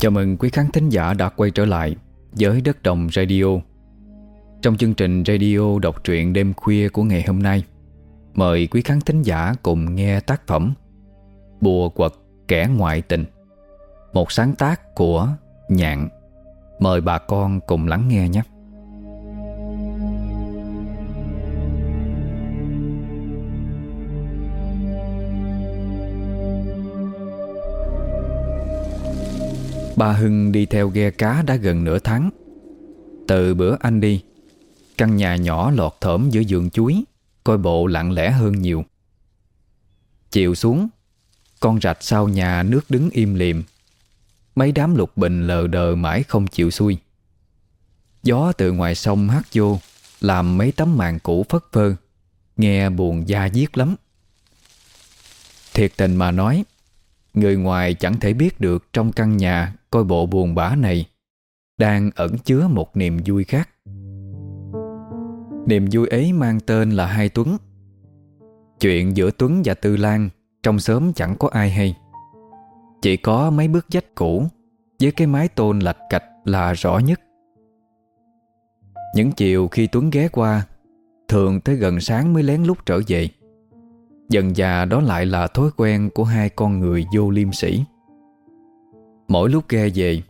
Chào mừng quý khán thính giả đã quay trở lại với Đất Đồng Radio. Trong chương trình radio đọc truyện đêm khuya của ngày hôm nay, Mời quý khán thính giả cùng nghe tác phẩm Bùa quật kẻ ngoại tình, Một sáng tác của Nhạn. Mời bà con cùng lắng nghe nhé. Ba Hưng đi theo ghe cá đã gần nửa tháng. Từ bữa anh đi, Căn nhà nhỏ lọt thởm giữa vườn chuối, Coi bộ lặng lẽ hơn nhiều. Chiều xuống, Con rạch sau nhà nước đứng im liềm. Mấy đám lục bình lờ đờ mãi không chịu xuôi. Gió từ ngoài sông hát vô, Làm mấy tấm màn cũ phất phơ, Nghe buồn da diết lắm. Thiệt tình mà nói, Người ngoài chẳng thể biết được trong căn nhà coi bộ buồn bã này đang ẩn chứa một niềm vui khác. Niềm vui ấy mang tên là Hai Tuấn. Chuyện giữa Tuấn và Tư Lan trong xóm chẳng có ai hay. Chỉ có mấy bước dách cũ với cái mái tôn lạch cạch là rõ nhất. Những chiều khi Tuấn ghé qua, thường tới gần sáng mới lén lút trở về. Dần già đó lại là thói quen của hai con người vô liêm sĩ. Mỗi lúc ghe về,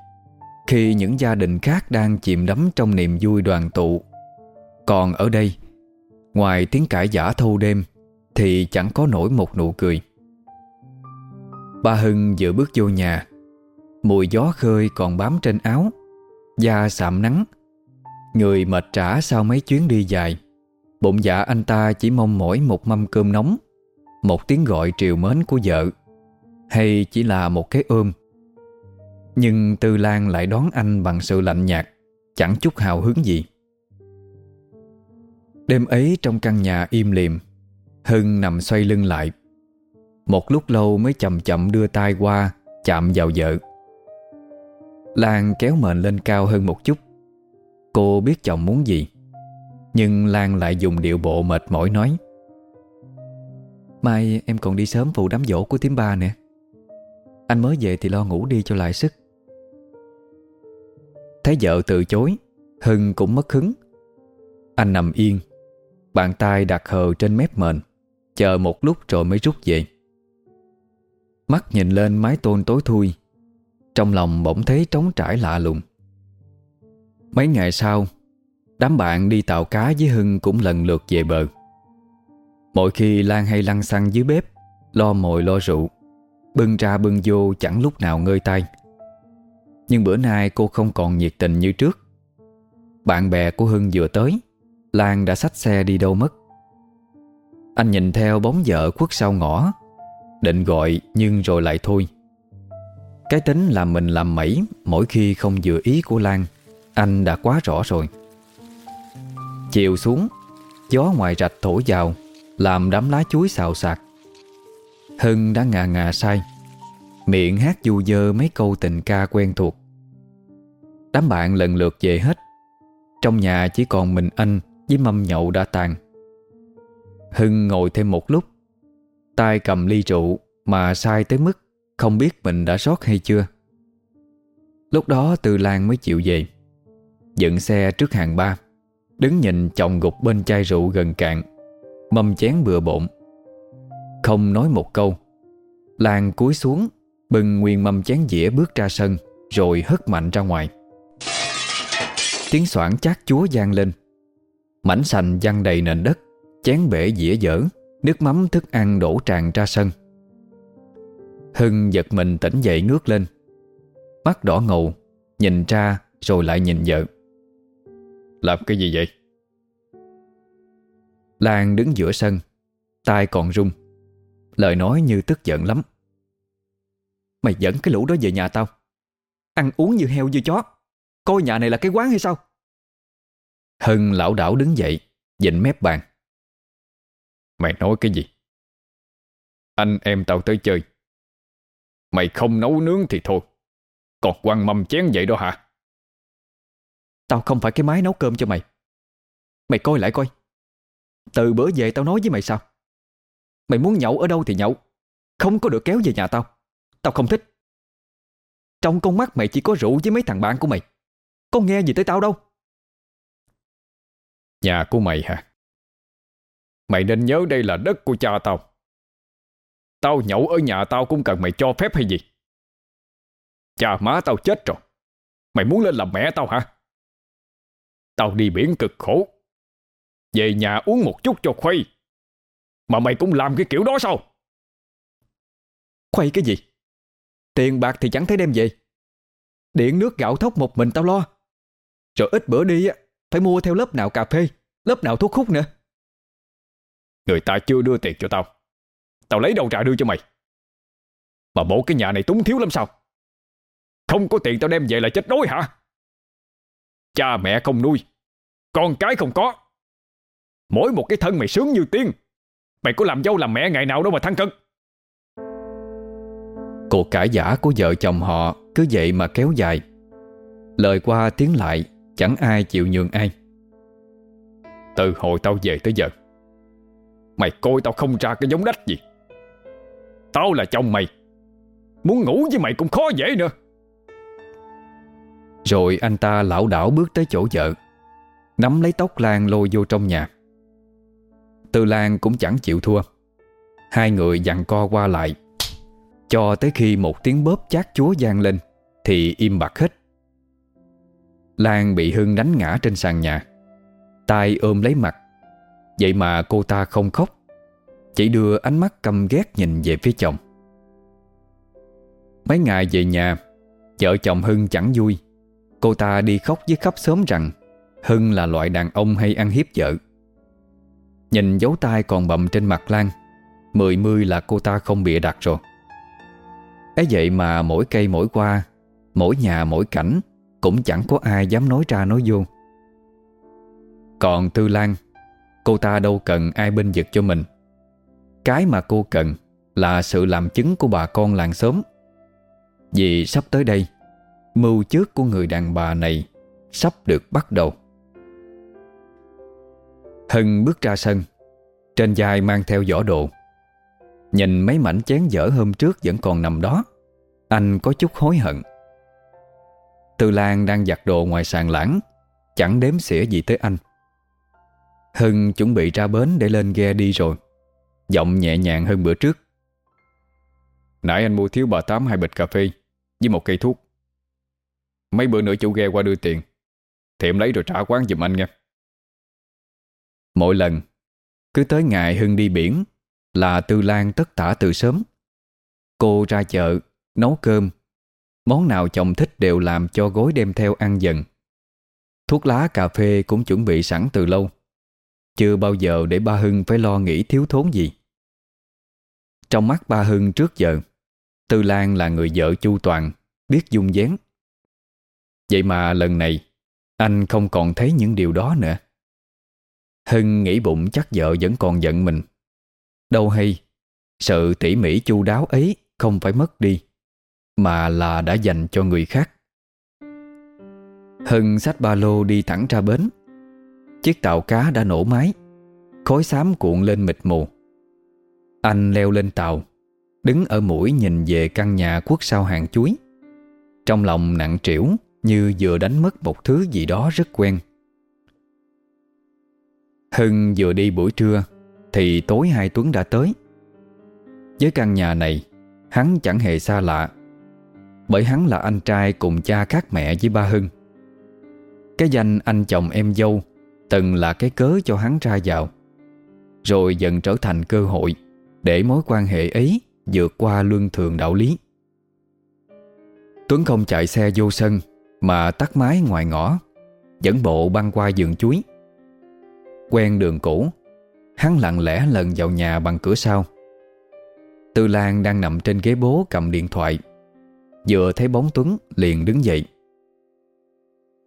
Khi những gia đình khác đang chìm đắm trong niềm vui đoàn tụ, Còn ở đây, Ngoài tiếng cãi giả thâu đêm, Thì chẳng có nổi một nụ cười. Ba Hưng vừa bước vô nhà, Mùi gió khơi còn bám trên áo, Da sạm nắng, Người mệt trả sau mấy chuyến đi dài. Bụng dạ anh ta chỉ mong mỏi một mâm cơm nóng, Một tiếng gọi triều mến của vợ, Hay chỉ là một cái ôm nhưng Tư Lan lại đón anh bằng sự lạnh nhạt, Chẳng chút hào hứng gì. Đêm ấy trong căn nhà im lìm Hưng nằm xoay lưng lại. Một lúc lâu mới chậm chậm đưa tay qua, Chạm vào vợ. Lan kéo mền lên cao hơn một chút. Cô biết chồng muốn gì, Nhưng Lan lại dùng điệu bộ mệt mỏi nói. Mai em còn đi sớm phụ đám dỗ của tím ba nè. Anh mới về thì lo ngủ đi cho lại sức. Thấy vợ từ chối, Hưng cũng mất hứng. Anh nằm yên, Bàn tay đặt hờ trên mép mền, Chờ một lúc rồi mới rút về. Mắt nhìn lên mái tôn tối thui, Trong lòng bỗng thấy trống trải lạ lùng. Mấy ngày sau, Đám bạn đi tàu cá với Hưng cũng lần lượt về bờ. Mỗi khi Lan hay lăn xăng dưới bếp, Lo mồi lo rượu, Bưng ra bưng vô chẳng lúc nào ngơi tay nhưng bữa nay cô không còn nhiệt tình như trước. Bạn bè của Hưng vừa tới, Lan đã xách xe đi đâu mất. Anh nhìn theo bóng vợ khuất sau ngõ, Định gọi nhưng rồi lại thôi. Cái tính làm mình làm mẩy Mỗi khi không vừa ý của Lan, Anh đã quá rõ rồi. Chiều xuống, Gió ngoài rạch thổi vào, Làm đám lá chuối xào xạc. Hưng đã ngà ngà say Miệng hát du dơ mấy câu tình ca quen thuộc. Đám bạn lần lượt về hết. Trong nhà chỉ còn mình anh Với mâm nhậu đã tàn. Hưng ngồi thêm một lúc. Tay cầm ly rượu Mà sai tới mức Không biết mình đã sót hay chưa. Lúc đó Từ Lan mới chịu về. Dựng xe trước hàng ba. Đứng nhìn chồng gục bên chai rượu gần cạn. Mâm chén bừa bộn. Không nói một câu. Lan cúi xuống Bừng nguyên mâm chén dĩa bước ra sân Rồi hất mạnh ra ngoài. Tiếng soảng chát chúa gian lên. Mảnh sành văng đầy nền đất Chén bể dĩa dở Nước mắm thức ăn đổ tràn ra sân. Hưng giật mình tỉnh dậy ngước lên. Mắt đỏ ngầu Nhìn ra rồi lại nhìn vợ. Làm cái gì vậy? Lan đứng giữa sân tay còn rung. Lời nói như tức giận lắm Mày dẫn cái lũ đó về nhà tao. Ăn uống như heo như chó. Coi nhà này là cái quán hay sao? Hưng lão đảo đứng dậy, Dịnh mép bàn. Mày nói cái gì? Anh em tao tới chơi. Mày không nấu nướng thì thôi. Còn quăng mâm chén vậy đó hả? Tao không phải cái máy nấu cơm cho mày. Mày coi lại coi. Từ bữa về tao nói với mày sao? Mày muốn nhậu ở đâu thì nhậu. Không có được kéo về nhà tao. Tao không thích. Trong con mắt mày chỉ có rượu với mấy thằng bạn của mày. Có nghe gì tới tao đâu. Nhà của mày hả? Mày nên nhớ đây là đất của cha tao. Tao nhậu ở nhà tao cũng cần mày cho phép hay gì? Cha má tao chết rồi. Mày muốn lên làm mẹ tao hả? Tao đi biển cực khổ. Về nhà uống một chút cho khuây. Mà mày cũng làm cái kiểu đó sao? Khuây cái gì Tiền bạc thì chẳng thấy đem về. Điện nước gạo thóc một mình tao lo. Rồi ít bữa đi á, Phải mua theo lớp nào cà phê, Lớp nào thuốc hút nữa. Người ta chưa đưa tiền cho tao. Tao lấy đâu ra đưa cho mày? Mà bộ cái nhà này túng thiếu lắm sao? Không có tiền tao đem về là chết đói hả? Cha mẹ không nuôi, Con cái không có. Mỗi một cái thân mày sướng như tiên. Mày có làm dâu làm mẹ ngày nào đâu mà thăng cực Cuộc cãi giả của vợ chồng họ, Cứ vậy mà kéo dài. Lời qua tiếng lại, Chẳng ai chịu nhường ai. Từ hồi tao về tới giờ, Mày coi tao không ra cái giống đách gì. Tao là chồng mày, Muốn ngủ với mày cũng khó dễ nữa. Rồi anh ta lão đảo bước tới chỗ vợ, Nắm lấy tóc Lan lôi vô trong nhà. Từ Lan cũng chẳng chịu thua. Hai người dặn co qua lại cho tới khi một tiếng bóp chát chúa gian lên, Thì im bặt hết. Lan bị Hưng đánh ngã trên sàn nhà. Tay ôm lấy mặt. Vậy mà cô ta không khóc, Chỉ đưa ánh mắt căm ghét nhìn về phía chồng. Mấy ngày về nhà, Vợ chồng Hưng chẳng vui. Cô ta đi khóc với khắp sớm rằng Hưng là loại đàn ông hay ăn hiếp vợ. Nhìn dấu tay còn bầm trên mặt Lan, Mười mươi là cô ta không bịa đặt rồi ấy vậy mà mỗi cây mỗi qua Mỗi nhà mỗi cảnh Cũng chẳng có ai dám nói ra nói vô. Còn Tư Lan, Cô ta đâu cần ai bên vực cho mình. Cái mà cô cần Là sự làm chứng của bà con làng xóm. Vì sắp tới đây, Mưu trước của người đàn bà này Sắp được bắt đầu. Hân bước ra sân, Trên vai mang theo giỏ đồ. Nhìn mấy mảnh chén dở hôm trước Vẫn còn nằm đó. Anh có chút hối hận. Tư Lan đang giặt đồ ngoài sàn lãng, Chẳng đếm xỉa gì tới anh. Hưng chuẩn bị ra bến để lên ghe đi rồi. Giọng nhẹ nhàng hơn bữa trước. Nãy anh mua thiếu bà Tám hai bịch cà phê Với một cây thuốc. Mấy bữa nữa chủ ghe qua đưa tiền. Thì em lấy rồi trả quán giùm anh nha. Mỗi lần, Cứ tới ngày Hưng đi biển, Là Tư Lan tất tả từ sớm. Cô ra chợ Nấu cơm. Món nào chồng thích đều làm cho gối đem theo ăn dần. Thuốc lá, cà phê cũng chuẩn bị sẵn từ lâu. Chưa bao giờ để ba Hưng phải lo nghĩ thiếu thốn gì. Trong mắt ba Hưng trước giờ, Tư Lan là người vợ chu toàn, Biết dung dáng. Vậy mà lần này, Anh không còn thấy những điều đó nữa. Hưng nghĩ bụng chắc vợ vẫn còn giận mình. Đâu hay Sự tỉ mỉ chu đáo ấy Không phải mất đi. Mà là đã dành cho người khác. Hưng xách ba lô đi thẳng ra bến. Chiếc tàu cá đã nổ máy. Khói xám cuộn lên mịt mù. Anh leo lên tàu, Đứng ở mũi nhìn về căn nhà quốc sau hàng chuối. Trong lòng nặng trĩu Như vừa đánh mất một thứ gì đó rất quen. Hưng vừa đi buổi trưa, Thì tối hai Tuấn đã tới. Với căn nhà này, Hắn chẳng hề xa lạ. Bởi hắn là anh trai cùng cha khác mẹ với ba Hưng. Cái danh anh chồng em dâu Từng là cái cớ cho hắn ra vào. Rồi dần trở thành cơ hội Để mối quan hệ ấy vượt qua luân thường đạo lý. Tuấn không chạy xe vô sân Mà tắt máy ngoài ngõ, Dẫn bộ băng qua giường chuối. Quen đường cũ, Hắn lặng lẽ lần vào nhà bằng cửa sau. Tư Lan đang nằm trên ghế bố cầm điện thoại. Vừa thấy bóng Tuấn liền đứng dậy.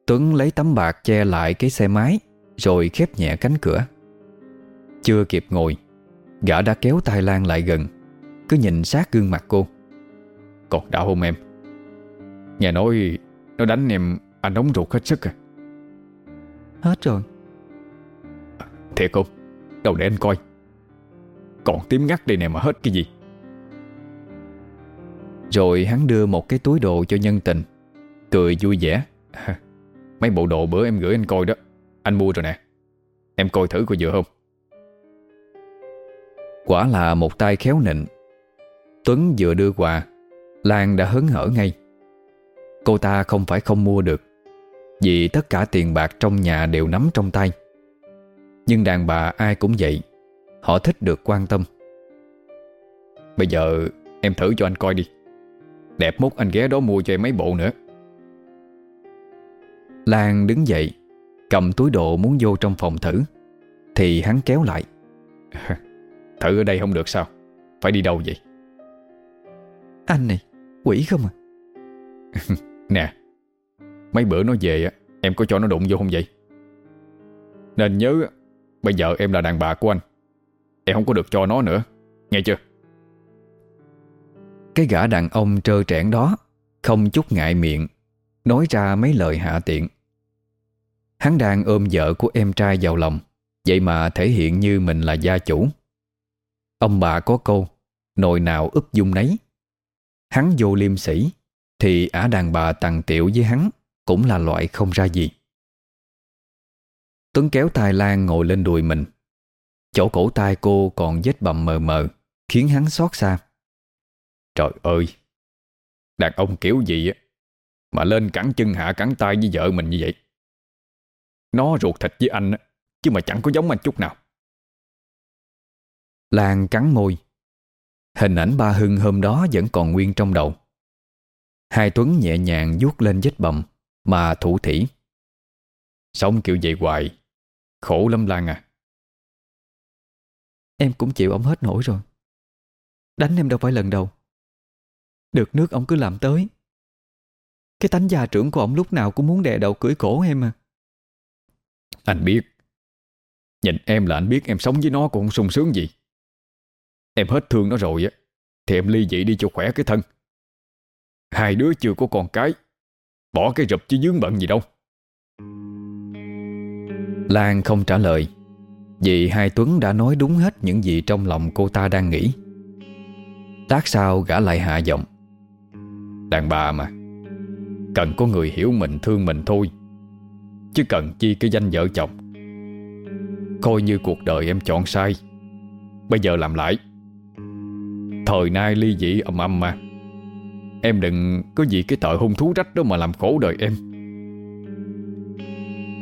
Tuấn lấy tấm bạc che lại cái xe máy rồi khép nhẹ cánh cửa. Chưa kịp ngồi Gã đã kéo tay Lan lại gần Cứ nhìn sát gương mặt cô. Còn đau không em? Nghe nói Nó đánh em anh nóng ruột hết sức à. Hết rồi. Thiệt không? Đâu để anh coi. Còn tím ngắt đây nè mà hết cái gì rồi hắn đưa một cái túi đồ cho nhân tình. Cười vui vẻ. Mấy bộ đồ bữa em gửi anh coi đó. Anh mua rồi nè. Em coi thử coi vừa không? Quả là một tay khéo nịnh. Tuấn vừa đưa quà, Lan đã hớn hở ngay. Cô ta không phải không mua được, Vì tất cả tiền bạc trong nhà đều nắm trong tay. Nhưng đàn bà ai cũng vậy, Họ thích được quan tâm. Bây giờ em thử cho anh coi đi. Đẹp mốt anh ghé đó mua cho em mấy bộ nữa. Lan đứng dậy Cầm túi đồ muốn vô trong phòng thử. Thì hắn kéo lại. Thử ở đây không được sao? Phải đi đâu vậy? Anh này Quỷ không à? Nè Mấy bữa nó về Em có cho nó đụng vô không vậy? Nên nhớ Bây giờ em là đàn bà của anh. Em không có được cho nó nữa. Nghe chưa cái gã đàn ông trơ trẽn đó Không chút ngại miệng, Nói ra mấy lời hạ tiện. Hắn đang ôm vợ của em trai vào lòng, Vậy mà thể hiện như mình là gia chủ. Ông bà có câu, Nồi nào úp dung nấy. Hắn vô liêm sĩ Thì ả đàn bà tằng tiểu với hắn Cũng là loại không ra gì. Tuấn kéo tay Lan ngồi lên đùi mình. Chỗ cổ tay cô còn vết bầm mờ mờ, Khiến hắn xót xa. Trời ơi! Đàn ông kiểu gì á Mà lên cắn chân hạ cắn tay với vợ mình như vậy? Nó ruột thịt với anh Chứ mà chẳng có giống anh chút nào. Lan cắn môi. Hình ảnh ba Hưng hôm đó vẫn còn nguyên trong đầu. Hai Tuấn nhẹ nhàng vuốt lên vết bầm Mà thủ thỉ. Sống kiểu vậy hoài, Khổ lắm Lan à. Em cũng chịu ông hết nổi rồi. Đánh em đâu phải lần đầu. Được nước ông cứ làm tới. Cái tánh gia trưởng của ông lúc nào cũng muốn đè đầu cưỡi cổ em à. Anh biết. Nhìn em là anh biết em sống với nó cũng không sung sướng gì. Em hết thương nó rồi á Thì em ly dị đi cho khỏe cái thân. Hai đứa chưa có con cái Bỏ cái rụp chứ dướng bận gì đâu. Lan không trả lời Vì hai Tuấn đã nói đúng hết những gì trong lòng cô ta đang nghĩ. Lát sau gã lại hạ giọng Đàn bà mà. Cần có người hiểu mình, thương mình thôi, Chứ cần chi cái danh vợ chồng. Coi như cuộc đời em chọn sai, Bây giờ làm lại. Thời nay ly dị ầm ầm mà. Em đừng có gì cái tội hung thú rách đó mà làm khổ đời em.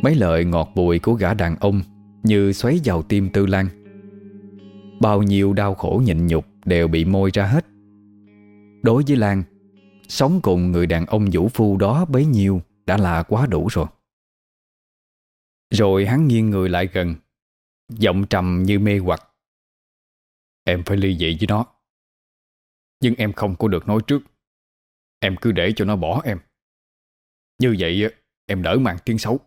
Mấy lời ngọt bùi của gã đàn ông Như xoáy vào tim Tư Lan. Bao nhiêu đau khổ nhịn nhục Đều bị môi ra hết. Đối với Lan Sống cùng người đàn ông vũ phu đó bấy nhiêu Đã là quá đủ rồi. Rồi hắn nghiêng người lại gần, Giọng trầm như mê hoặc. Em phải ly dị với nó. Nhưng em không có được nói trước. Em cứ để cho nó bỏ em. Như vậy em đỡ mang tiếng xấu.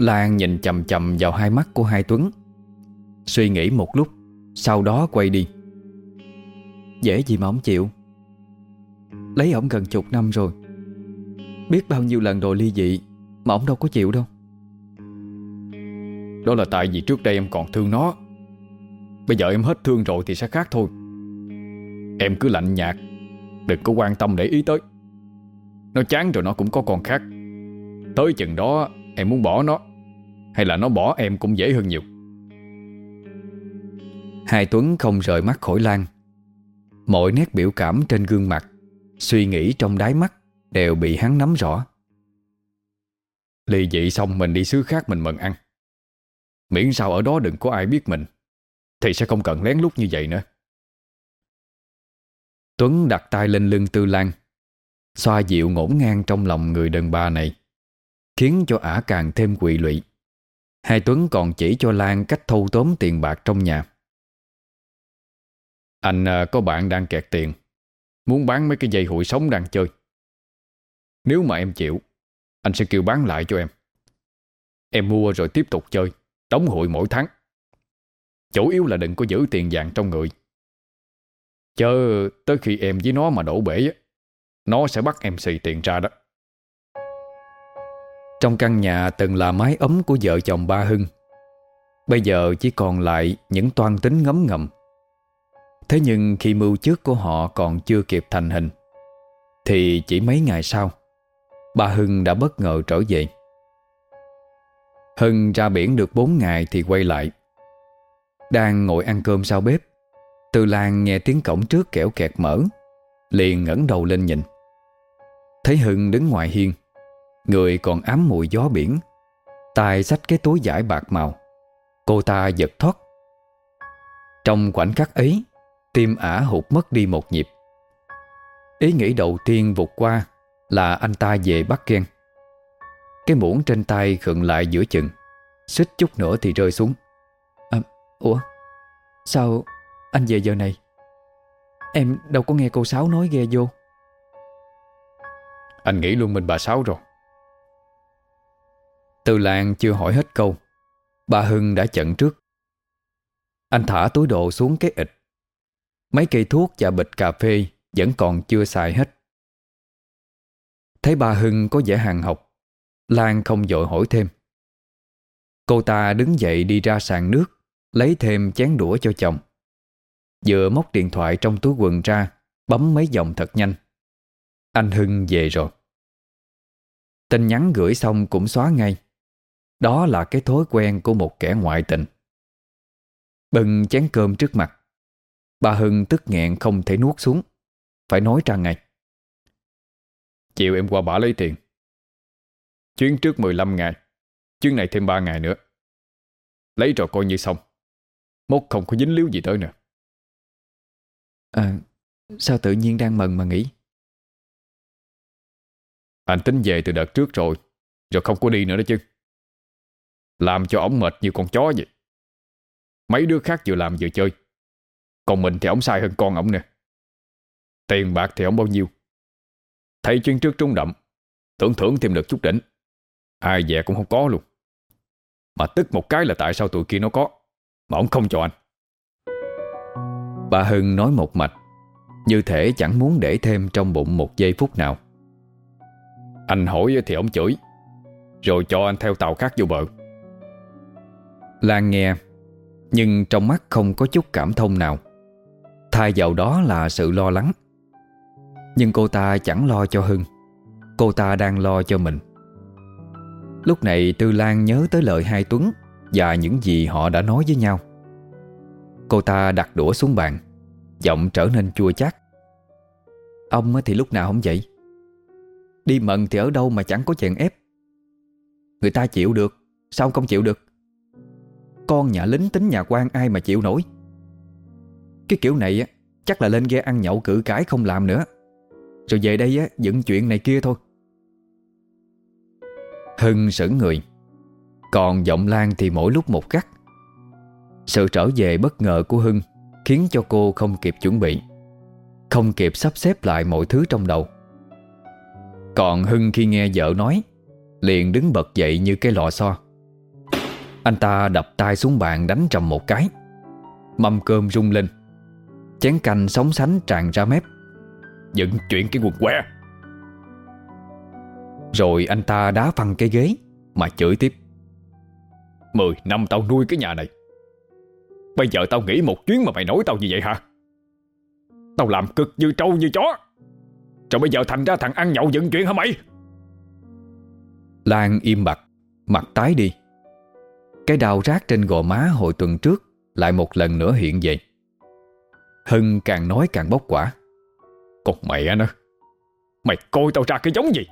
Lan nhìn chầm chầm vào hai mắt của hai Tuấn. Suy nghĩ một lúc, Sau đó quay đi. Dễ gì mà ông chịu. Lấy ổng gần chục năm rồi. Biết bao nhiêu lần rồi ly dị Mà ổng đâu có chịu đâu. Đó là tại vì trước đây em còn thương nó. Bây giờ em hết thương rồi thì sẽ khác thôi. Em cứ lạnh nhạt Đừng có quan tâm để ý tới. Nó chán rồi nó cũng có con khác. Tới chừng đó em muốn bỏ nó Hay là nó bỏ em cũng dễ hơn nhiều. Hai Tuấn không rời mắt khỏi Lan. Mọi nét biểu cảm trên gương mặt Suy nghĩ trong đáy mắt Đều bị hắn nắm rõ. Ly dị xong mình đi xứ khác mình mừng ăn. Miễn sao ở đó đừng có ai biết mình, Thì sẽ không cần lén lút như vậy nữa. Tuấn đặt tay lên lưng Tư Lan, Xoa dịu ngổn ngang trong lòng người đàn bà này, Khiến cho ả càng thêm quỵ lụy. Hai Tuấn còn chỉ cho Lan cách thâu tóm tiền bạc trong nhà. Anh à, có bạn đang kẹt tiền. Muốn bán mấy cái dây hụi sống đang chơi. Nếu mà em chịu, Anh sẽ kêu bán lại cho em. Em mua rồi tiếp tục chơi, Đóng hụi mỗi tháng. Chủ yếu là đừng có giữ tiền vàng trong người. Chớ tới khi em với nó mà đổ bể Nó sẽ bắt em xì tiền ra đó. Trong căn nhà từng là mái ấm của vợ chồng ba Hưng, Bây giờ chỉ còn lại những toan tính ngấm ngầm. Thế nhưng khi mưu trước của họ còn chưa kịp thành hình, Thì chỉ mấy ngày sau, Bà Hưng đã bất ngờ trở về. Hưng ra biển được 4 ngày thì quay lại, Đang ngồi ăn cơm sau bếp. Từ Lan nghe tiếng cổng trước kẻo kẹt mở, Liền ngẩng đầu lên nhìn. Thấy Hưng đứng ngoài hiên, Người còn ám mùi gió biển, tay xách cái túi vải bạc màu. Cô ta giật thoát. Trong khoảnh khắc ấy Tim ả hụt mất đi một nhịp. Ý nghĩ đầu tiên vụt qua Là anh ta về bắt ghen Cái muỗng trên tay khựng lại giữa chừng Xích chút nữa thì rơi xuống. À, Ủa? Sao anh về giờ này? Em đâu có nghe cô Sáu nói ghê vô. Anh nghĩ luôn mình bà Sáu rồi. Từ làng chưa hỏi hết câu. Bà Hưng đã chận trước. Anh thả túi đồ xuống cái ịt Mấy cây thuốc và bịch cà phê Vẫn còn chưa xài hết. Thấy bà Hưng có vẻ hàng học, Lan không dội hỏi thêm. Cô ta đứng dậy đi ra sàn nước, Lấy thêm chén đũa cho chồng. Vừa móc điện thoại trong túi quần ra, Bấm mấy dòng thật nhanh. Anh Hưng về rồi. Tin nhắn gửi xong cũng xóa ngay. Đó là cái thói quen của một kẻ ngoại tình. Bưng chén cơm trước mặt. Bà Hưng tức nghẹn không thể nuốt xuống. Phải nói ra ngay. Chiều em qua bả lấy tiền. Chuyến trước 15 ngày Chuyến này thêm 3 ngày nữa. Lấy rồi coi như xong. Mốt không có dính líu gì tới nữa. À Sao tự nhiên đang mần mà nghĩ Anh tính về từ đợt trước rồi Rồi không có đi nữa đó chứ. Làm cho ổng mệt như con chó vậy. Mấy đứa khác vừa làm vừa chơi còn mình thì ổng sai hơn con ổng nè. Tiền bạc thì ổng bao nhiêu? Thấy chuyến trước trúng đậm, Tưởng thưởng thêm được chút đỉnh. Ai về cũng không có luôn. Mà tức một cái là tại sao tụi kia nó có, Mà ổng không cho anh? Bà Hưng nói một mạch, Như thể chẳng muốn để thêm trong bụng một giây phút nào. Anh hỏi thì ổng chửi, Rồi cho anh theo tàu khác vô bờ. Lan nghe, Nhưng trong mắt không có chút cảm thông nào. Thay vào đó là sự lo lắng. Nhưng cô ta chẳng lo cho Hưng. Cô ta đang lo cho mình. Lúc này Tư Lan nhớ tới lời hai Tuấn Và những gì họ đã nói với nhau. Cô ta đặt đũa xuống bàn, Giọng trở nên chua chát. Ông thì lúc nào không vậy? Đi mận thì ở đâu mà chẳng có chèn ép? Người ta chịu được, Sao không chịu được? Con nhà lính tính nhà quan ai mà chịu nổi? Cái kiểu này á, Chắc là lên ghe ăn nhậu cự cái không làm nữa. Rồi về đây á, dựng chuyện này kia thôi. Hưng sững người. Còn giọng Lan thì mỗi lúc một gắt. Sự trở về bất ngờ của Hưng Khiến cho cô không kịp chuẩn bị, Không kịp sắp xếp lại mọi thứ trong đầu. Còn Hưng khi nghe vợ nói, Liền đứng bật dậy như cái lò xo. Anh ta đập tay xuống bàn đánh trầm một cái. Mâm cơm rung lên. Chén canh sóng sánh tràn ra mép. Dựng chuyện cái quần que. Rồi anh ta đá phăng cái ghế Mà chửi tiếp. Mười năm tao nuôi cái nhà này. Bây giờ tao nghĩ một chuyến mà mày nói tao như vậy hả? Tao làm cực như trâu như chó. Rồi bây giờ thành ra thằng ăn nhậu dựng chuyện hả mày? Lan im bặt Mặt tái đi. Cái đau rát trên gò má hồi tuần trước Lại một lần nữa hiện về Hưng càng nói càng bốc quả. Còn mẹ nó, Mày coi tao ra cái giống gì?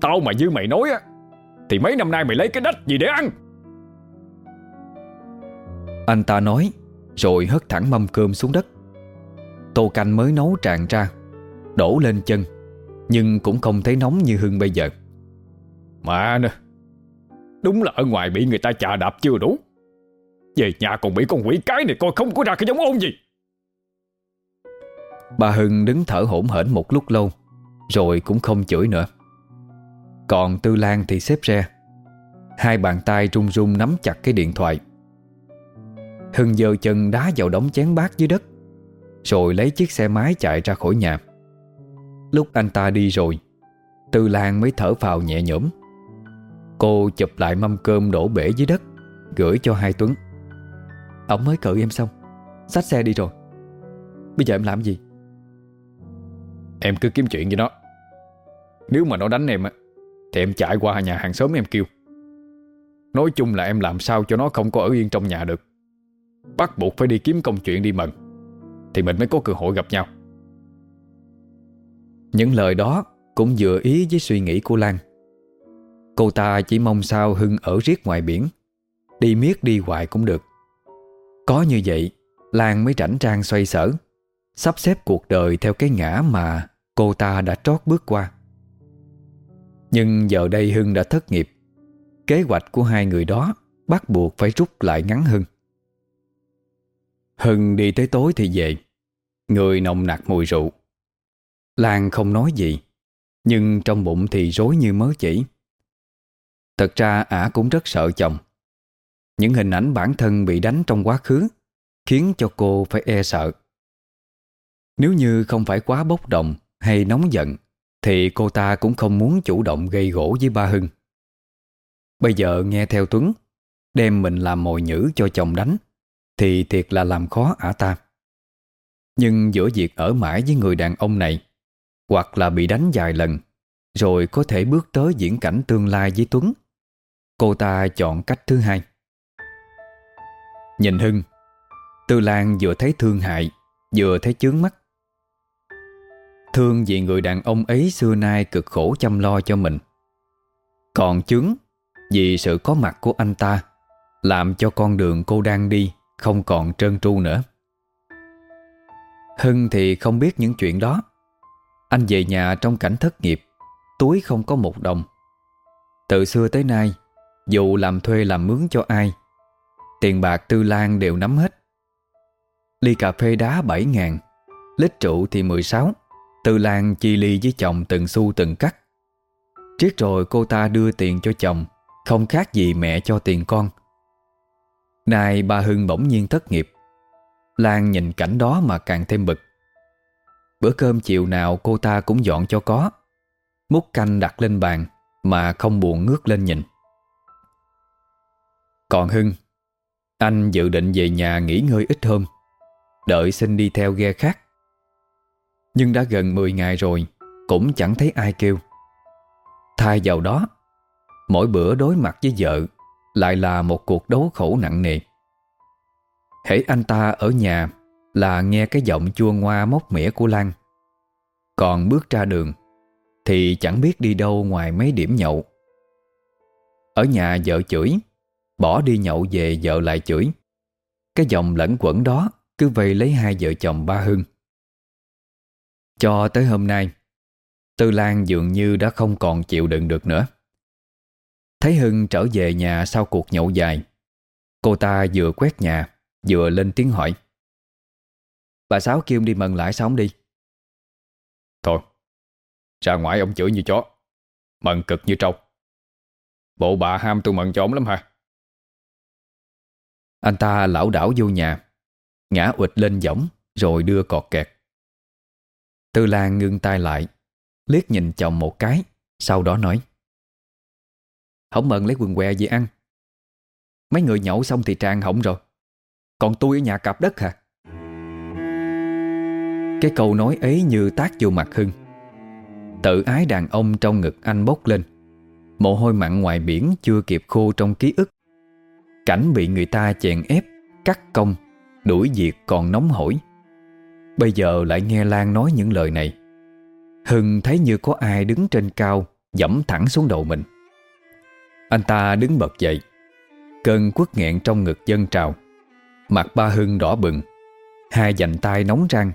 Tao mà như mày nói á, Thì mấy năm nay mày lấy cái đách gì để ăn? Anh ta nói, Rồi hất thẳng mâm cơm xuống đất. Tô canh mới nấu tràn ra, Đổ lên chân, Nhưng cũng không thấy nóng như Hưng bây giờ. Mà nè Đúng là ở ngoài bị người ta chà đạp chưa đủ. Về nhà còn bị con quỷ cái này coi không có ra cái giống ôn gì. Bà Hưng đứng thở hổn hển một lúc lâu, Rồi cũng không chửi nữa. Còn Tư Lan thì xếp ra Hai bàn tay run run nắm chặt cái điện thoại. Hưng giơ chân đá vào đống chén bát dưới đất, Rồi lấy chiếc xe máy chạy ra khỏi nhà. Lúc anh ta đi rồi, Tư Lan mới thở phào nhẹ nhõm. Cô chụp lại mâm cơm đổ bể dưới đất, Gửi cho hai Tuấn. Ông mới cự em xong, Xách xe đi rồi. Bây giờ em làm gì? Em cứ kiếm chuyện với nó Nếu mà nó đánh em á, Thì em chạy qua nhà hàng xóm em kêu. Nói chung là em làm sao cho nó không có ở yên trong nhà được. Bắt buộc phải đi kiếm công chuyện đi mần Thì mình mới có cơ hội gặp nhau. Những lời đó cũng vừa ý với suy nghĩ của Lan. Cô ta chỉ mong sao Hưng ở riết ngoài biển, Đi miết đi hoài cũng được. Có như vậy, Lan mới rảnh trang xoay sở. Sắp xếp cuộc đời theo cái ngã mà Cô ta đã trót bước qua. Nhưng giờ đây Hưng đã thất nghiệp. Kế hoạch của hai người đó Bắt buộc phải rút lại ngắn hơn. Hưng đi tới tối thì về. Người nồng nặc mùi rượu. Lan không nói gì, Nhưng trong bụng thì rối như mớ chỉ Thật ra ả cũng rất sợ chồng. Những hình ảnh bản thân bị đánh trong quá khứ Khiến cho cô phải e sợ. Nếu như không phải quá bốc đồng Hay nóng giận, Thì cô ta cũng không muốn chủ động gây gỗ với ba Hưng. Bây giờ nghe theo Tuấn, Đem mình làm mồi nhữ cho chồng đánh, Thì thiệt là làm khó ả ta. Nhưng giữa việc ở mãi với người đàn ông này, Hoặc là bị đánh vài lần, Rồi có thể bước tới diễn cảnh tương lai với Tuấn, Cô ta chọn cách thứ hai. Nhìn Hưng, Tư Lan vừa thấy thương hại, Vừa thấy chướng mắt. Thương vì người đàn ông ấy xưa nay cực khổ chăm lo cho mình. Còn chứng, vì sự có mặt của anh ta, Làm cho con đường cô đang đi Không còn trơn tru nữa. Hưng thì không biết những chuyện đó. Anh về nhà trong cảnh thất nghiệp, Túi không có một đồng. Từ xưa tới nay, Dù làm thuê làm mướn cho ai, Tiền bạc tư lan đều nắm hết. Ly cà phê đá 7 ngàn, Lít rượu thì 16 từ Lan chi ly với chồng từng xu từng cắt. Triết rồi cô ta đưa tiền cho chồng, Không khác gì mẹ cho tiền con. Nay bà Hưng bỗng nhiên thất nghiệp. Lan nhìn cảnh đó mà càng thêm bực. Bữa cơm chiều nào cô ta cũng dọn cho có. Múc canh đặt lên bàn Mà không buồn ngước lên nhìn. Còn Hưng, Anh dự định về nhà nghỉ ngơi ít hôm. Đợi xin đi theo ghe khác. Nhưng đã gần 10 ngày rồi, Cũng chẳng thấy ai kêu. Thay vào đó, Mỗi bữa đối mặt với vợ Lại là một cuộc đấu khổ nặng nề. Hễ anh ta ở nhà Là nghe cái giọng chua ngoa móc mỉa của Lan. Còn bước ra đường Thì chẳng biết đi đâu ngoài mấy điểm nhậu. Ở nhà vợ chửi, Bỏ đi nhậu về vợ lại chửi. Cái giọng lẫn quẩn đó Cứ vây lấy hai vợ chồng ba Hưng. Cho tới hôm nay, Tư Lan dường như đã không còn chịu đựng được nữa. Thấy Hưng trở về nhà sau cuộc nhậu dài, Cô ta vừa quét nhà, Vừa lên tiếng hỏi. Bà Sáu kêu đi mần lại sao đi. Thôi, Ra ngoài ông chửi như chó Mần cực như trâu. Bộ bà ham tôi mần cho ông lắm hả? Anh ta lão đảo vô nhà, Ngã ụt lên võng Rồi đưa cọt kẹt. Thư Lan ngưng tay lại, Liếc nhìn chồng một cái, Sau đó nói "Hổng mần lấy quần què gì ăn. Mấy người nhậu xong thì tràn hỏng rồi. Còn tôi ở nhà cặp đất hả? Cái câu nói ấy như tác vô mặt Hưng. Tự ái đàn ông trong ngực anh bốc lên. Mồ hôi mặn ngoài biển chưa kịp khô trong ký ức. Cảnh bị người ta chèn ép, Cắt công, Đuổi việc còn nóng hổi. Bây giờ lại nghe Lan nói những lời này. Hưng thấy như có ai đứng trên cao, Dẫm thẳng xuống đầu mình. Anh ta đứng bật dậy, Cơn quất nghẹn trong ngực dân trào. Mặt ba Hưng đỏ bừng, Hai dành tay nóng răng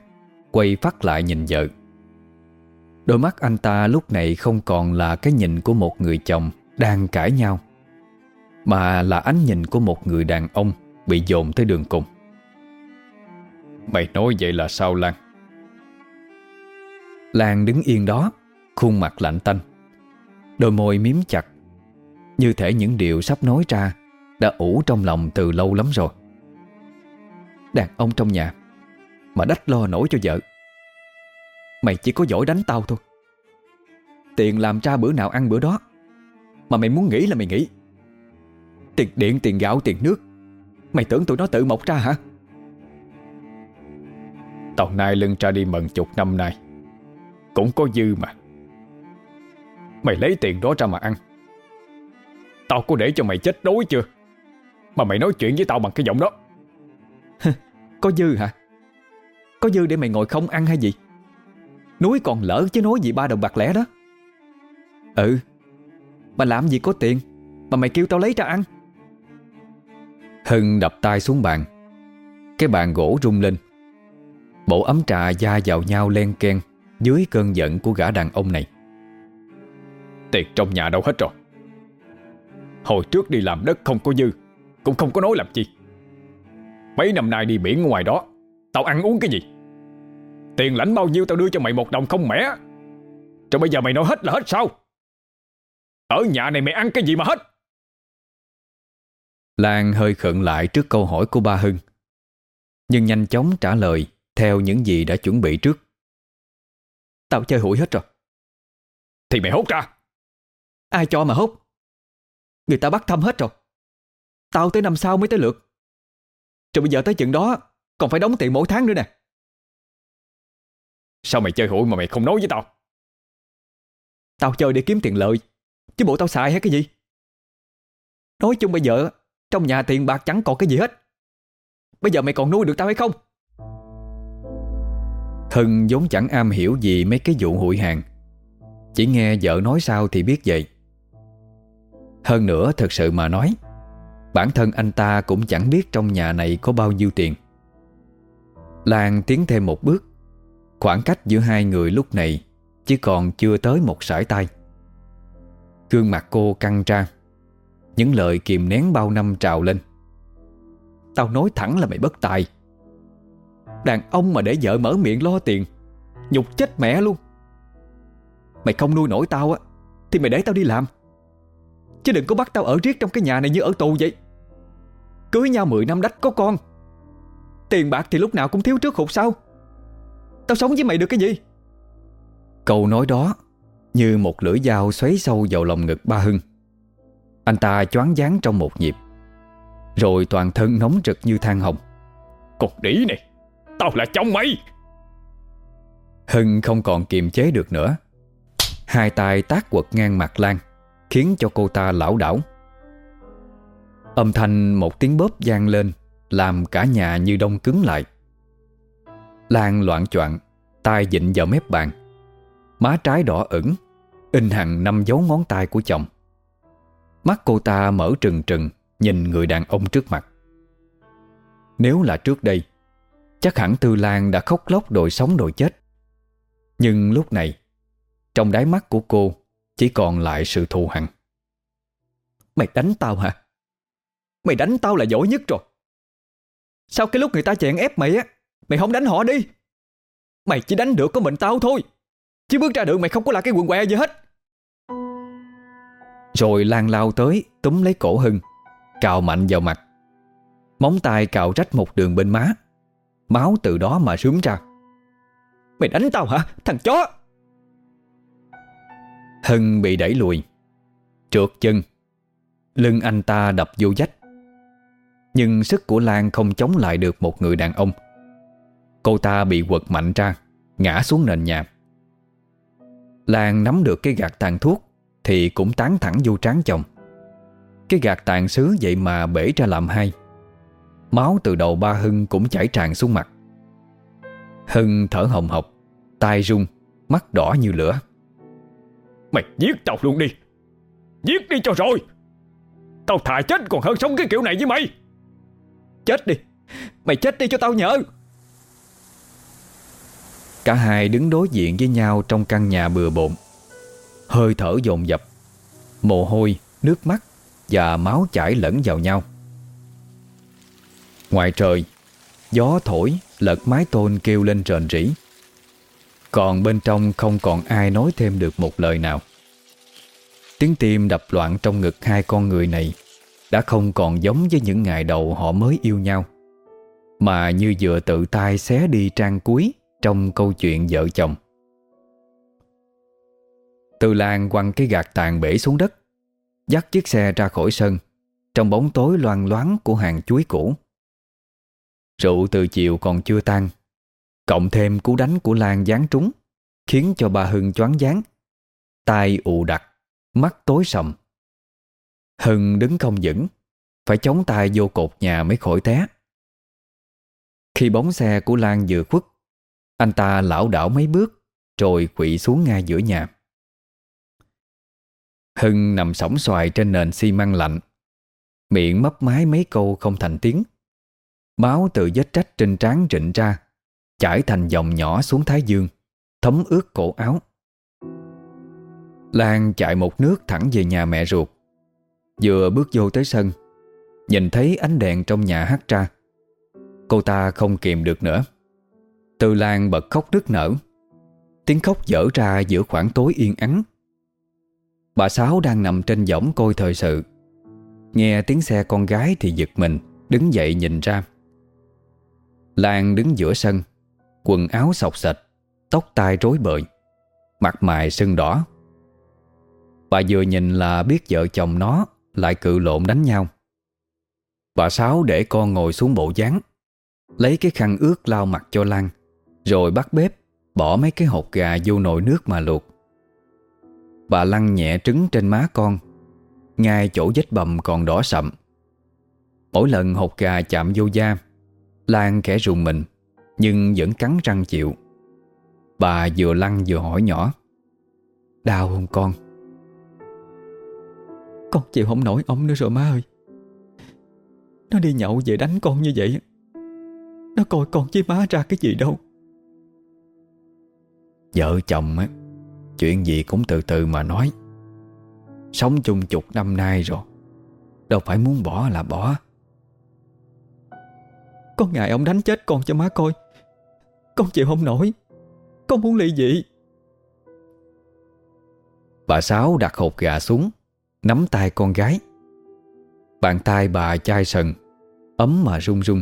Quay phát lại nhìn vợ. Đôi mắt anh ta lúc này không còn là cái nhìn của một người chồng đang cãi nhau, Mà là ánh nhìn của một người đàn ông bị dồn tới đường cùng. Mày nói vậy là sao Lan? Lan đứng yên đó Khuôn mặt lạnh tanh. Đôi môi miếm chặt. Như thể những điều sắp nói ra Đã ủ trong lòng từ lâu lắm rồi. Đàn ông trong nhà Mà đách lo nổi cho vợ. Mày chỉ có giỏi đánh tao thôi. Tiền làm ra bữa nào ăn bữa đó Mà mày muốn nghĩ là mày nghĩ. Tiền điện, tiền gạo, tiền nước. Mày tưởng tụi nó tự mọc ra hả? Tàu nay lưng ra đi mận chục năm nay. Cũng có dư mà. Mày lấy tiền đó ra mà ăn. Tao có để cho mày chết đói chưa? Mà mày nói chuyện với tao bằng cái giọng đó. Có dư hả? Có dư để mày ngồi không ăn hay gì? Núi còn lỡ chứ nói gì ba đồng bạc lẻ đó. Ừ Mà làm gì có tiền Mà mày kêu tao lấy ra ăn? Hưng đập tay xuống bàn. Cái bàn gỗ rung lên. Bộ ấm trà da vào nhau len ken Dưới cơn giận của gã đàn ông này. Tiền trong nhà đâu hết rồi? Hồi trước đi làm đất không có dư, Cũng không có nói làm chi. Mấy năm nay đi biển ngoài đó, Tao ăn uống cái gì? Tiền lãnh bao nhiêu tao đưa cho mày một đồng không mẻ? Rồi bây giờ mày nói hết là hết sao? Ở nhà này mày ăn cái gì mà hết? Lan hơi khựng lại trước câu hỏi của ba Hưng, Nhưng nhanh chóng trả lời. Theo những gì đã chuẩn bị trước. Tao chơi hụi hết rồi. Thì mày hốt ra. Ai cho mà hốt? Người ta bắt thăm hết rồi. Tao tới năm sau mới tới lượt. Rồi bây giờ tới chừng đó Còn phải đóng tiền mỗi tháng nữa nè. Sao mày chơi hụi mà mày không nói với tao? Tao chơi để kiếm tiền lợi Chứ bộ tao xài hay cái gì? Nói chung bây giờ Trong nhà tiền bạc chẳng còn cái gì hết. Bây giờ mày còn nuôi được tao hay không Hưng vốn chẳng am hiểu gì mấy cái vụ hụi hàng. Chỉ nghe vợ nói sao thì biết vậy. Hơn nữa, thật sự mà nói, Bản thân anh ta cũng chẳng biết trong nhà này có bao nhiêu tiền. Lan tiến thêm một bước. Khoảng cách giữa hai người lúc này Chỉ còn chưa tới một sải tay. Gương mặt cô căng ra. Những lời kìm nén bao năm trào lên. Tao nói thẳng là mày bất tài. Đàn ông mà để vợ mở miệng lo tiền. Nhục chết mẹ luôn. Mày không nuôi nổi tao á, Thì mày để tao đi làm. Chứ đừng có bắt tao ở riết trong cái nhà này như ở tù vậy. Cưới nhau 10 năm đách có con. Tiền bạc thì lúc nào cũng thiếu trước hụt sau. Tao sống với mày được cái gì? Câu nói đó Như một lưỡi dao xoáy sâu vào lòng ngực ba Hưng. Anh ta choáng váng trong một nhịp, Rồi toàn thân nóng rực như than hồng. Cục đĩ này! Tao là chồng mày. Hưng không còn kiềm chế được nữa. Hai tay tác quật ngang mặt Lan, Khiến cho cô ta lảo đảo. Âm thanh một tiếng bóp gian lên, Làm cả nhà như đông cứng lại. Lan loạn choạng, tay dịnh vào mép bàn. Má trái đỏ ửng, In hằn năm dấu ngón tay của chồng. Mắt cô ta mở trừng trừng, Nhìn người đàn ông trước mặt. Nếu là trước đây Chắc hẳn Tư Lan đã khóc lóc đòi sống đòi chết. Nhưng lúc này Trong đáy mắt của cô Chỉ còn lại sự thù hằn. Mày đánh tao hả? Mày đánh tao là giỏi nhất rồi. Sao cái lúc người ta chèn ép mày á Mày không đánh họ đi. Mày chỉ đánh được có mình tao thôi. Chứ bước ra đường mày không có là cái quần què gì hết. Rồi Lan lao tới Túm lấy cổ Hưng Cào mạnh vào mặt. Móng tay cào rách một đường bên má Máu từ đó mà sướng ra. Mày đánh tao hả, thằng chó? Hân bị đẩy lùi, Trượt chân. Lưng anh ta đập vô dách. Nhưng sức của Lan không chống lại được một người đàn ông. Cô ta bị quật mạnh ra, Ngã xuống nền nhà. Lan nắm được cái gạt tàn thuốc Thì cũng tán thẳng vô trán chồng. Cái gạt tàn sứ vậy mà bể ra làm hai. Máu từ đầu ba Hưng cũng chảy tràn xuống mặt. Hưng thở hồng hộc tay run Mắt đỏ như lửa. Mày giết tao luôn đi. Giết đi cho rồi. Tao thà chết còn hơn sống cái kiểu này với mày. Chết đi. Mày chết đi cho tao nhớ Cả hai đứng đối diện với nhau trong căn nhà bừa bộn. Hơi thở dồn dập Mồ hôi, nước mắt và máu chảy lẫn vào nhau Ngoài trời, Gió thổi lật mái tôn kêu lên rền rỉ Còn bên trong không còn ai nói thêm được một lời nào. Tiếng tim đập loạn trong ngực hai con người này Đã không còn giống với những ngày đầu họ mới yêu nhau. Mà như vừa tự tay xé đi trang cuối Trong câu chuyện vợ chồng. Từ Lan quăng cái gạt tàn bể xuống đất, Dắt chiếc xe ra khỏi sân, Trong bóng tối loang loáng của hàng chuối cũ. Rượu từ chiều còn chưa tan. Cộng thêm cú đánh của Lan giáng trúng, Khiến cho bà Hưng choáng váng. Tai ù đặc, Mắt tối sầm. Hưng đứng không vững, Phải chống tay vô cột nhà mới khỏi té. Khi bóng xe của Lan vừa khuất, Anh ta lảo đảo mấy bước, Rồi quỵ xuống ngay giữa nhà. Hưng nằm sóng xoài trên nền xi măng lạnh. Miệng mấp mái mấy câu không thành tiếng. Máu từ vết trách trên trán rịn ra, Chảy thành dòng nhỏ xuống thái dương, Thấm ướt cổ áo. Lan chạy một nước thẳng về nhà mẹ ruột. Vừa bước vô tới sân, Nhìn thấy ánh đèn trong nhà hắt ra. Cô ta không kìm được nữa. Từ Lan bật khóc nức nở. Tiếng khóc dở ra giữa khoảng tối yên ắng. Bà Sáu đang nằm trên võng coi thời sự. Nghe tiếng xe con gái thì giật mình, Đứng dậy nhìn ra. Lan đứng giữa sân, Quần áo sọc sệt Tóc tai rối bời, Mặt mày sưng đỏ. Bà vừa nhìn là biết vợ chồng nó Lại cự lộn đánh nhau. Bà Sáu để con ngồi xuống bộ dáng, Lấy cái khăn ướt lau mặt cho Lan, Rồi bắt bếp, Bỏ mấy cái hột gà vô nồi nước mà luộc. Bà lăn nhẹ trứng trên má con, Ngay chỗ vết bầm còn đỏ sậm. Mỗi lần hột gà chạm vô da Lan kẻ rùng mình, Nhưng vẫn cắn răng chịu. Bà vừa lăn vừa hỏi nhỏ, Đau không con? Con chịu không nổi ông nữa rồi má ơi. Nó đi nhậu về đánh con như vậy Nó coi con với má ra cái gì đâu. Vợ chồng á, Chuyện gì cũng từ từ mà nói. Sống chung chục năm nay rồi, Đâu phải muốn bỏ là bỏ. Có ngày ông đánh chết con cho má coi. Con chịu không nổi. Con muốn ly dị. Bà Sáu đặt hộp gà xuống, Nắm tay con gái. Bàn tay bà chai sần, Ấm mà run run.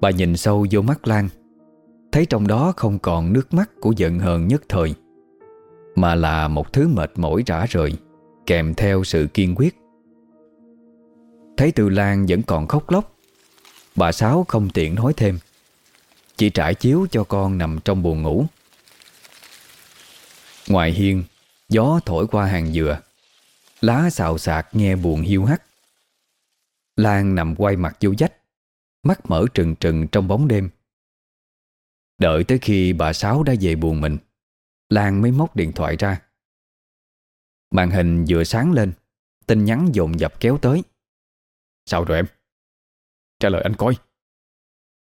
Bà nhìn sâu vô mắt Lan, Thấy trong đó không còn nước mắt Của giận hờn nhất thời, Mà là một thứ mệt mỏi rã rời, Kèm theo sự kiên quyết. Thấy Từ Lan vẫn còn khóc lóc Bà Sáu không tiện nói thêm. Chỉ trải chiếu cho con nằm trong buồn ngủ. Ngoài hiên, Gió thổi qua hàng dừa. Lá xào xạc nghe buồn hiu hắt. Lan nằm quay mặt vô dách Mắt mở trừng trừng trong bóng đêm. Đợi tới khi bà Sáu đã về buồn mình, Lan mới móc điện thoại ra. Màn hình vừa sáng lên, Tin nhắn dồn dập kéo tới. Sao rồi em? Trả lời anh coi.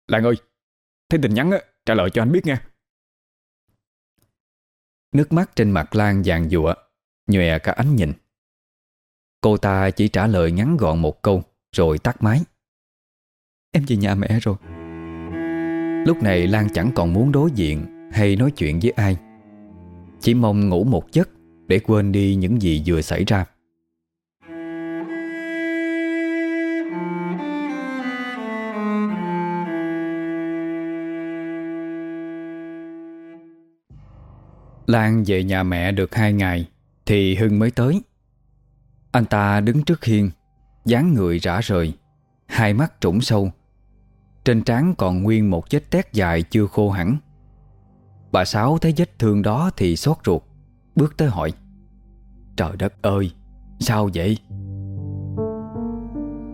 Lan ơi, Thấy tin nhắn á, Trả lời cho anh biết nha Nước mắt trên mặt Lan vàng dụa Nhòe cả ánh nhìn. Cô ta chỉ trả lời ngắn gọn một câu, Rồi tắt máy. Em về nhà mẹ rồi. Lúc này Lan chẳng còn muốn đối diện Hay nói chuyện với ai. Chỉ mong ngủ một giấc Để quên đi những gì vừa xảy ra. Lan về nhà mẹ được hai ngày, Thì Hưng mới tới. Anh ta đứng trước hiên, dáng người rã rời, Hai mắt trũng sâu. Trên trán còn nguyên một vết tét dài chưa khô hẳn. Bà Sáu thấy vết thương đó thì xót ruột, Bước tới hỏi, Trời đất ơi, Sao vậy?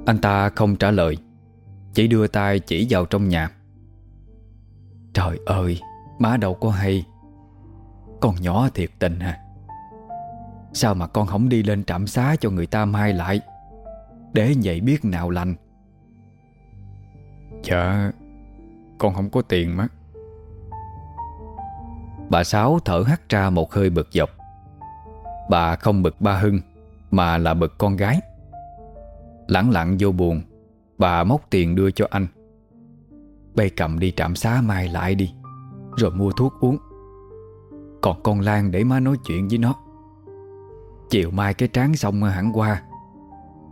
Anh ta không trả lời, Chỉ đưa tay chỉ vào trong nhà. Trời ơi, Má đâu có hay con nhỏ thiệt tình hả Sao mà con không đi lên trạm xá cho người ta mai lại? Để vậy biết nào lành. Dạ Con không có tiền má Bà Sáu thở hắt ra một hơi bực dọc. Bà không bực ba Hưng, Mà là bực con gái. Lặng lặng vô buồn, Bà móc tiền đưa cho anh. Bây cầm đi trạm xá mai lại đi, Rồi mua thuốc uống. Còn con Lan để má nói chuyện với nó. Chiều mai cái tráng xong hẳn qua.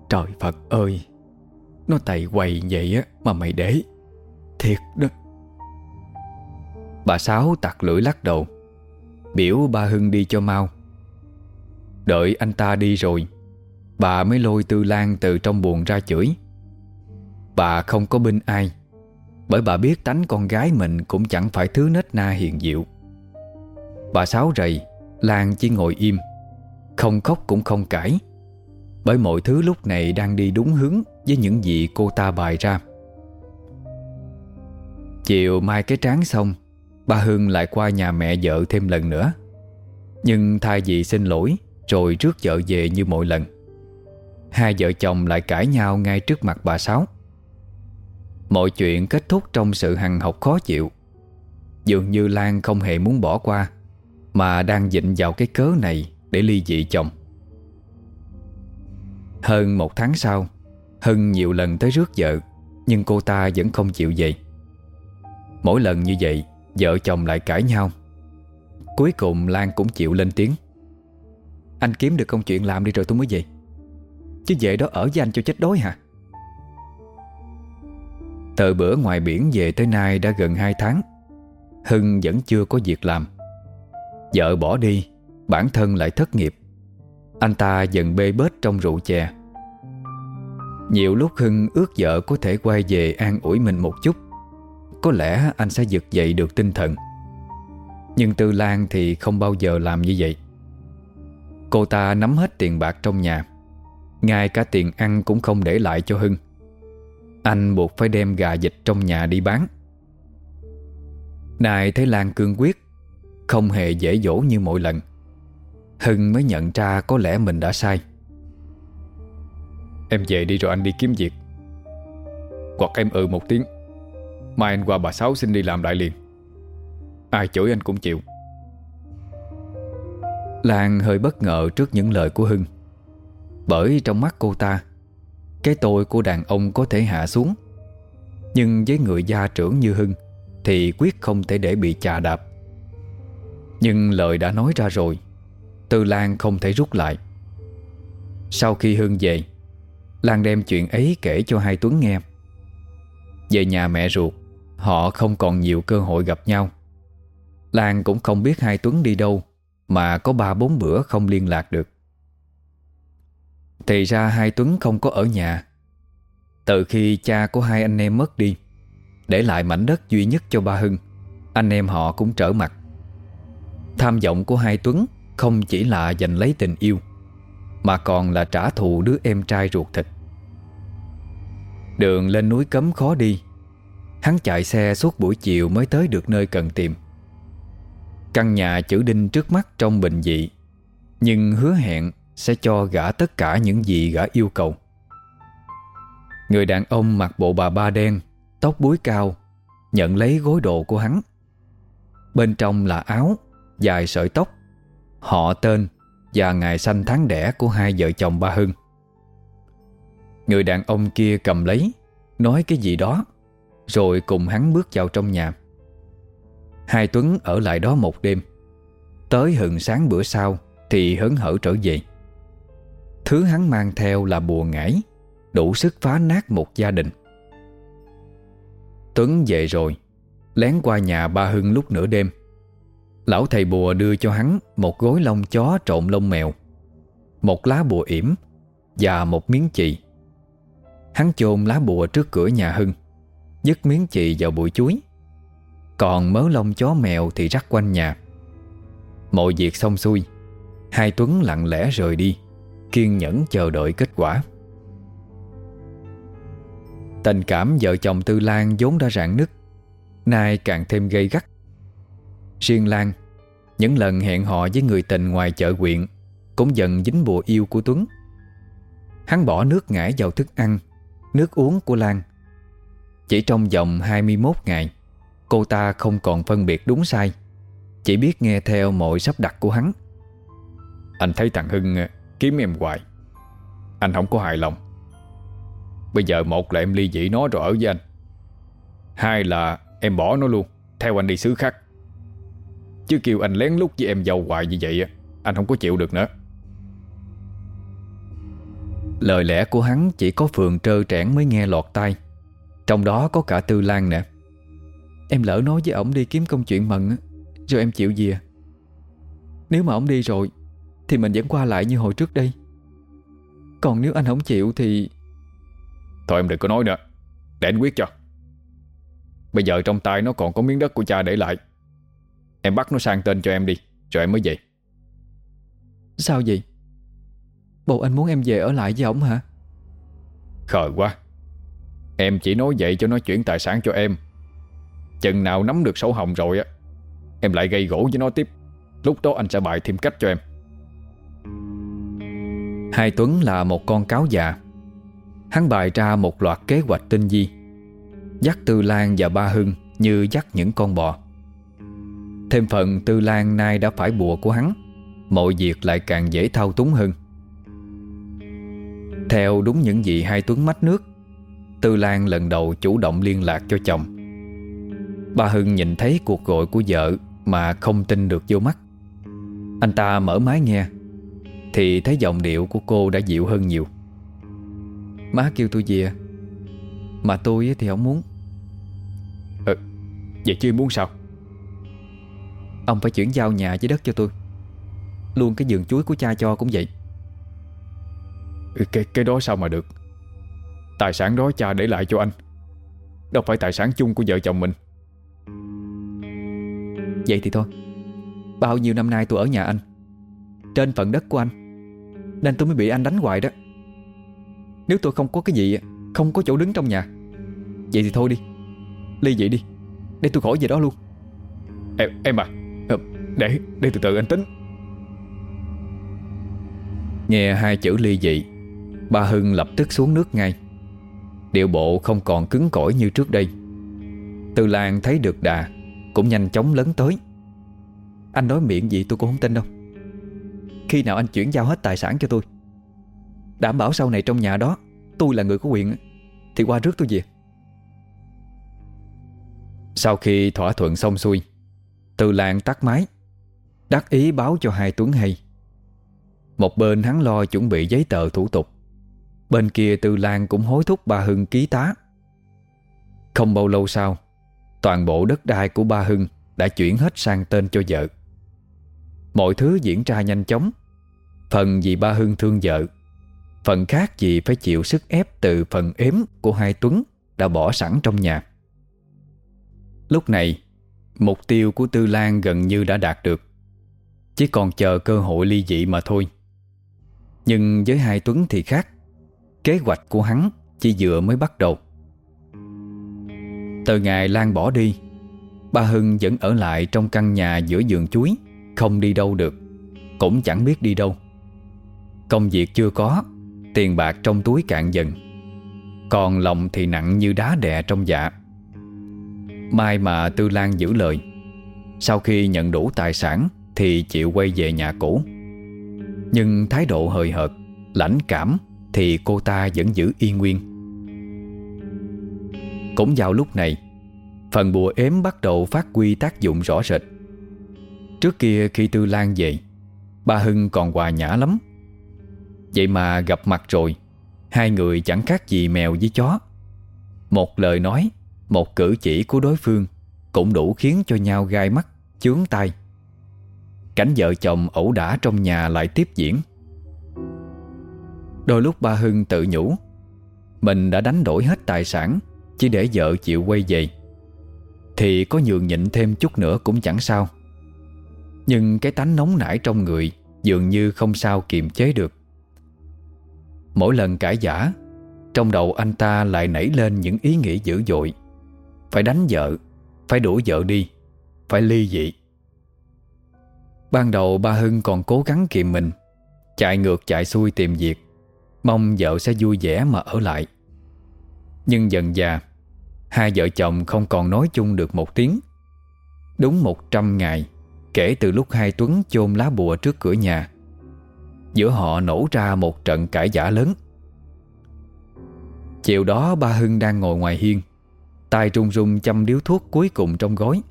Trời Phật ơi, Nó tày quầy vậy á Mà mày để. Thiệt đó. Bà Sáu tặc lưỡi lắc đầu. Biểu ba Hưng đi cho mau. Đợi anh ta đi rồi, Bà mới lôi Tư Lan từ trong buồn ra chửi. Bà không có binh ai, Bởi bà biết tánh con gái mình Cũng chẳng phải thứ nết na hiền diệu Bà Sáu rầy, Lan chỉ ngồi im. Không khóc cũng không cãi. Bởi mọi thứ lúc này đang đi đúng hướng Với những gì cô ta bày ra. Chiều mai cái tráng xong Ba Hưng lại qua nhà mẹ vợ thêm lần nữa. Nhưng thay vì xin lỗi, Rồi rước vợ về như mọi lần. Hai vợ chồng lại cãi nhau ngay trước mặt bà Sáu. Mọi chuyện kết thúc trong sự hằng học khó chịu. Dường như Lan không hề muốn bỏ qua. Mà đang dịnh vào cái cớ này Để ly dị chồng. Hơn một tháng sau Hưng nhiều lần tới rước vợ, Nhưng cô ta vẫn không chịu về. Mỗi lần như vậy, Vợ chồng lại cãi nhau. Cuối cùng Lan cũng chịu lên tiếng. Anh kiếm được công chuyện làm đi rồi tôi mới về. Chứ về đó ở với anh cho chết đói hả? Từ bữa ngoài biển về tới nay đã gần 2 tháng Hưng vẫn chưa có việc làm. Vợ bỏ đi, Bản thân lại thất nghiệp. Anh ta dần bê bết trong rượu chè. Nhiều lúc Hưng ước vợ có thể quay về an ủi mình một chút. Có lẽ anh sẽ giật dậy được tinh thần. Nhưng Tư Lan thì không bao giờ làm như vậy. Cô ta nắm hết tiền bạc trong nhà. Ngay cả tiền ăn cũng không để lại cho Hưng. Anh buộc phải đem gà dịch trong nhà đi bán. Này thấy Lan cương quyết không hề dễ dỗ như mọi lần. Hưng mới nhận ra có lẽ mình đã sai. Em về đi rồi anh đi kiếm việc. Hoặc em ừ một tiếng. Mai anh qua bà Sáu xin đi làm lại liền. Ai chửi anh cũng chịu. Lan hơi bất ngờ trước những lời của Hưng. Bởi trong mắt cô ta, Cái tôi của đàn ông có thể hạ xuống. Nhưng với người gia trưởng như Hưng Thì quyết không thể để bị chà đạp. Nhưng lời đã nói ra rồi, Tư Lan không thể rút lại. Sau khi Hưng về, Lan đem chuyện ấy kể cho hai Tuấn nghe. Về nhà mẹ ruột, Họ không còn nhiều cơ hội gặp nhau. Lan cũng không biết hai Tuấn đi đâu, Mà có ba bốn bữa không liên lạc được. Thì ra hai Tuấn không có ở nhà. Từ khi cha của hai anh em mất đi, Để lại mảnh đất duy nhất cho ba Hưng, Anh em họ cũng trở mặt. Tham vọng của hai Tuấn Không chỉ là giành lấy tình yêu, Mà còn là trả thù đứa em trai ruột thịt. Đường lên núi cấm khó đi, Hắn chạy xe suốt buổi chiều mới tới được nơi cần tìm. Căn nhà chữ đinh trước mắt trong bình dị, Nhưng hứa hẹn sẽ cho gã tất cả những gì gã yêu cầu. Người đàn ông mặc bộ bà ba đen, Tóc búi cao, Nhận lấy gối đồ của hắn. Bên trong là áo Dài sợi tóc. Họ tên Và ngày sanh tháng đẻ của hai vợ chồng ba Hưng. Người đàn ông kia cầm lấy, Nói cái gì đó, Rồi cùng hắn bước vào trong nhà. Hai Tuấn ở lại đó một đêm. Tới hừng sáng bữa sau Thì hớn hở trở về. Thứ hắn mang theo là bùa ngải, Đủ sức phá nát một gia đình. Tuấn về rồi, Lén qua nhà ba Hưng lúc nửa đêm. Lão thầy bùa đưa cho hắn Một gối lông chó trộn lông mèo, Một lá bùa yểm Và một miếng chì. Hắn chôn lá bùa trước cửa nhà Hưng, Dứt miếng chì vào bụi chuối. Còn mớ lông chó mèo thì rắc quanh nhà. Mọi việc xong xuôi, Hai Tuấn lặng lẽ rời đi, Kiên nhẫn chờ đợi kết quả. Tình cảm vợ chồng Tư Lan vốn đã rạn nứt, Nay càng thêm gây gắt. Riêng Lan, Những lần hẹn hò với người tình ngoài chợ quyện Cũng dần dính bùa yêu của Tuấn. Hắn bỏ nước ngải vào thức ăn, Nước uống của Lan. Chỉ trong vòng 21 ngày, Cô ta không còn phân biệt đúng sai, Chỉ biết nghe theo mọi sắp đặt của hắn. Anh thấy thằng Hưng ờ, Kiếm em hoài. Anh không có hài lòng. Bây giờ một là em ly dị nó rồi ở với anh. Hai là em bỏ nó luôn, Theo anh đi xứ khác. Chứ kêu anh lén lút với em giàu hoài như vậy Anh không có chịu được nữa. Lời lẽ của hắn chỉ có Phường trơ trẽn mới nghe lọt tai. Trong đó có cả Tư Lan nè. Em lỡ nói với ổng đi kiếm công chuyện mận Rồi em chịu gì à Nếu mà ổng đi rồi thì mình vẫn qua lại như hồi trước đây. Còn nếu anh không chịu thì Thôi em đừng có nói nữa. Để anh quyết cho. Bây giờ trong tay nó còn có miếng đất của cha để lại Em bắt nó sang tên cho em đi Rồi em mới về. Sao vậy? Bộ anh muốn em về ở lại với ổng hả? Khờ quá. Em chỉ nói vậy cho nó chuyển tài sản cho em. Chừng nào nắm được sổ hồng rồi á Em lại gây gỗ với nó tiếp. Lúc đó anh sẽ bày thêm cách cho em. Hai Tuấn là một con cáo già. Hắn bày ra một loạt kế hoạch tinh vi. Dắt Tư Lan và Ba Hưng Như dắt những con bò Thêm phần Tư Lan nay đã phải bùa của hắn. Mọi việc lại càng dễ thao túng hơn. Theo đúng những gì hai Tuấn mách nước, Tư Lan lần đầu chủ động liên lạc cho chồng. Ba Hưng nhìn thấy cuộc gọi của vợ Mà không tin được vô mắt. Anh ta mở máy nghe, Thì thấy giọng điệu của cô đã dịu hơn nhiều. Má kêu tôi về. Mà tôi thì không muốn. Ừ Vậy chứ muốn sao? Ông phải chuyển giao nhà với đất cho tôi. Luôn cái vườn chuối của cha cho cũng vậy. Cái, cái đó sao mà được? Tài sản đó cha để lại cho anh. Đâu phải tài sản chung của vợ chồng mình. Vậy thì thôi. Bao nhiêu năm nay tôi ở nhà anh Trên phần đất của anh Nên tôi mới bị anh đánh hoài đó. Nếu tôi không có cái gì Không có chỗ đứng trong nhà Vậy thì thôi đi. Ly vậy đi Để tôi khỏi về đó luôn. Em, em à để, để từ từ anh tính. Nghe hai chữ ly dị Ba Hưng lập tức xuống nước ngay. Điệu bộ không còn cứng cỏi như trước đây. Từ Lan thấy được đà Cũng nhanh chóng lớn tới. Anh nói miệng gì tôi cũng không tin đâu. Khi nào anh chuyển giao hết tài sản cho tôi Đảm bảo sau này trong nhà đó Tôi là người có quyền Thì qua rước tôi về. Sau khi thỏa thuận xong xuôi Từ Lan tắt máy. Đắc ý báo cho hai Tuấn hay. Một bên hắn lo chuẩn bị giấy tờ thủ tục, Bên kia Tư Lan cũng hối thúc ba Hưng ký tá. Không bao lâu sau, Toàn bộ đất đai của ba Hưng Đã chuyển hết sang tên cho vợ. Mọi thứ diễn ra nhanh chóng, Phần vì ba Hưng thương vợ, Phần khác vì phải chịu sức ép Từ phần ếm của hai Tuấn Đã bỏ sẵn trong nhà. Lúc này, Mục tiêu của Tư Lan gần như đã đạt được. Chỉ còn chờ cơ hội ly dị mà thôi. Nhưng với hai Tuấn thì khác. Kế hoạch của hắn chỉ vừa mới bắt đầu. Từ ngày Lan bỏ đi Ba Hưng vẫn ở lại trong căn nhà giữa vườn chuối, Không đi đâu được, Cũng chẳng biết đi đâu. Công việc chưa có, Tiền bạc trong túi cạn dần, Còn lòng thì nặng như đá đè trong dạ. Mai mà Tư Lan giữ lời, Sau khi nhận đủ tài sản thì chịu quay về nhà cũ. Nhưng thái độ hời hợt, Lãnh cảm thì cô ta vẫn giữ yên nguyên. Cũng vào lúc này, Phần bùa ếm bắt đầu phát huy tác dụng rõ rệt. Trước kia khi Tư Lan về Ba Hưng còn hòa nhã lắm. Vậy mà gặp mặt rồi, Hai người chẳng khác gì mèo với chó. Một lời nói, Một cử chỉ của đối phương Cũng đủ khiến cho nhau gai mắt, Chướng tay Cảnh vợ chồng ẩu đả trong nhà lại tiếp diễn. Đôi lúc ba Hưng tự nhủ, Mình đã đánh đổi hết tài sản, Chỉ để vợ chịu quay về. Thì có nhường nhịn thêm chút nữa cũng chẳng sao. Nhưng cái tánh nóng nảy trong người Dường như không sao kiềm chế được. Mỗi lần cãi giả Trong đầu anh ta lại nảy lên những ý nghĩ dữ dội. Phải đánh vợ, Phải đuổi vợ đi, Phải ly dị. Ban đầu ba Hưng còn cố gắng kiềm mình. Chạy ngược, chạy xuôi tìm việc. Mong vợ sẽ vui vẻ mà ở lại. Nhưng dần già Hai vợ chồng không còn nói chung được một tiếng. Đúng một trăm ngày, Kể từ lúc hai Tuấn chôn lá bùa trước cửa nhà, Giữa họ nổ ra một trận cãi giả lớn. Chiều đó ba Hưng đang ngồi ngoài hiên, tay run run chăm điếu thuốc cuối cùng trong gói.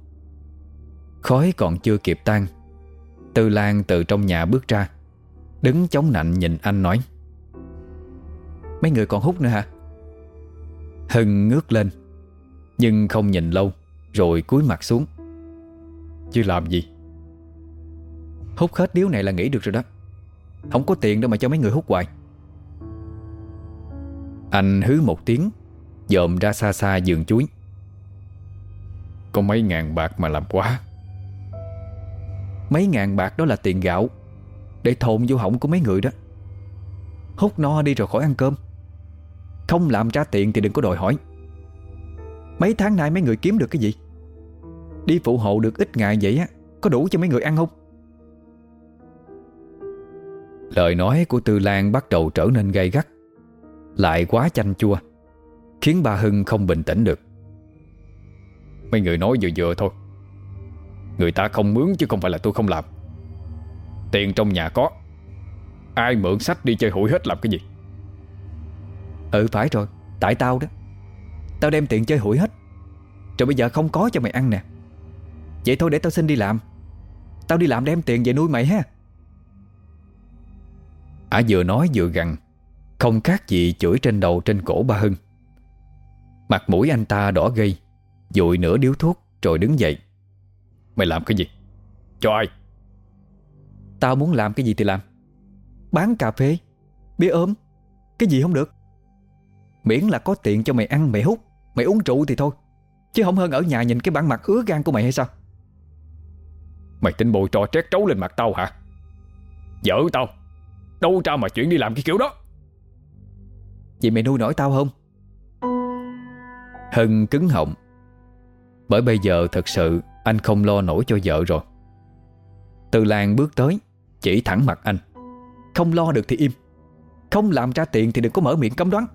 Khói còn chưa kịp tan Tư Lan từ trong nhà bước ra, Đứng chống nạnh nhìn anh nói, Mấy người còn hút nữa hả? Hưng ngước lên, Nhưng không nhìn lâu, Rồi cúi mặt xuống. Chứ làm gì? Hút hết điếu này là nghỉ được rồi đó. Không có tiền đâu mà cho mấy người hút hoài. Anh hứ một tiếng Dộm ra xa xa giường chuối. Có mấy ngàn bạc mà làm quá. Mấy ngàn bạc đó là tiền gạo. Để thộn vô hỏng của mấy người đó. Hút no đi rồi khỏi ăn cơm. Không làm ra tiền thì đừng có đòi hỏi. Mấy tháng nay mấy người kiếm được cái gì? Đi phụ hộ được ít ngày vậy á, Có đủ cho mấy người ăn không? Lời nói của Tư Lan bắt đầu trở nên gay gắt. Lại quá chanh chua, Khiến bà Hưng không bình tĩnh được. Mấy người nói vừa vừa thôi. Người ta không mướn chứ không phải là tôi không làm. Tiền trong nhà có. Ai mượn sách đi chơi hụi hết làm cái gì? Ừ phải rồi. Tại tao đó. Tao đem tiền chơi hụi hết. Rồi bây giờ không có cho mày ăn nè. Vậy thôi để tao xin đi làm. Tao đi làm đem tiền về nuôi mày ha. Ả vừa nói vừa gằn. Không khác gì chửi trên đầu trên cổ ba Hưng. Mặt mũi anh ta đỏ gây Dụi nửa điếu thuốc Rồi đứng dậy Mày làm cái gì? Cho ai? Tao muốn làm cái gì thì làm. Bán cà phê Bia ôm Cái gì không được. Miễn là có tiền cho mày ăn mày hút Mày uống rượu thì thôi. Chứ không hơn ở nhà nhìn cái bản mặt ứa gan của mày hay sao? Mày tính bồi trò trét trấu lên mặt tao hả? Vợ tao. Đâu ra mà chuyện đi làm cái kiểu đó. Vậy mày nuôi nổi tao không? Hưng cứng họng. Bởi bây giờ thật sự anh không lo nổi cho vợ rồi. Từ Lan bước tới, Chỉ thẳng mặt anh. Không lo được thì im. Không làm ra tiền thì đừng có mở miệng cấm đoán.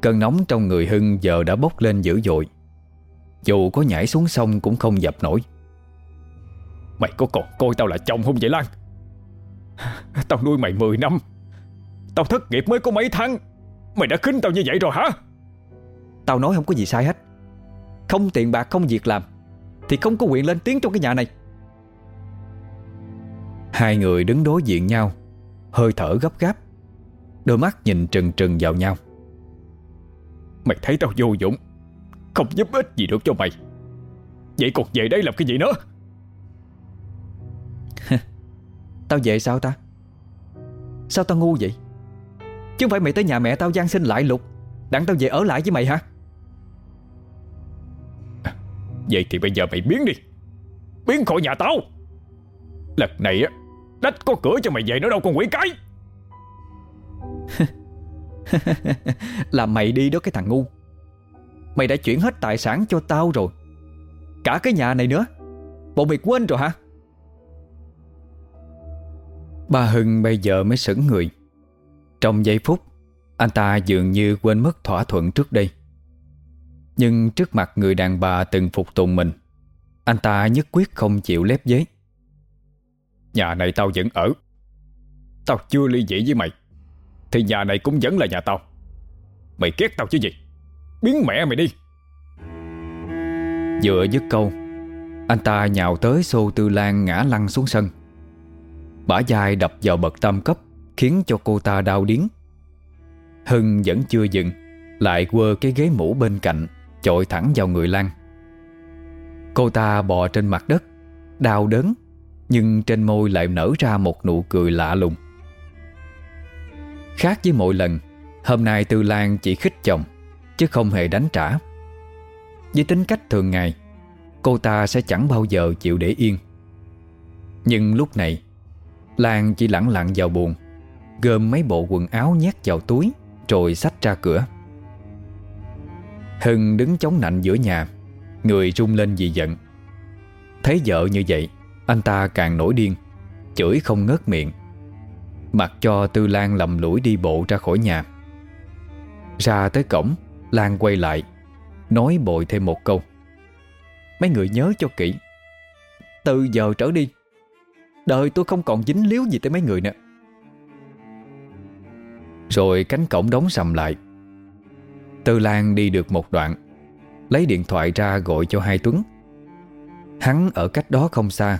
Cơn nóng trong người Hưng giờ đã bốc lên dữ dội. Dù có nhảy xuống sông cũng không dập nổi. Mày có còn coi tao là chồng không vậy Lan? Tao nuôi mày 10 năm. Tao thất nghiệp mới có mấy tháng. Mày đã khinh tao như vậy rồi hả? Tao nói không có gì sai hết. Không tiền bạc không việc làm Thì không có quyền lên tiếng trong cái nhà này. Hai người đứng đối diện nhau Hơi thở gấp gáp Đôi mắt nhìn trừng trừng vào nhau. Mày thấy tao vô dụng Không giúp ích gì được cho mày. Vậy còn về đây làm cái gì nữa? Tao về sao ta? Sao tao ngu vậy? Chứ không phải mày tới nhà mẹ tao gian xin lại lục Đặng tao về ở lại với mày hả Vậy thì bây giờ mày biến đi. Biến khỏi nhà tao. Lần này á Đách có cửa cho mày về nữa đâu con quỷ cái. Là mày đi đó cái thằng ngu. Mày đã chuyển hết tài sản cho tao rồi. Cả cái nhà này nữa. Bộ mày quên rồi hả? Ba Hưng bây giờ mới sững người. Trong giây phút, Anh ta dường như quên mất thỏa thuận trước đây. Nhưng trước mặt người đàn bà từng phục tùng mình, Anh ta nhất quyết không chịu lép giấy. Nhà này tao vẫn ở. Tao chưa ly dị với mày, Thì nhà này cũng vẫn là nhà tao. Mày ghét tao chứ gì? Biến mẹ mày đi. Vừa dứt câu, Anh ta nhào tới xô tư lan ngã lăn xuống sân. Bả dài đập vào bậc tam cấp, Khiến cho cô ta đau điếng. Hưng vẫn chưa dừng, Lại quơ cái ghế mũ bên cạnh. Chội thẳng vào người Lan. Cô ta bò trên mặt đất, Đau đớn, Nhưng trên môi lại nở ra một nụ cười lạ lùng. Khác với mọi lần, Hôm nay Tư Lan chỉ khích chồng, Chứ không hề đánh trả. Với tính cách thường ngày, Cô ta sẽ chẳng bao giờ chịu để yên. Nhưng lúc này, Lan chỉ lẳng lặng vào buồn Gom mấy bộ quần áo nhét vào túi, Rồi xách ra cửa. Hưng đứng chống nạnh giữa nhà, Người rung lên vì giận. Thấy vợ như vậy, Anh ta càng nổi điên, Chửi không ngớt miệng. Mặc cho Tư Lan lầm lũi đi bộ ra khỏi nhà. Ra tới cổng, Lan quay lại, Nói bội thêm một câu. Mấy người nhớ cho kỹ. Từ giờ trở đi, Đời tôi không còn dính líu gì tới mấy người nữa. Rồi cánh cổng đóng sầm lại. Tư Lan đi được một đoạn, Lấy điện thoại ra gọi cho hai Tuấn. Hắn ở cách đó không xa,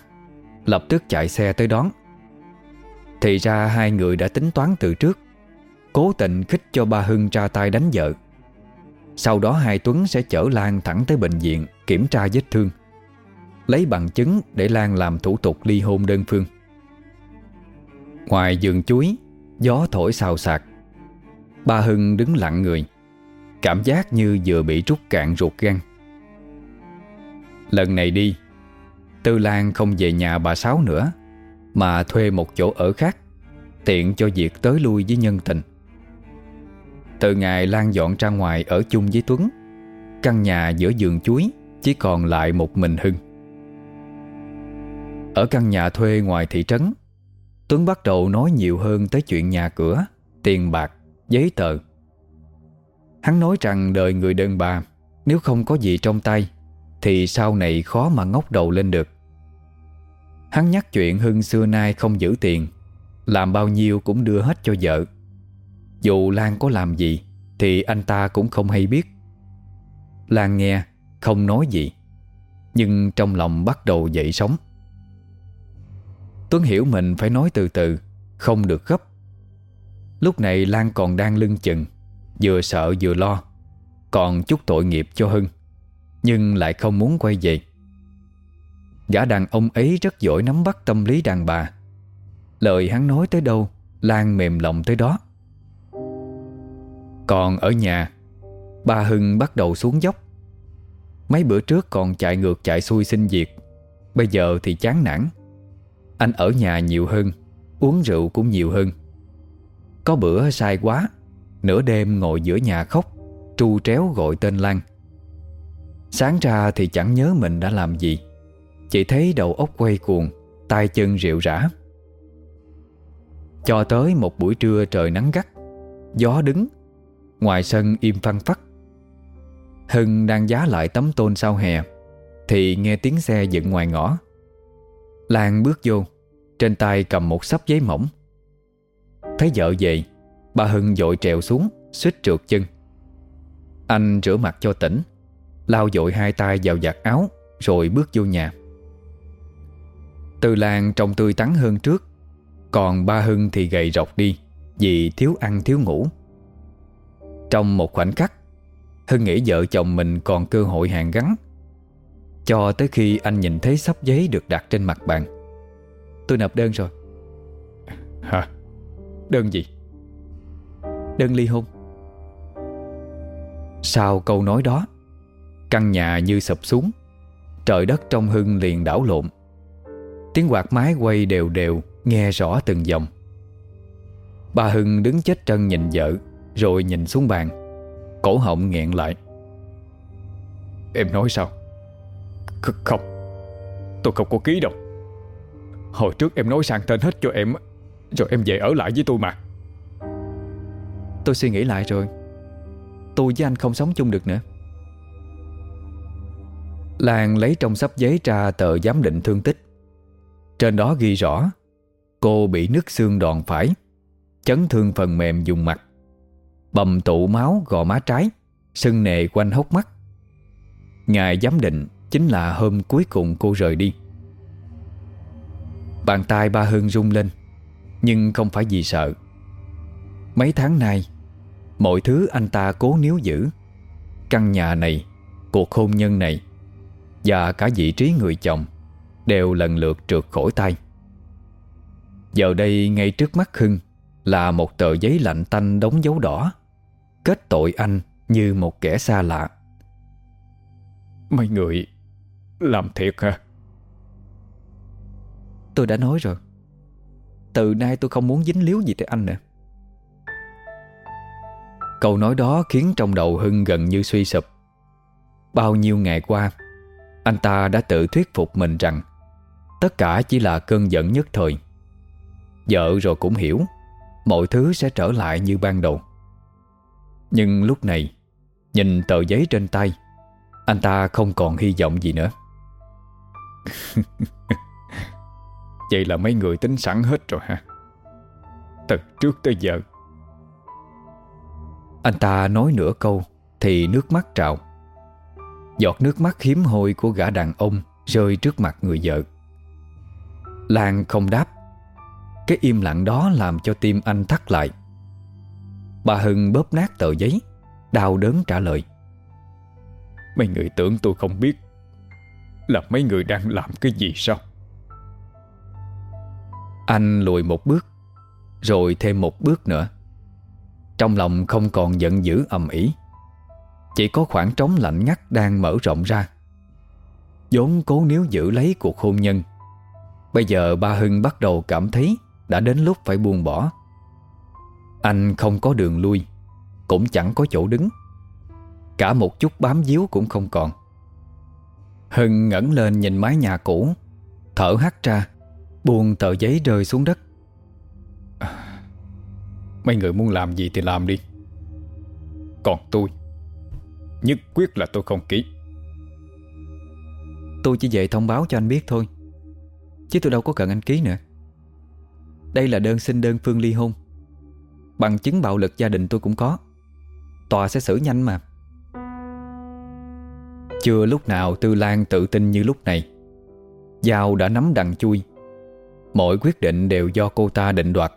Lập tức chạy xe tới đón. Thì ra hai người đã tính toán từ trước, Cố tình khích cho ba Hưng ra tay đánh vợ. Sau đó hai Tuấn sẽ chở Lan thẳng tới bệnh viện Kiểm tra vết thương, Lấy bằng chứng để Lan làm thủ tục ly hôn đơn phương. Ngoài giường chuối, Gió thổi xào xạc, Ba Hưng đứng lặng người. Cảm giác như vừa bị rút cạn ruột gan. Lần này đi Tư Lan không về nhà bà Sáu nữa Mà thuê một chỗ ở khác Tiện cho việc tới lui với nhân tình. Từ ngày Lan dọn ra ngoài ở chung với Tuấn Căn nhà giữa giường chuối Chỉ còn lại một mình Hưng. Ở căn nhà thuê ngoài thị trấn Tuấn bắt đầu nói nhiều hơn tới chuyện nhà cửa Tiền bạc, giấy tờ. Hắn nói rằng đời người đơn bà, Nếu không có gì trong tay, Thì sau này khó mà ngóc đầu lên được. Hắn nhắc chuyện Hưng xưa nay không giữ tiền, Làm bao nhiêu cũng đưa hết cho vợ. Dù Lan có làm gì, Thì anh ta cũng không hay biết. Lan nghe, Không nói gì, Nhưng trong lòng bắt đầu dậy sống Tuấn hiểu mình phải nói từ từ, Không được gấp. Lúc này Lan còn đang lưng chừng Vừa sợ vừa lo, Còn chút tội nghiệp cho Hưng, Nhưng lại không muốn quay về. Gã đàn ông ấy rất giỏi nắm bắt tâm lý đàn bà. Lời hắn nói tới đâu, Lan mềm lòng tới đó. Còn ở nhà Ba Hưng bắt đầu xuống dốc. Mấy bữa trước còn chạy ngược chạy xuôi xin việc, Bây giờ thì chán nản. Anh ở nhà nhiều hơn, Uống rượu cũng nhiều hơn. Có bữa sai quá Nửa đêm ngồi giữa nhà khóc, Tru tréo gọi tên Lan. Sáng ra thì chẳng nhớ mình đã làm gì. Chỉ thấy đầu óc quay cuồng, tay chân rượu rã. Cho tới một buổi trưa trời nắng gắt, Gió đứng, Ngoài sân im phăng phắc. Hưng đang giá lại tấm tôn sau hè, Thì nghe tiếng xe dựng ngoài ngõ. Lan bước vô, Trên tay cầm một sắp giấy mỏng. Thấy vợ về Bà Hưng dội trèo xuống Suýt trượt chân. Anh rửa mặt cho tỉnh Lao dội hai tay vào giặt áo Rồi bước vô nhà. Từ Lan trông tươi tắn hơn trước Còn ba Hưng thì gầy rọc đi Vì thiếu ăn thiếu ngủ. Trong một khoảnh khắc Hưng nghĩ vợ chồng mình còn cơ hội hàng gắn. Cho tới khi anh nhìn thấy sắp giấy được đặt trên mặt bàn. Tôi nộp đơn rồi. Hả? Đơn gì? Đơn ly hôn. Sau câu nói đó, Căn nhà như sập xuống, Trời đất trong Hưng liền đảo lộn. Tiếng quạt mái quay đều đều, Nghe rõ từng dòng. Bà Hưng đứng chết trân nhìn vợ, Rồi nhìn xuống bàn, Cổ họng nghẹn lại. Em nói sao? K, Không. Tôi không có ký đâu. Hồi trước em nói sang tên hết cho em Rồi em về ở lại với tôi mà. Tôi suy nghĩ lại rồi. Tôi với anh không sống chung được nữa. Lan lấy trong sắp giấy ra tờ giám định thương tích. Trên đó ghi rõ, Cô bị nứt xương đòn phải, Chấn thương phần mềm dùng mặt, Bầm tụ máu gò má trái, Sưng nề quanh hốc mắt. Ngày giám định Chính là hôm cuối cùng cô rời đi. Bàn tay ba Hưng rung lên, Nhưng không phải vì sợ. Mấy tháng nay, Mọi thứ anh ta cố níu giữ. Căn nhà này, Cuộc hôn nhân này, Và cả vị trí người chồng Đều lần lượt trượt khỏi tay. Giờ đây ngay trước mắt Hưng Là một tờ giấy lạnh tanh đóng dấu đỏ, Kết tội anh như một kẻ xa lạ. Mấy người Làm thiệt hả? Tôi đã nói rồi. Từ nay tôi không muốn dính líu gì tới anh nữa. Câu nói đó khiến trong đầu Hưng gần như suy sụp. Bao nhiêu ngày qua, Anh ta đã tự thuyết phục mình rằng Tất cả chỉ là cơn giận nhất thời. Vợ rồi cũng hiểu, Mọi thứ sẽ trở lại như ban đầu. Nhưng lúc này, Nhìn tờ giấy trên tay, Anh ta không còn hy vọng gì nữa. Vậy là mấy người tính sẵn hết rồi ha? Từ trước tới giờ anh ta nói nửa câu Thì nước mắt trào. Giọt nước mắt hiếm hoi của gã đàn ông Rơi trước mặt người vợ. Lan không đáp. Cái im lặng đó làm cho tim anh thắt lại. Bà Hưng bóp nát tờ giấy, Đau đớn trả lời. Mấy người tưởng tôi không biết Là mấy người đang làm cái gì sao? Anh lùi một bước, Rồi thêm một bước nữa. Trong lòng không còn giận dữ ầm ĩ. Chỉ có khoảng trống lạnh ngắt đang mở rộng ra. Vốn cố níu giữ lấy cuộc hôn nhân. Bây giờ ba Hưng bắt đầu cảm thấy Đã đến lúc phải buông bỏ. Anh không có đường lui, Cũng chẳng có chỗ đứng. Cả một chút bám díu cũng không còn. Hưng ngẩng lên nhìn mái nhà cũ, Thở hắt ra, Buông tờ giấy rơi xuống đất. Mấy người muốn làm gì thì làm đi. Còn tôi, Nhất quyết là tôi không ký. Tôi chỉ về thông báo cho anh biết thôi, Chứ tôi đâu có cần anh ký nữa. Đây là đơn xin đơn phương ly hôn. Bằng chứng bạo lực gia đình tôi cũng có. Tòa sẽ xử nhanh mà. Chưa lúc nào Tư Lan tự tin như lúc này. Giao đã nắm đằng chui. Mọi quyết định đều do cô ta định đoạt.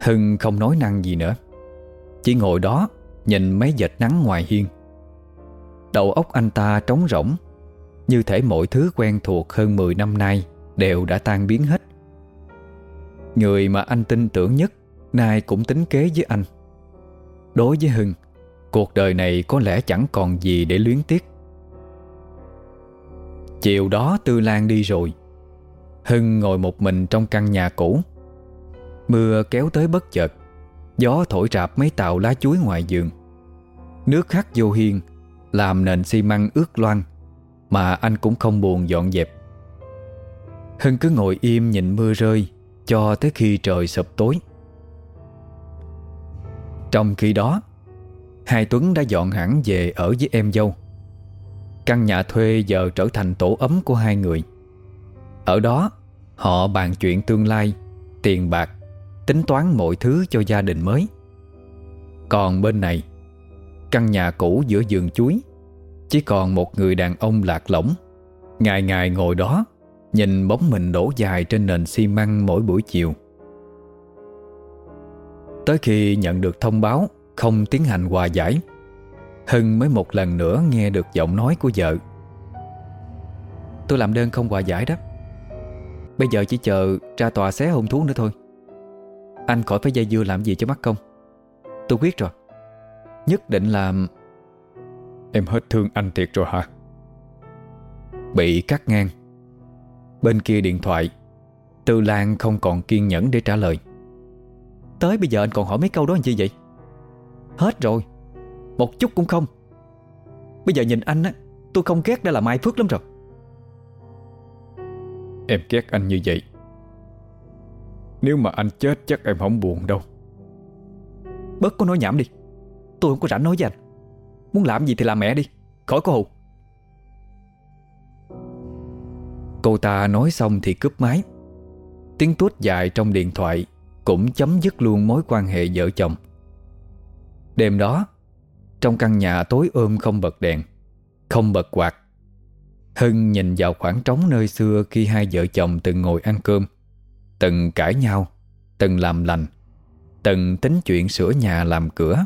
Hưng không nói năng gì nữa. Chỉ ngồi đó, Nhìn mấy vệt nắng ngoài hiên. Đầu óc anh ta trống rỗng, Như thể mọi thứ quen thuộc hơn 10 năm nay Đều đã tan biến hết. Người mà anh tin tưởng nhất, Nay cũng tính kế với anh. Đối với Hưng, Cuộc đời này có lẽ chẳng còn gì để luyến tiếc. Chiều đó Tư Lan đi rồi. Hưng ngồi một mình trong căn nhà cũ. Mưa kéo tới bất chợt. Gió thổi rạp mấy tàu lá chuối ngoài giường Nước khắc vô hiên, Làm nền xi măng ướt loang, Mà anh cũng không buồn dọn dẹp. Hưng cứ ngồi im nhìn mưa rơi, Cho tới khi trời sập tối. Trong khi đó, Hai Tuấn đã dọn hẳn về ở với em dâu. Căn nhà thuê giờ trở thành tổ ấm của hai người. Ở đó, Họ bàn chuyện tương lai, Tiền bạc Tính toán mọi thứ cho gia đình mới. Còn bên này, Căn nhà cũ giữa vườn chuối, Chỉ còn một người đàn ông lạc lõng, Ngày ngày ngồi đó, Nhìn bóng mình đổ dài trên nền xi măng mỗi buổi chiều. Tới khi nhận được thông báo Không tiến hành hòa giải, Hưng mới một lần nữa nghe được giọng nói của vợ. Tôi làm đơn không hòa giải đó. Bây giờ chỉ chờ ra tòa xé hôn thú nữa thôi. Anh khỏi phải dây dưa làm gì cho mắc công Tôi quyết rồi. Nhất định làm Em hết thương anh thiệt rồi hả? Bị cắt ngang. Bên kia điện thoại Tư Lan không còn kiên nhẫn để trả lời. Tới bây giờ anh còn hỏi mấy câu đó làm chi vậy? Hết rồi. Một chút cũng không. Bây giờ nhìn anh á Tôi không ghét đã là Mai Phước lắm rồi. Em ghét anh như vậy nếu mà anh chết chắc em không buồn đâu. Bớt có nói nhảm đi. Tôi không có rảnh nói với anh. Muốn làm gì thì làm mẹ đi. Khỏi có hù. Cô ta nói xong thì cướp máy. Tiếng tuốt dài trong điện thoại Cũng chấm dứt luôn mối quan hệ vợ chồng. Đêm đó, Trong căn nhà tối ôm không bật đèn, Không bật quạt, Hưng nhìn vào khoảng trống nơi xưa Khi hai vợ chồng từng ngồi ăn cơm. Từng cãi nhau, Từng làm lành, Từng tính chuyện sửa nhà làm cửa.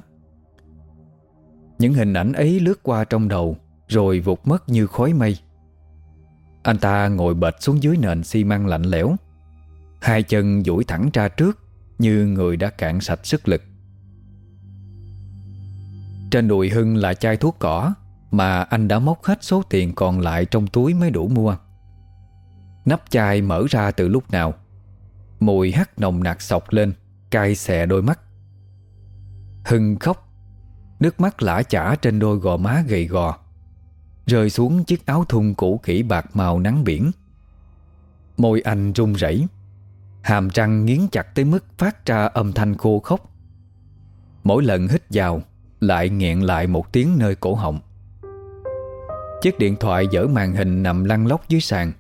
Những hình ảnh ấy lướt qua trong đầu, Rồi vụt mất như khói mây. Anh ta ngồi bệt xuống dưới nền xi măng lạnh lẽo, Hai chân duỗi thẳng ra trước Như người đã cạn sạch sức lực. Trên đùi Hưng là chai thuốc cỏ Mà anh đã móc hết số tiền còn lại trong túi mới đủ mua. Nắp chai mở ra từ lúc nào? Mùi hắt nồng nặc sọc lên, Cay xè đôi mắt. Hưng khóc, Nước mắt lã chả trên đôi gò má gầy gò, Rơi xuống chiếc áo thun cũ kỹ bạc màu nắng biển. Môi anh run rẩy, Hàm răng nghiến chặt tới mức phát ra âm thanh khô khốc. Mỗi lần hít vào, Lại nghẹn lại một tiếng nơi cổ họng. Chiếc điện thoại dở màn hình nằm lăn lóc dưới sàn.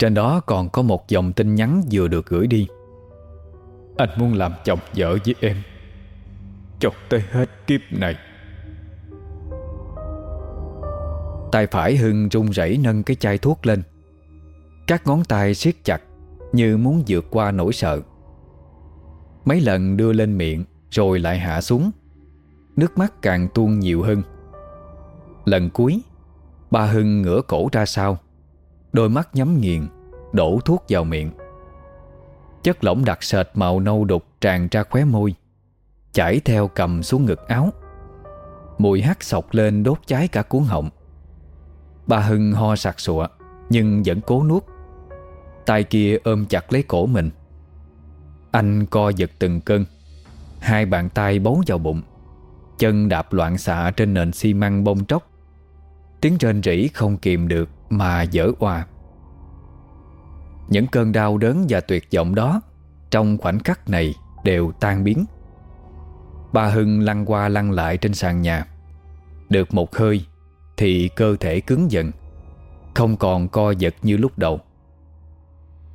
Trên đó còn có một dòng tin nhắn vừa được gửi đi. Anh muốn làm chồng vợ với em. Chọc tới hết kiếp này. Tay phải Hưng run rẩy nâng cái chai thuốc lên. Các ngón tay siết chặt, Như muốn vượt qua nỗi sợ. Mấy lần đưa lên miệng, Rồi lại hạ xuống. Nước mắt càng tuôn nhiều hơn. Lần cuối, Ba Hưng ngửa cổ ra sau. Đôi mắt nhắm nghiền, Đổ thuốc vào miệng. Chất lỏng đặc sệt màu nâu đục tràn ra khóe môi, Chảy theo cầm xuống ngực áo. Mùi hắt sọc lên đốt cháy cả cuốn họng. Bà Hưng ho sặc sụa, Nhưng vẫn cố nuốt. Tay kia ôm chặt lấy cổ mình. Anh co giật từng cơn. Hai bàn tay bấu vào bụng. Chân đạp loạn xạ trên nền xi măng bông tróc. Tiếng rên rỉ không kìm được. Mà dở hòa Những cơn đau đớn và tuyệt vọng đó Trong khoảnh khắc này Đều tan biến. Bà Hưng lăn qua lăn lại trên sàn nhà. Được một hơi Thì cơ thể cứng dần, Không còn co giật như lúc đầu.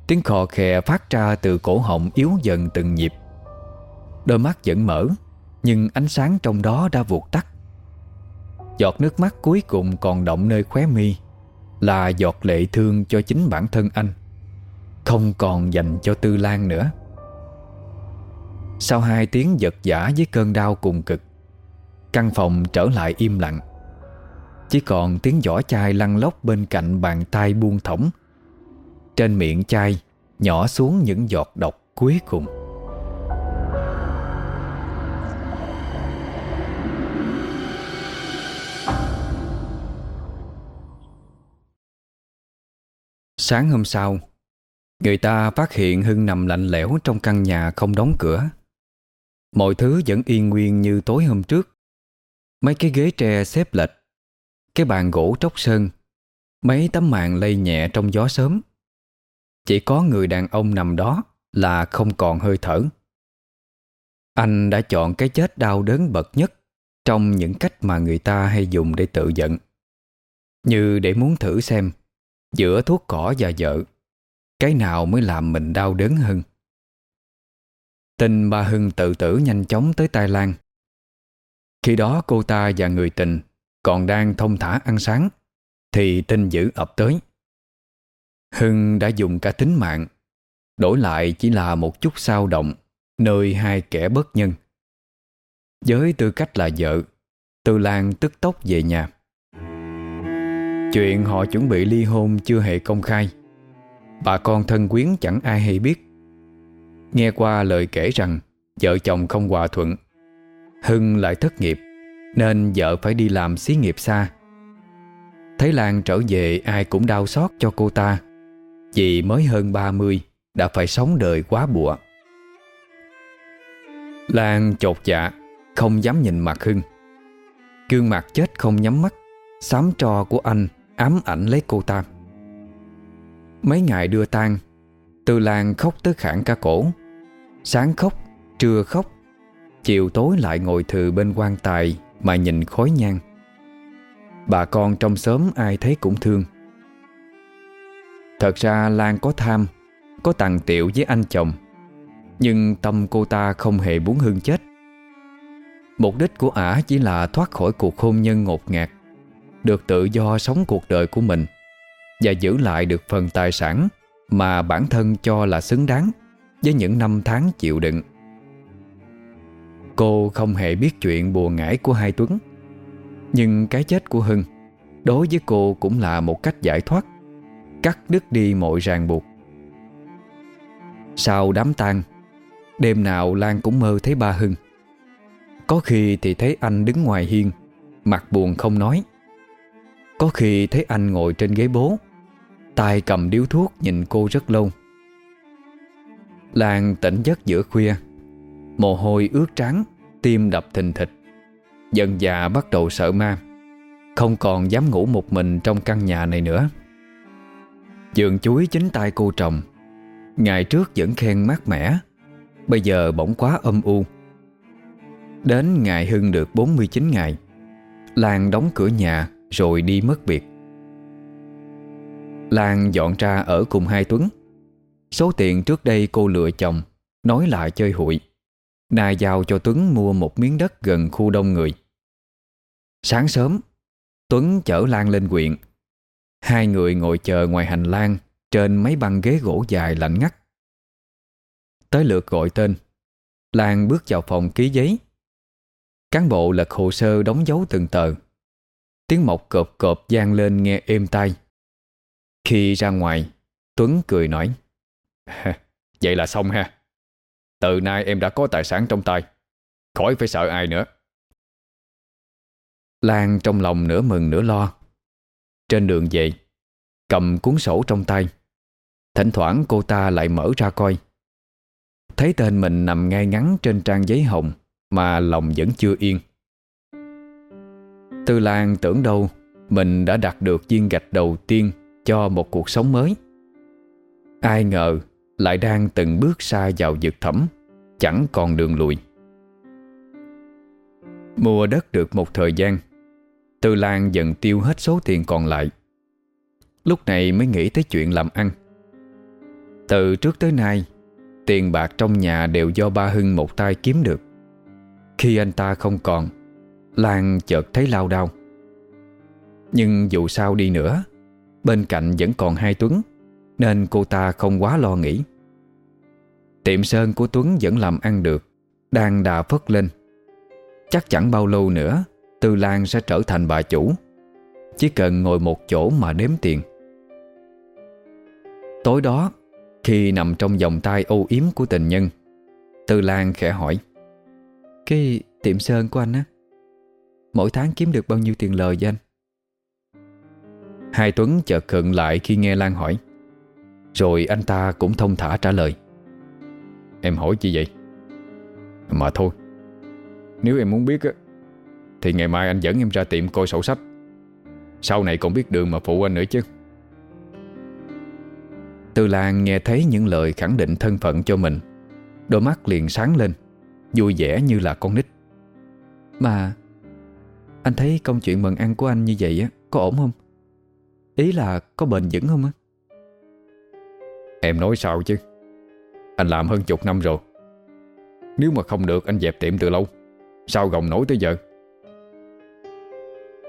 Tiếng khò khè phát ra từ cổ họng yếu dần từng nhịp. Đôi mắt vẫn mở, Nhưng ánh sáng trong đó đã vụt tắt. Giọt nước mắt cuối cùng còn động nơi khóe mi. Là giọt lệ thương cho chính bản thân anh, Không còn dành cho Tư Lan nữa. Sau hai tiếng giật giả với cơn đau cùng cực, Căn phòng trở lại im lặng. Chỉ còn tiếng vỏ chai lăn lóc bên cạnh bàn tay buông thõng, Trên miệng chai Nhỏ xuống những giọt độc cuối cùng. Sáng hôm sau, Người ta phát hiện Hưng nằm lạnh lẽo trong căn nhà không đóng cửa. Mọi thứ vẫn yên nguyên như tối hôm trước. Mấy cái ghế tre xếp lệch, Cái bàn gỗ tróc sơn, Mấy tấm màn lây nhẹ trong gió sớm. Chỉ có người đàn ông nằm đó Là không còn hơi thở. Anh đã chọn cái chết đau đớn bậc nhất Trong những cách mà người ta hay dùng để tự giận. Như để muốn thử xem Giữa thuốc cỏ và vợ, Cái nào mới làm mình đau đớn hơn? Tin ba Hưng tự tử nhanh chóng tới tài Lan. Khi đó cô ta và người tình Còn đang thông thả ăn sáng, Thì tin dữ ập tới. Hưng đã dùng cả tính mạng, Đổi lại chỉ là một chút sao động Nơi hai kẻ bất nhân. Với tư cách là vợ Từ Lan tức tốc về nhà. Chuyện họ chuẩn bị ly hôn chưa hề công khai. Bà con thân quyến chẳng ai hay biết. Nghe qua lời kể rằng Vợ chồng không hòa thuận, Hưng lại thất nghiệp, Nên vợ phải đi làm xí nghiệp xa. Thấy Lan trở về ai cũng đau xót cho cô ta, Vì mới hơn 30 Đã phải sống đời quá bụa. Lan chột dạ Không dám nhìn mặt Hưng. Gương mặt chết không nhắm mắt, Xám trò của anh ám ảnh lấy cô ta. Mấy ngày đưa tang từ làng khóc tới khản cả cổ. Sáng khóc, trưa khóc Chiều tối lại ngồi thừ bên quan tài Mà nhìn khói nhang. Bà con trong xóm ai thấy cũng thương. Thật ra Lan có tham Có tặng tiệu với anh chồng Nhưng tâm cô ta không hề muốn hương chết. Mục đích của ả chỉ là thoát khỏi cuộc hôn nhân ngột ngạt được tự do sống cuộc đời của mình và giữ lại được phần tài sản mà bản thân cho là xứng đáng với những năm tháng chịu đựng. Cô không hề biết chuyện buồn ngãi của hai Tuấn, Nhưng cái chết của Hưng Đối với cô cũng là một cách giải thoát, Cắt đứt đi mọi ràng buộc. Sau đám tang, Đêm nào Lan cũng mơ thấy ba Hưng. Có khi thì thấy anh đứng ngoài hiên, Mặt buồn không nói có khi thấy anh ngồi trên ghế bố, tay cầm điếu thuốc nhìn cô rất lâu. Lan tỉnh giấc giữa khuya, Mồ hôi ướt trắng, Tim đập thình thịch. Dần già bắt đầu sợ ma, Không còn dám ngủ một mình trong căn nhà này nữa. Dường chuối chính tay cô trồng, Ngày trước vẫn khen mát mẻ, Bây giờ bỗng quá âm u. Đến ngày Hưng được 49 ngày Lan đóng cửa nhà rồi đi mất biệt Lan dọn ra ở cùng hai Tuấn. Số tiền trước đây cô lựa chồng, Nói lại chơi hụi. Nài giao cho Tuấn mua một miếng đất gần khu đông người. Sáng sớm, Tuấn chở Lan lên quyện Hai người ngồi chờ ngoài hành lang Trên mấy băng ghế gỗ dài lạnh ngắt. Tới lượt gọi tên, Lan bước vào phòng ký giấy. Cán bộ lật hồ sơ đóng dấu từng tờ. Tiếng mộc cộp cộp gian lên nghe êm tai. Khi ra ngoài, Tuấn cười nói Vậy là xong ha. Từ nay em đã có tài sản trong tay, Khỏi phải sợ ai nữa. Lan trong lòng nửa mừng nửa lo. Trên đường về, Cầm cuốn sổ trong tay, Thỉnh thoảng cô ta lại mở ra coi. Thấy tên mình nằm ngay ngắn trên trang giấy hồng Mà lòng vẫn chưa yên. Tư Lan tưởng đâu Mình đã đạt được viên gạch đầu tiên Cho một cuộc sống mới. Ai ngờ Lại đang từng bước xa vào vực thẳm, Chẳng còn đường lùi. Mua đất được một thời gian, Tư Lan dần tiêu hết số tiền còn lại. Lúc này mới nghĩ tới chuyện làm ăn. Từ trước tới nay, Tiền bạc trong nhà đều do ba Hưng một tay kiếm được. Khi anh ta không còn Lan chợt thấy lao đao. Nhưng dù sao đi nữa, Bên cạnh vẫn còn hai Tuấn, Nên cô ta không quá lo nghĩ. Tiệm sơn của Tuấn vẫn làm ăn được, Đang đà phất lên. Chắc chẳng bao lâu nữa, Tư Lan sẽ trở thành bà chủ, Chỉ cần ngồi một chỗ mà đếm tiền. Tối đó, Khi nằm trong vòng tay ô yếm của tình nhân, Tư Lan khẽ hỏi, Cái tiệm sơn của anh á? Mỗi tháng kiếm được bao nhiêu tiền lời vậy anh? Hai Tuấn chợt khựng lại khi nghe Lan hỏi. Rồi anh ta cũng thông thả trả lời. Em hỏi chi vậy. Mà thôi, Nếu em muốn biết á, Thì ngày mai anh dẫn em ra tiệm coi sổ sách. Sau này còn biết đường mà phụ anh nữa chứ. Từ Lan nghe thấy những lời khẳng định thân phận cho mình, Đôi mắt liền sáng lên, Vui vẻ như là con nít. Mà anh thấy công chuyện mần ăn của anh như vậy á Có ổn không? Ý là có bền vững không á? Em nói sao chứ? Anh làm hơn chục năm rồi. Nếu mà không được anh dẹp tiệm từ lâu. Sao gồng nổi tới giờ?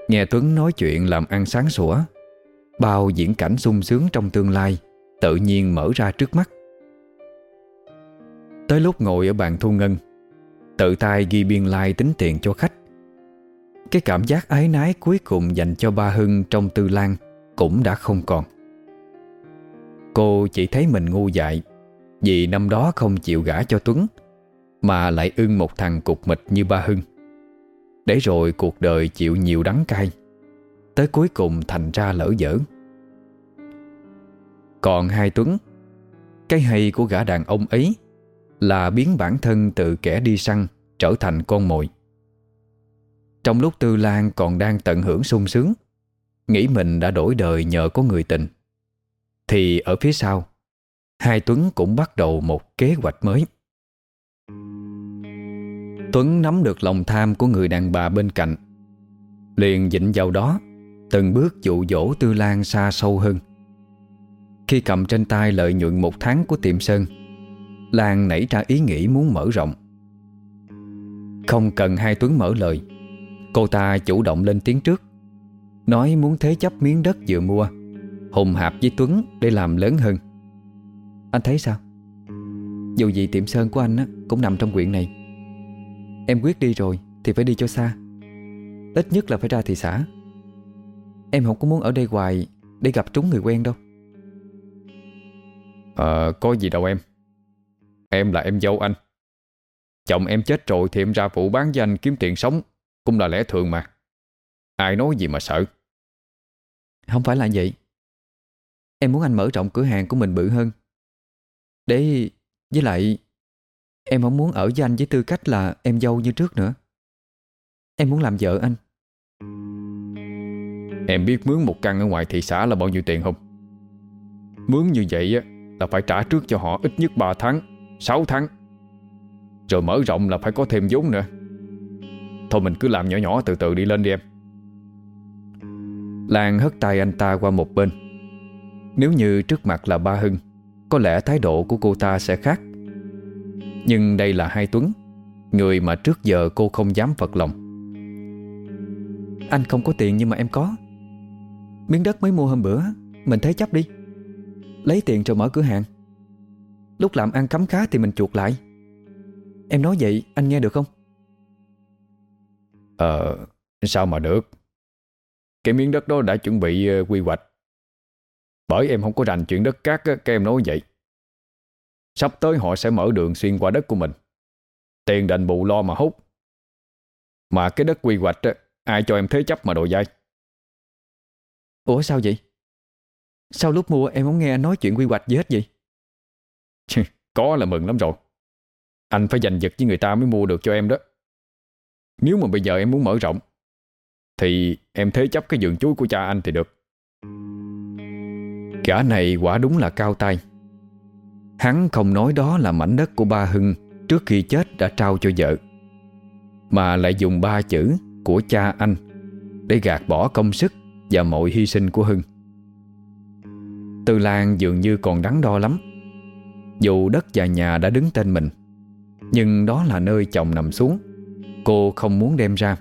Nghe Tuấn nói chuyện làm ăn sáng sủa Bao diễn cảnh sung sướng trong tương lai Tự nhiên mở ra trước mắt. Tới lúc ngồi ở bàn thu ngân Tự tay ghi biên lai like tính tiền cho khách cái cảm giác ái nái cuối cùng dành cho ba Hưng trong tư lan Cũng đã không còn. Cô chỉ thấy mình ngu dại Vì năm đó không chịu gả cho Tuấn, Mà lại ưng một thằng cục mịch như ba Hưng. Để rồi cuộc đời chịu nhiều đắng cay, Tới cuối cùng thành ra lỡ dở. Còn hai Tuấn, Cái hay của gã đàn ông ấy Là biến bản thân từ kẻ đi săn Trở thành con mồi. Trong lúc Tư Lan còn đang tận hưởng sung sướng, Nghĩ mình đã đổi đời nhờ có người tình, Thì ở phía sau, Hai Tuấn cũng bắt đầu một kế hoạch mới. Tuấn nắm được lòng tham của người đàn bà bên cạnh, Liền dịnh vào đó, Từng bước dụ dỗ Tư Lan xa sâu hơn. Khi cầm trên tay lợi nhuận một tháng của tiệm Sơn, Lan nảy ra ý nghĩ muốn mở rộng. Không cần hai Tuấn mở lời Cô ta chủ động lên tiếng trước. Nói muốn thế chấp miếng đất vừa mua Hùng hạp với Tuấn để làm lớn hơn. Anh thấy sao? Dù gì tiệm sơn của anh á, cũng nằm trong quyện này. Em quyết đi rồi Thì phải đi cho xa. Ít nhất là phải ra thị xã. Em không có muốn ở đây hoài Để gặp trúng người quen đâu. Ờ, có gì đâu em. Em là em dâu anh. Chồng em chết rồi thì em ra phụ bán danh kiếm tiền sống. Cũng là lẽ thường mà. Ai nói gì mà sợ. Không phải là vậy. Em muốn anh mở rộng cửa hàng của mình bự hơn. Để Với lại Em không muốn ở với anh với tư cách là em dâu như trước nữa. Em muốn làm vợ anh. Em biết mướn một căn ở ngoài thị xã là bao nhiêu tiền không? Mướn như vậy á là phải trả trước cho họ ít nhất 3 tháng 6 tháng. Rồi mở rộng là phải có thêm vốn nữa Thôi mình cứ làm nhỏ nhỏ từ từ đi lên đi em. Lan hất tay anh ta qua một bên. Nếu như trước mặt là ba Hưng, Có lẽ thái độ của cô ta sẽ khác. Nhưng đây là hai Tuấn, Người mà trước giờ cô không dám phật lòng. Anh không có tiền nhưng mà em có. Miếng đất mới mua hôm bữa, Mình thế chấp đi. Lấy tiền rồi mở cửa hàng. Lúc làm ăn cắm khá thì mình chuột lại. Em nói vậy, anh nghe được không? Ờ Sao mà được? Cái miếng đất đó đã chuẩn bị uh, quy hoạch. Bởi em không có rành chuyện đất cát Các em nói vậy. Sắp tới họ sẽ mở đường xuyên qua đất của mình. Tiền đền bù lo mà hút. Mà cái đất quy hoạch Ai cho em thế chấp mà đồ dai? Ủa sao vậy? Sao lúc mua em không nghe anh nói chuyện quy hoạch gì hết vậy? Có là mừng lắm rồi. Anh phải giành giật với người ta mới mua được cho em đó nếu mà bây giờ em muốn mở rộng, Thì em thế chấp cái vườn chuối của cha anh thì được. Gã này quả đúng là cao tay. Hắn không nói đó là mảnh đất của ba Hưng Trước khi chết đã trao cho vợ, Mà lại dùng ba chữ của cha anh Để gạt bỏ công sức Và mọi hy sinh của Hưng. Tư Lan dường như còn đắn đo lắm, Dù đất và nhà đã đứng tên mình, Nhưng đó là nơi chồng nằm xuống. Cô không muốn đem ra.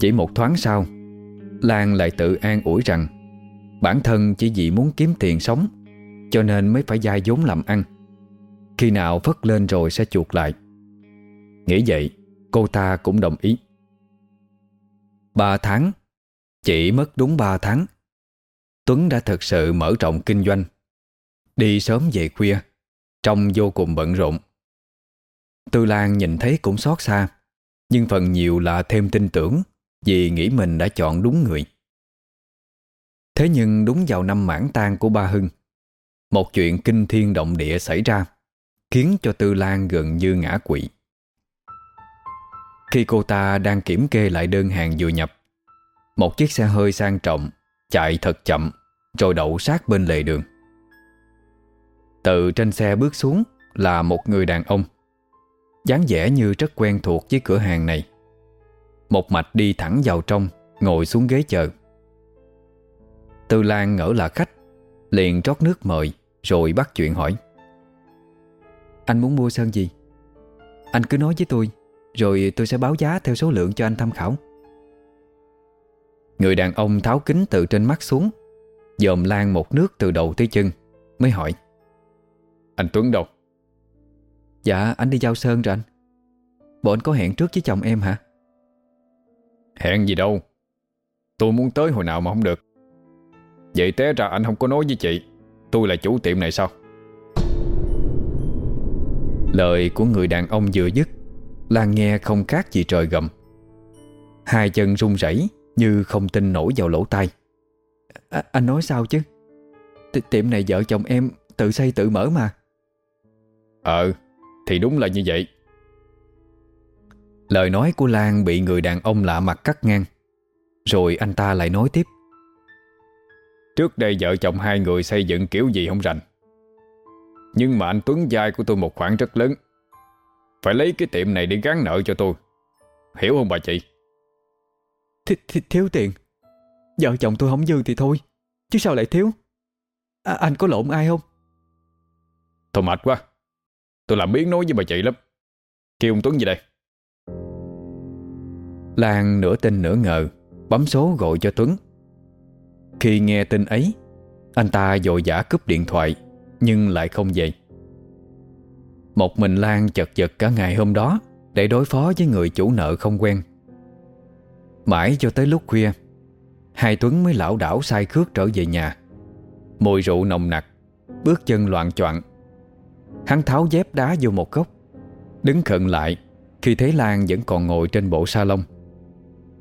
Chỉ một thoáng sau, Lan lại tự an ủi rằng Bản thân chỉ vì muốn kiếm tiền sống, Cho nên mới phải dai vốn làm ăn. Khi nào phất lên rồi sẽ chuột lại. Nghĩ vậy, Cô ta cũng đồng ý. Ba tháng, Chỉ mất đúng ba tháng, Tuấn đã thực sự mở rộng kinh doanh. Đi sớm về khuya Trông vô cùng bận rộn. Tư Lan nhìn thấy cũng xót xa, Nhưng phần nhiều là thêm tin tưởng Vì nghĩ mình đã chọn đúng người. Thế nhưng đúng vào năm mãn tang của ba Hưng, Một chuyện kinh thiên động địa xảy ra, Khiến cho Tư Lan gần như ngã quỵ. Khi cô ta đang kiểm kê lại đơn hàng vừa nhập, Một chiếc xe hơi sang trọng Chạy thật chậm, Rồi đậu sát bên lề đường. Từ trên xe bước xuống Là một người đàn ông dáng vẻ như rất quen thuộc với cửa hàng này. Một mạch đi thẳng vào trong, Ngồi xuống ghế chờ. Tư Lan ngỡ là khách, Liền rót nước mời, Rồi bắt chuyện hỏi. Anh muốn mua sơn gì? Anh cứ nói với tôi, Rồi tôi sẽ báo giá theo số lượng cho anh tham khảo. Người đàn ông tháo kính từ trên mắt xuống, Dòm Lan một nước từ đầu tới chân, Mới hỏi. Anh Tuấn đâu? Dạ anh đi giao sơn rồi anh. Bộ anh có hẹn trước với chồng em hả? Hẹn gì đâu. Tôi muốn tới hồi nào mà không được. Vậy té ra anh không có nói với chị. Tôi là chủ tiệm này sao? Lời của người đàn ông vừa dứt Lan nghe không khác gì trời gầm. Hai chân run rẩy Như không tin nổi vào lỗ tai. À, Anh nói sao chứ? T Tiệm này vợ chồng em tự xây tự mở mà. Ờ Thì đúng là như vậy. Lời nói của Lan bị người đàn ông lạ mặt cắt ngang. Rồi anh ta lại nói tiếp. Trước đây vợ chồng hai người xây dựng kiểu gì không rành. Nhưng mà anh Tuấn dai của tôi một khoản rất lớn. Phải lấy cái tiệm này để gắn nợ cho tôi. Hiểu không bà chị? Th th Thiếu tiền. Vợ chồng tôi không dư thì thôi. Chứ sao lại thiếu? À, Anh có lộn ai không? Thôi mệt quá Tôi làm biến nói với bà chị lắm. Kêu ông Tuấn về đây. Lan nửa tin nửa ngờ, Bấm số gọi cho Tuấn. Khi nghe tin ấy, Anh ta vội vã cúp điện thoại, Nhưng lại không về. Một mình Lan chật vật cả ngày hôm đó Để đối phó với người chủ nợ không quen. Mãi cho tới lúc khuya, Hai Tuấn mới lão đảo sai khước trở về nhà. Mùi rượu nồng nặc, Bước chân loạn choạng. Hắn tháo dép đá vô một góc Đứng khận lại Khi thấy Lan vẫn còn ngồi trên bộ salon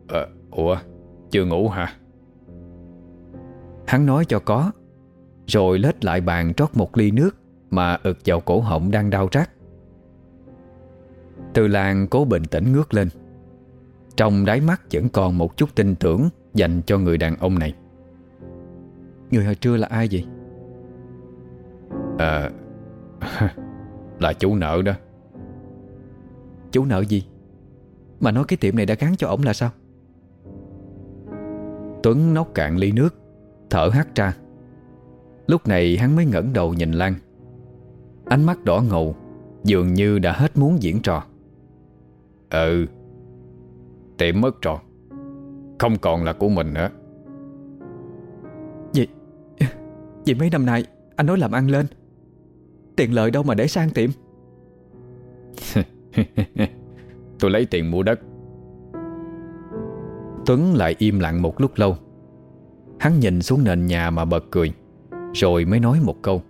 Ờ, ủa, chưa ngủ hả? Hắn nói cho có Rồi lết lại bàn trót một ly nước Mà ực vào cổ họng đang đau rát Từ Lan cố bình tĩnh ngước lên Trong đáy mắt vẫn còn một chút tin tưởng Dành cho người đàn ông này Người hồi trưa là ai vậy? Ờ Là chủ nợ đó. Chủ nợ gì? Mà nói cái tiệm này đã gắn cho ổng là sao? Tuấn nốc cạn ly nước Thở hắt ra. Lúc này hắn mới ngẩng đầu nhìn Lan. Ánh mắt đỏ ngầu Dường như đã hết muốn diễn trò. Ừ Tiệm mất rồi Không còn là của mình nữa. Vậy Vậy mấy năm nay anh nói làm ăn lên Tiền lợi đâu mà để sang tiệm. Tôi lấy tiền mua đất. Tuấn lại im lặng một lúc lâu. Hắn nhìn xuống nền nhà mà bật cười, Rồi mới nói một câu.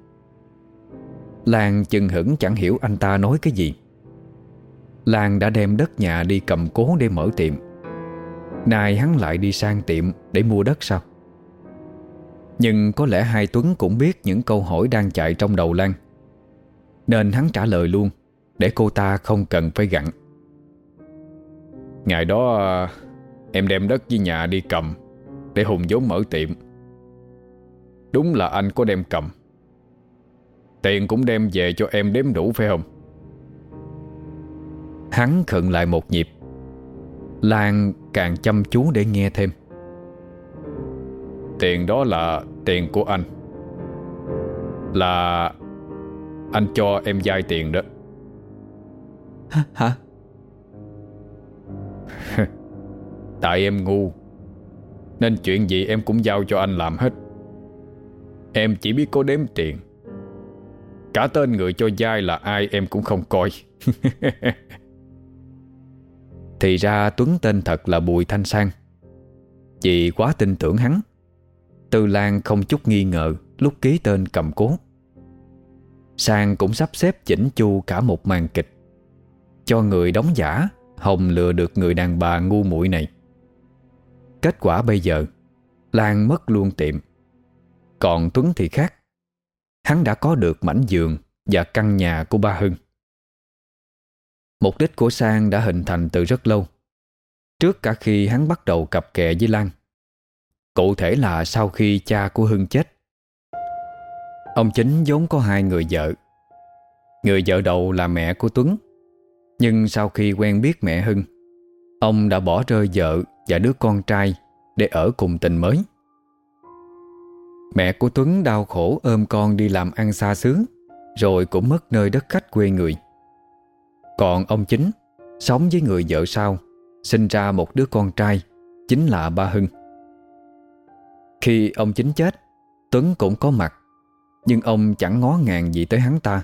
Lan chừng hững chẳng hiểu anh ta nói cái gì. Lan đã đem đất nhà đi cầm cố để mở tiệm. Nay hắn lại đi sang tiệm để mua đất sao? Nhưng có lẽ hai Tuấn cũng biết những câu hỏi đang chạy trong đầu Lan. Nên hắn trả lời luôn, Để cô ta không cần phải gặn. Ngày đó, em đem đất với nhà đi cầm, Để Hùng vốn mở tiệm. Đúng là anh có đem cầm. Tiền cũng đem về cho em đếm đủ phải không? Hắn khựng lại một nhịp. Lan càng chăm chú để nghe thêm. Tiền đó là tiền của anh. Là anh cho em vay tiền đó. Hả? Tại em ngu. Nên chuyện gì em cũng giao cho anh làm hết. Em chỉ biết có đếm tiền. Cả tên người cho vay là ai em cũng không coi. Thì ra Tuấn tên thật là Bùi Thanh Sang. Vì quá tin tưởng hắn Tư Lan không chút nghi ngờ Lúc ký tên cầm cố Sang cũng sắp xếp chỉnh chu cả một màn kịch. Cho người đóng giả, Hồng lừa được người đàn bà ngu muội này. Kết quả bây giờ, Lan mất luôn tiệm. Còn Tuấn thì khác. Hắn đã có được mảnh giường Và căn nhà của ba Hưng. Mục đích của Sang đã hình thành từ rất lâu. Trước cả khi hắn bắt đầu cặp kè với Lan, Cụ thể là sau khi cha của Hưng chết Ông chính vốn có hai người vợ. Người vợ đầu là mẹ của Tuấn. Nhưng sau khi quen biết mẹ Hưng, Ông đã bỏ rơi vợ và đứa con trai Để ở cùng tình mới. Mẹ của Tuấn đau khổ ôm con đi làm ăn xa xứ, Rồi cũng mất nơi đất khách quê người. Còn ông chính, Sống với người vợ sau, Sinh ra một đứa con trai, Chính là ba Hưng. Khi ông chính chết, Tuấn cũng có mặt. Nhưng ông chẳng ngó ngàng gì tới hắn ta.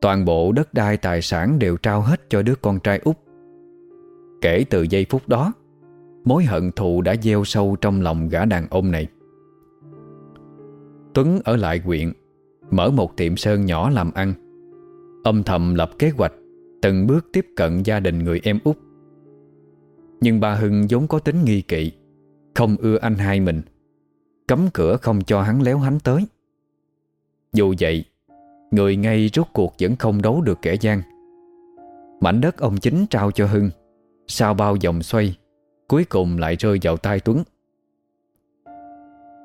Toàn bộ đất đai tài sản đều trao hết cho đứa con trai út. Kể từ giây phút đó, Mối hận thù đã gieo sâu trong lòng gã đàn ông này. Tuấn ở lại huyện, Mở một tiệm sơn nhỏ làm ăn. Âm thầm lập kế hoạch, Từng bước tiếp cận gia đình người em út. Nhưng bà Hưng vốn có tính nghi kỵ, Không ưa anh hai mình. Cấm cửa không cho hắn léo hắn tới. Dù vậy, Người ngay rốt cuộc vẫn không đấu được kẻ gian. Mảnh đất ông chính trao cho Hưng, Sau bao vòng xoay, Cuối cùng lại rơi vào tay Tuấn.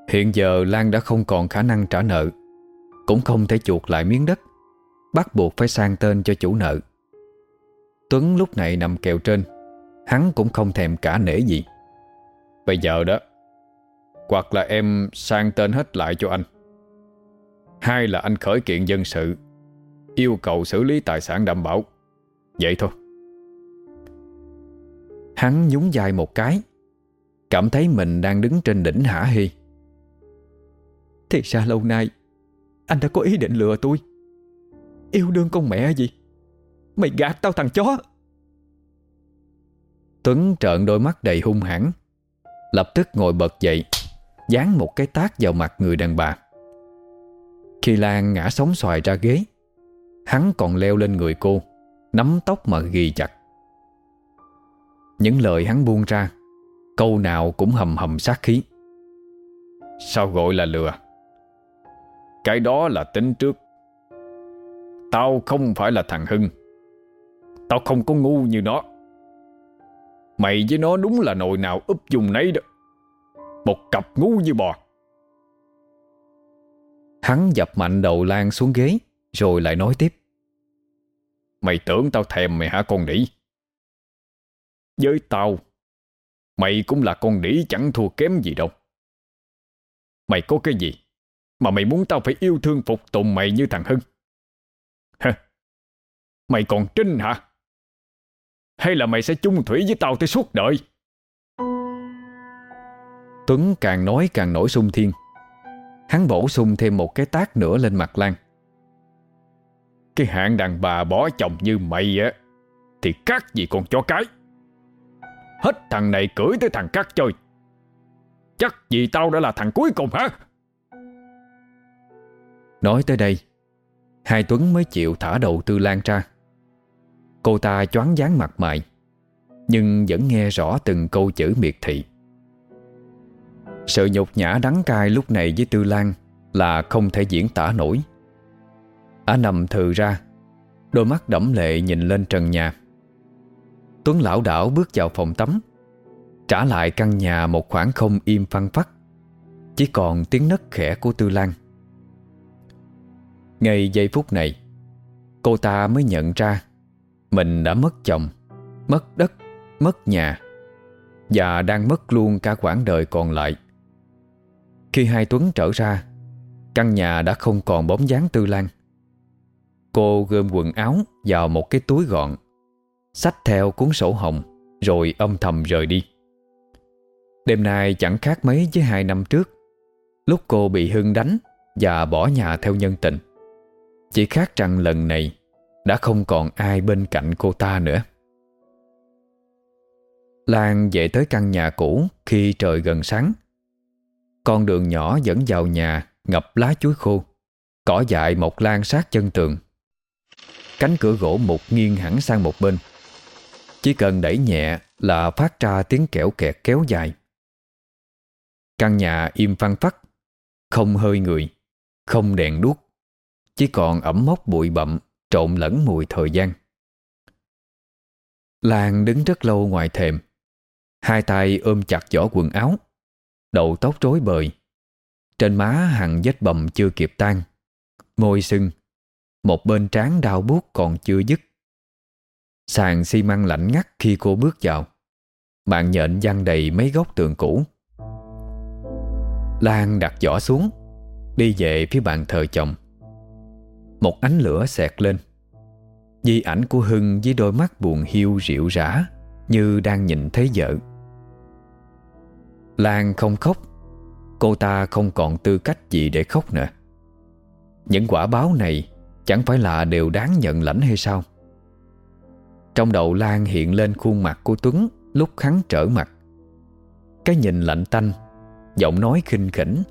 Hiện giờ Lan đã không còn khả năng trả nợ, Cũng không thể chuột lại miếng đất, Bắt buộc phải sang tên cho chủ nợ. Tuấn lúc này nằm kèo trên, Hắn cũng không thèm cả nể gì. Bây giờ đó, Hoặc là em sang tên hết lại cho anh. Hai là anh khởi kiện dân sự, Yêu cầu xử lý tài sản đảm bảo. Vậy thôi. Hắn nhún dài một cái, Cảm thấy mình đang đứng trên đỉnh hả hi Thì ra lâu nay, Anh đã có ý định lừa tôi. Yêu đương con mẹ gì? Mày gạt tao thằng chó. Tuấn trợn đôi mắt đầy hung hãn, Lập tức ngồi bật dậy, Dán một cái tác vào mặt người đàn bà. Khi Lan ngã sóng xoài ra ghế. Hắn còn leo lên người cô, Nắm tóc mà ghi chặt. Những lời hắn buông ra, Câu nào cũng hầm hầm sát khí. Sao gọi là lừa? Cái đó là tính trước. Tao không phải là thằng Hưng. Tao không có ngu như nó. Mày với nó đúng là nồi nào úp dùng nấy đó. Một cặp ngu như bò. Hắn dập mạnh đầu Lan xuống ghế, Rồi lại nói tiếp. Mày tưởng tao thèm mày hả con đỉ? Với tao, Mày cũng là con đỉ chẳng thua kém gì đâu. Mày có cái gì Mà mày muốn tao phải yêu thương phục tùng mày như thằng Hưng? Hả Mày còn trinh hả? Hay là mày sẽ chung thủy với tao tới suốt đời? Tuấn càng nói càng nổi sung thiên. Hắn bổ sung thêm một cái tác nữa lên mặt Lan. Cái hạng đàn bà bỏ chồng như mày á, Thì cắt gì còn cho cái. Hết thằng này cưỡi tới thằng cắt chơi. Chắc gì tao đã là thằng cuối cùng hả? Nói tới đây, Hai Tuấn mới chịu thả đầu Tư Lan ra. Cô ta choáng dáng mặt mày, Nhưng vẫn nghe rõ từng câu chữ miệt thị. Sự nhục nhã đắng cay lúc này với Tư Lan Là không thể diễn tả nổi. Ả nằm thừ ra, Đôi mắt đẫm lệ nhìn lên trần nhà. Tuấn lão đảo bước vào phòng tắm, Trả lại căn nhà một khoảng không im phăng phắc. Chỉ còn tiếng nấc khẽ của Tư Lan. Ngay giây phút này, Cô ta mới nhận ra Mình đã mất chồng, Mất đất, Mất nhà Và đang mất luôn cả quãng đời còn lại. Khi hai Tuấn trở ra, Căn nhà đã không còn bóng dáng Tư Lan Cô gom quần áo vào một cái túi gọn, Xách theo cuốn sổ hồng, Rồi âm thầm rời đi. Đêm nay chẳng khác mấy với hai năm trước, Lúc cô bị Hưng đánh Và bỏ nhà theo nhân tình. Chỉ khác rằng lần này Đã không còn ai bên cạnh cô ta nữa. Lan về tới căn nhà cũ Khi trời gần sáng. Con đường nhỏ dẫn vào nhà, Ngập lá chuối khô, Cỏ dại mọc lan sát chân tường. Cánh cửa gỗ mục nghiêng hẳn sang một bên. Chỉ cần đẩy nhẹ là phát ra tiếng kẽo kẹt kéo dài. Căn nhà im phăng phắc, Không hơi người, Không đèn đuốc, Chỉ còn ẩm mốc bụi bậm Trộn lẫn mùi thời gian. Lan đứng rất lâu ngoài thềm, Hai tay ôm chặt giỏ quần áo. Đầu tóc rối bời. Trên má hằn vết bầm chưa kịp tan. Môi sưng. Một bên trán đau buốt còn chưa dứt. Sàn xi măng lạnh ngắt khi cô bước vào. Mạng nhện văng đầy mấy góc tường cũ. Lan đặt giỏ xuống, Đi về phía bàn thờ chồng. Một ánh lửa xẹt lên. Di ảnh của Hưng với đôi mắt buồn hiu rượu rã Như đang nhìn thấy vợ. Lan không khóc, Cô ta không còn tư cách gì để khóc nữa. Những quả báo này Chẳng phải là đều đáng nhận lãnh hay sao? Trong đầu Lan hiện lên khuôn mặt của Tuấn Lúc hắn trở mặt. Cái nhìn lạnh tanh, Giọng nói khinh khỉnh,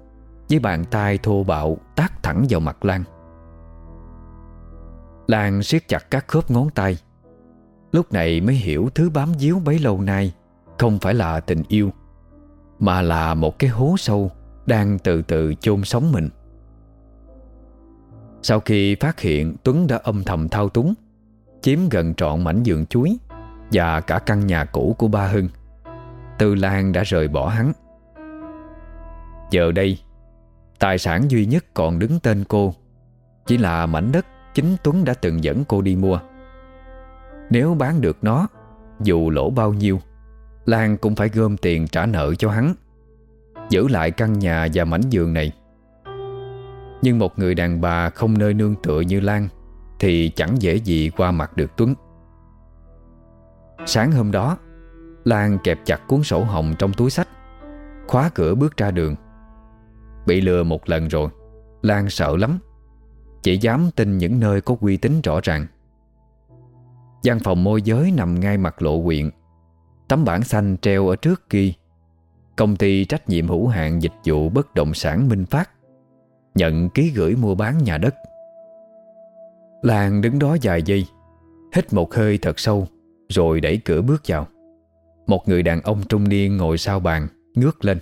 Với bàn tay thô bạo tác thẳng vào mặt Lan. Lan siết chặt các khớp ngón tay. Lúc này mới hiểu thứ bám díu bấy lâu nay Không phải là tình yêu mà là một cái hố sâu Đang từ từ chôn sống mình. Sau khi phát hiện Tuấn đã âm thầm thao túng, Chiếm gần trọn mảnh giường chuối Và cả căn nhà cũ của ba Hưng, Tư Lan đã rời bỏ hắn. Giờ đây, Tài sản duy nhất còn đứng tên cô Chỉ là mảnh đất Chính Tuấn đã từng dẫn cô đi mua. Nếu bán được nó, Dù lỗ bao nhiêu Lan cũng phải gom tiền trả nợ cho hắn. Giữ lại căn nhà và mảnh giường này. Nhưng một người đàn bà không nơi nương tựa như Lan Thì chẳng dễ gì qua mặt được Tuấn. Sáng hôm đó, Lan kẹp chặt cuốn sổ hồng trong túi sách, Khóa cửa bước ra đường. Bị lừa một lần rồi, Lan sợ lắm. Chỉ dám tin những nơi có uy tín rõ ràng. Văn phòng môi giới nằm ngay mặt lộ quyện Tấm bảng xanh treo ở trước kia Công ty trách nhiệm hữu hạn dịch vụ bất động sản Minh Phát Nhận ký gửi mua bán nhà đất Lan đứng đó vài giây Hít một hơi thật sâu Rồi đẩy cửa bước vào Một người đàn ông trung niên ngồi sau bàn Ngước lên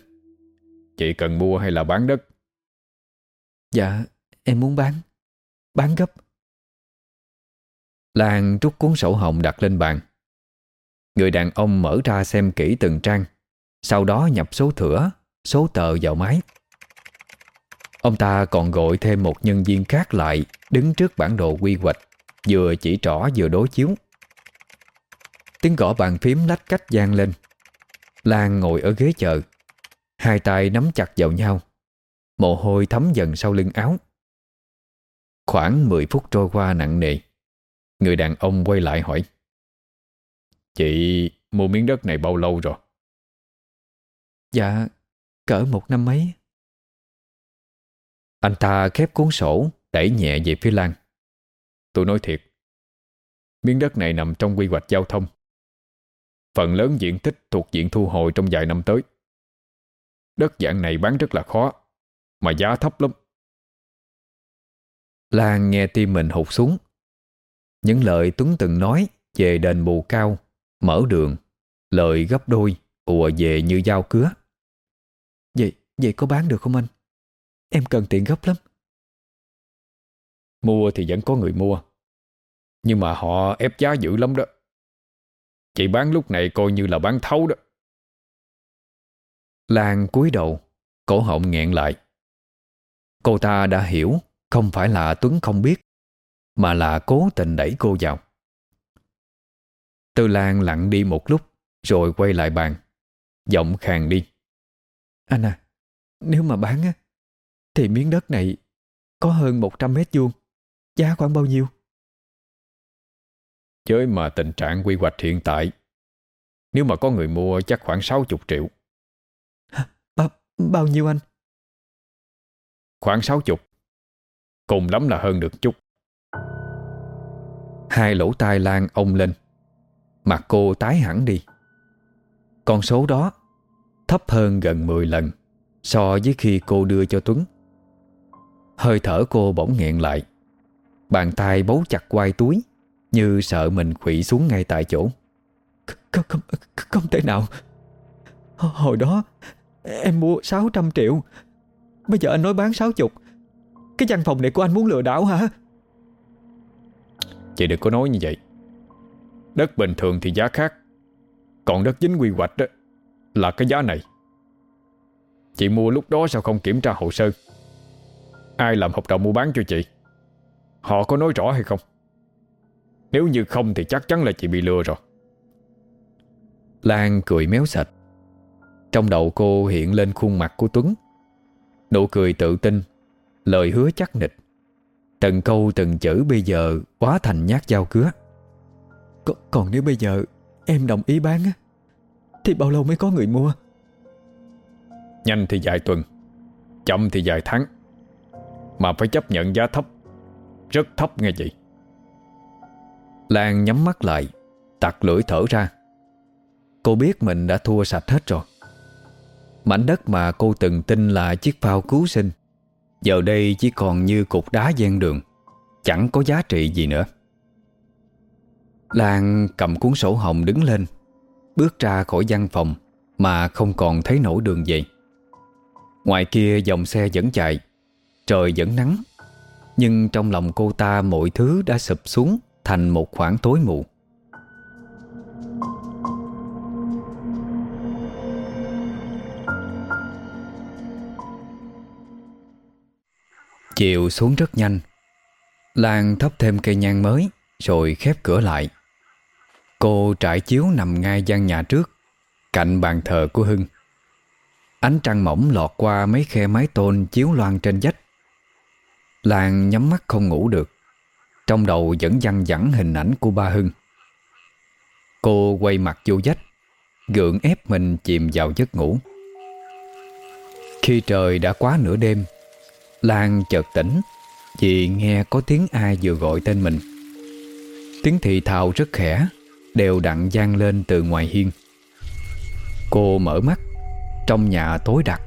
Chị cần mua hay là bán đất? Dạ, em muốn bán. Bán gấp. Lan rút cuốn sổ hồng đặt lên bàn. Người đàn ông mở ra xem kỹ từng trang, sau đó nhập số thửa, số tờ vào máy. Ông ta còn gọi thêm một nhân viên khác lại đứng trước bản đồ quy hoạch, vừa chỉ trỏ vừa đối chiếu. Tiếng gõ bàn phím lách cách gian lên. Lan ngồi ở ghế chờ, Hai tay nắm chặt vào nhau Mồ hôi thấm dần sau lưng áo Khoảng 10 phút trôi qua nặng nề Người đàn ông quay lại hỏi Chị mua miếng đất này bao lâu rồi? Dạ, cỡ một năm mấy. Anh ta khép cuốn sổ Đẩy nhẹ về phía Lan. Tôi nói thiệt Miếng đất này nằm trong quy hoạch giao thông. Phần lớn diện tích thuộc diện thu hồi trong vài năm tới. Đất dạng này bán rất là khó Mà giá thấp lắm. Lan nghe tim mình hụt xuống. Những lời Tuấn từng nói Về đền bù cao Mở đường Lời gấp đôi ùa về như dao cứa. Vậy, vậy có bán được không anh? Em cần tiền gấp lắm. Mua thì vẫn có người mua Nhưng mà họ ép giá dữ lắm đó. Chị bán lúc này coi như là bán thấu đó. Lan cúi đầu Cổ họng nghẹn lại. Cô ta đã hiểu Không phải là Tuấn không biết Mà là cố tình đẩy cô vào Tư Lan lặng đi một lúc Rồi quay lại bàn. Giọng khàn đi. Anh à Nếu mà bán á Thì miếng đất này Có hơn 100 mét vuông Giá khoảng bao nhiêu? Với mà tình trạng quy hoạch hiện tại Nếu mà có người mua chắc khoảng 60 triệu. Bao, bao nhiêu anh? Khoảng 60 Cùng lắm là hơn được chút. Hai lỗ tai Lan ông lên Mặt cô tái hẳn đi. Con số đó Thấp hơn gần 10 lần So với khi cô đưa cho Tuấn. Hơi thở cô bỗng nghẹn lại. Bàn tay bấu chặt quai túi Như sợ mình quỵ xuống ngay tại chỗ. Không, không, không thể nào. Hồi đó Em mua 600 triệu. Bây giờ anh nói bán 60 Cái văn phòng này của anh muốn lừa đảo hả? Chị đừng có nói như vậy. Đất bình thường thì giá khác. Còn đất dính quy hoạch đó Là cái giá này. Chị mua lúc đó sao không kiểm tra hồ sơ? Ai làm hợp đồng mua bán cho chị? Họ có nói rõ hay không? Nếu như không thì chắc chắn là chị bị lừa rồi. Lan cười méo sạch. Trong đầu cô hiện lên khuôn mặt của Tuấn. Nụ cười tự tin, Lời hứa chắc nịch. Từng câu từng chữ bây giờ Quá thành nhát dao cứa còn, còn nếu bây giờ Em đồng ý bán á Thì bao lâu mới có người mua? Nhanh thì vài tuần Chậm thì vài tháng. Mà phải chấp nhận giá thấp Rất thấp nghe chị. Lan nhắm mắt lại Tặc lưỡi thở ra. Cô biết mình đã thua sạch hết rồi. Mảnh đất mà cô từng tin là chiếc phao cứu sinh Giờ đây chỉ còn như cục đá gian đường Chẳng có giá trị gì nữa Lan cầm cuốn sổ hồng đứng lên, Bước ra khỏi văn phòng Mà không còn thấy nổi đường về. Ngoài kia dòng xe vẫn chạy, Trời vẫn nắng, Nhưng trong lòng cô ta mọi thứ đã sụp xuống Thành một khoảng tối mù. Chiều xuống rất nhanh, Lan thắp thêm cây nhang mới Rồi khép cửa lại. Cô trải chiếu nằm ngay gian nhà trước, Cạnh bàn thờ của Hưng. Ánh trăng mỏng lọt qua mấy khe mái tôn chiếu loan trên vách. Lan nhắm mắt không ngủ được, Trong đầu vẫn văng vẳng hình ảnh của ba Hưng. Cô quay mặt vô vách, Gượng ép mình chìm vào giấc ngủ. Khi trời đã quá nửa đêm Lan chợt tỉnh Vì nghe có tiếng ai vừa gọi tên mình. Tiếng thì thào rất khẽ. Đều đặn gian lên từ ngoài hiên. Cô mở mắt, Trong nhà tối đặc.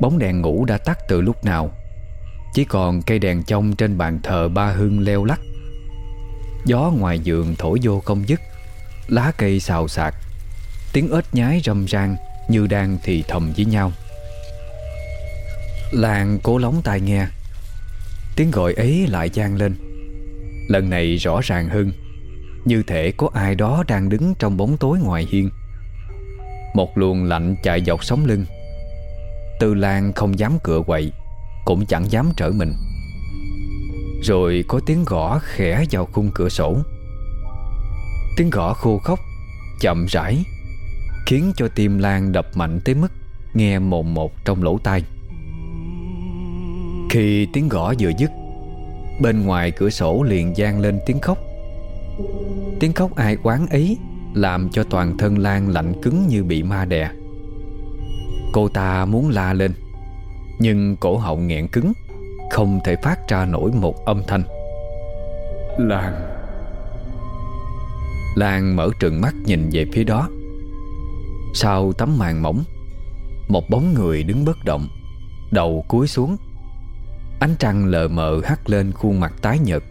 Bóng đèn ngủ đã tắt từ lúc nào. Chỉ còn cây đèn trong trên bàn thờ ba hưng leo lắc. Gió ngoài giường thổi vô không dứt, Lá cây xào xạc. Tiếng ếch nhái râm ran Như đang thì thầm với nhau. Làng cố lóng tai nghe. Tiếng gọi ấy lại gian lên. Lần này rõ ràng hơn. Như thể có ai đó đang đứng trong bóng tối ngoài hiên. Một luồng lạnh chạy dọc sống lưng. Tư Lan không dám cựa quậy, Cũng chẳng dám trở mình. Rồi có tiếng gõ khẽ vào khung cửa sổ. Tiếng gõ khô khóc Chậm rãi, Khiến cho tim Lan đập mạnh tới mức Nghe mồm một trong lỗ tai. Khi tiếng gõ vừa dứt, Bên ngoài cửa sổ liền gian lên tiếng khóc. Tiếng khóc ai quán ấy Làm cho toàn thân Lan lạnh cứng như bị ma đè. Cô ta muốn la lên Nhưng cổ họng nghẹn cứng Không thể phát ra nổi một âm thanh. Lan. Lan mở trừng mắt nhìn về phía đó. Sau tấm màn mỏng Một bóng người đứng bất động Đầu cúi xuống. Ánh trăng lờ mờ hắt lên khuôn mặt tái nhợt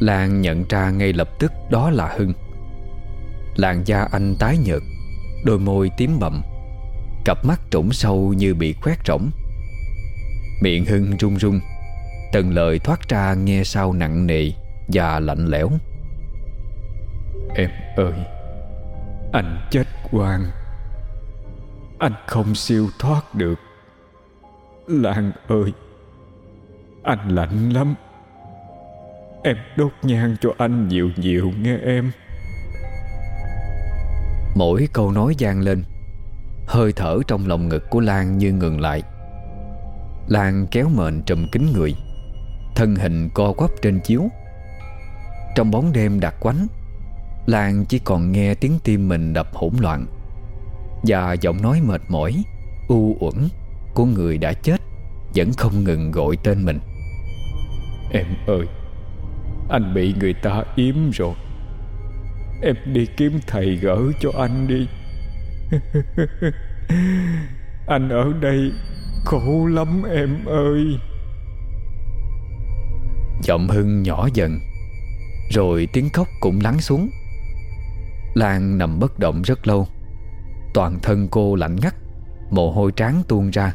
Lan nhận ra ngay lập tức đó là Hưng. Làn da anh tái nhợt, Đôi môi tím bầm Cặp mắt trũng sâu như bị khoét rỗng. Miệng Hưng run run, Từng lời thoát ra nghe sao nặng nề Và lạnh lẽo. Em ơi, Anh chết quang Anh không siêu thoát được. Lan ơi, Anh lạnh lắm. Em đốt nhang cho anh nhiều nhiều nghe em. Mỗi câu nói gian lên Hơi thở trong lòng ngực của Lan như ngừng lại. Lan kéo mền trùm kín người Thân hình co quắp trên chiếu. Trong bóng đêm đặc quánh Lan chỉ còn nghe tiếng tim mình đập hỗn loạn Và giọng nói mệt mỏi U uẩn Của người đã chết Vẫn không ngừng gọi tên mình. Em ơi anh bị người ta yếm rồi. Em đi kiếm thầy gỡ cho anh đi. Anh ở đây Khổ lắm em ơi. Giọng Hưng nhỏ dần, Rồi tiếng khóc cũng lắng xuống. Lan nằm bất động rất lâu. Toàn thân cô lạnh ngắt, Mồ hôi trán tuôn ra.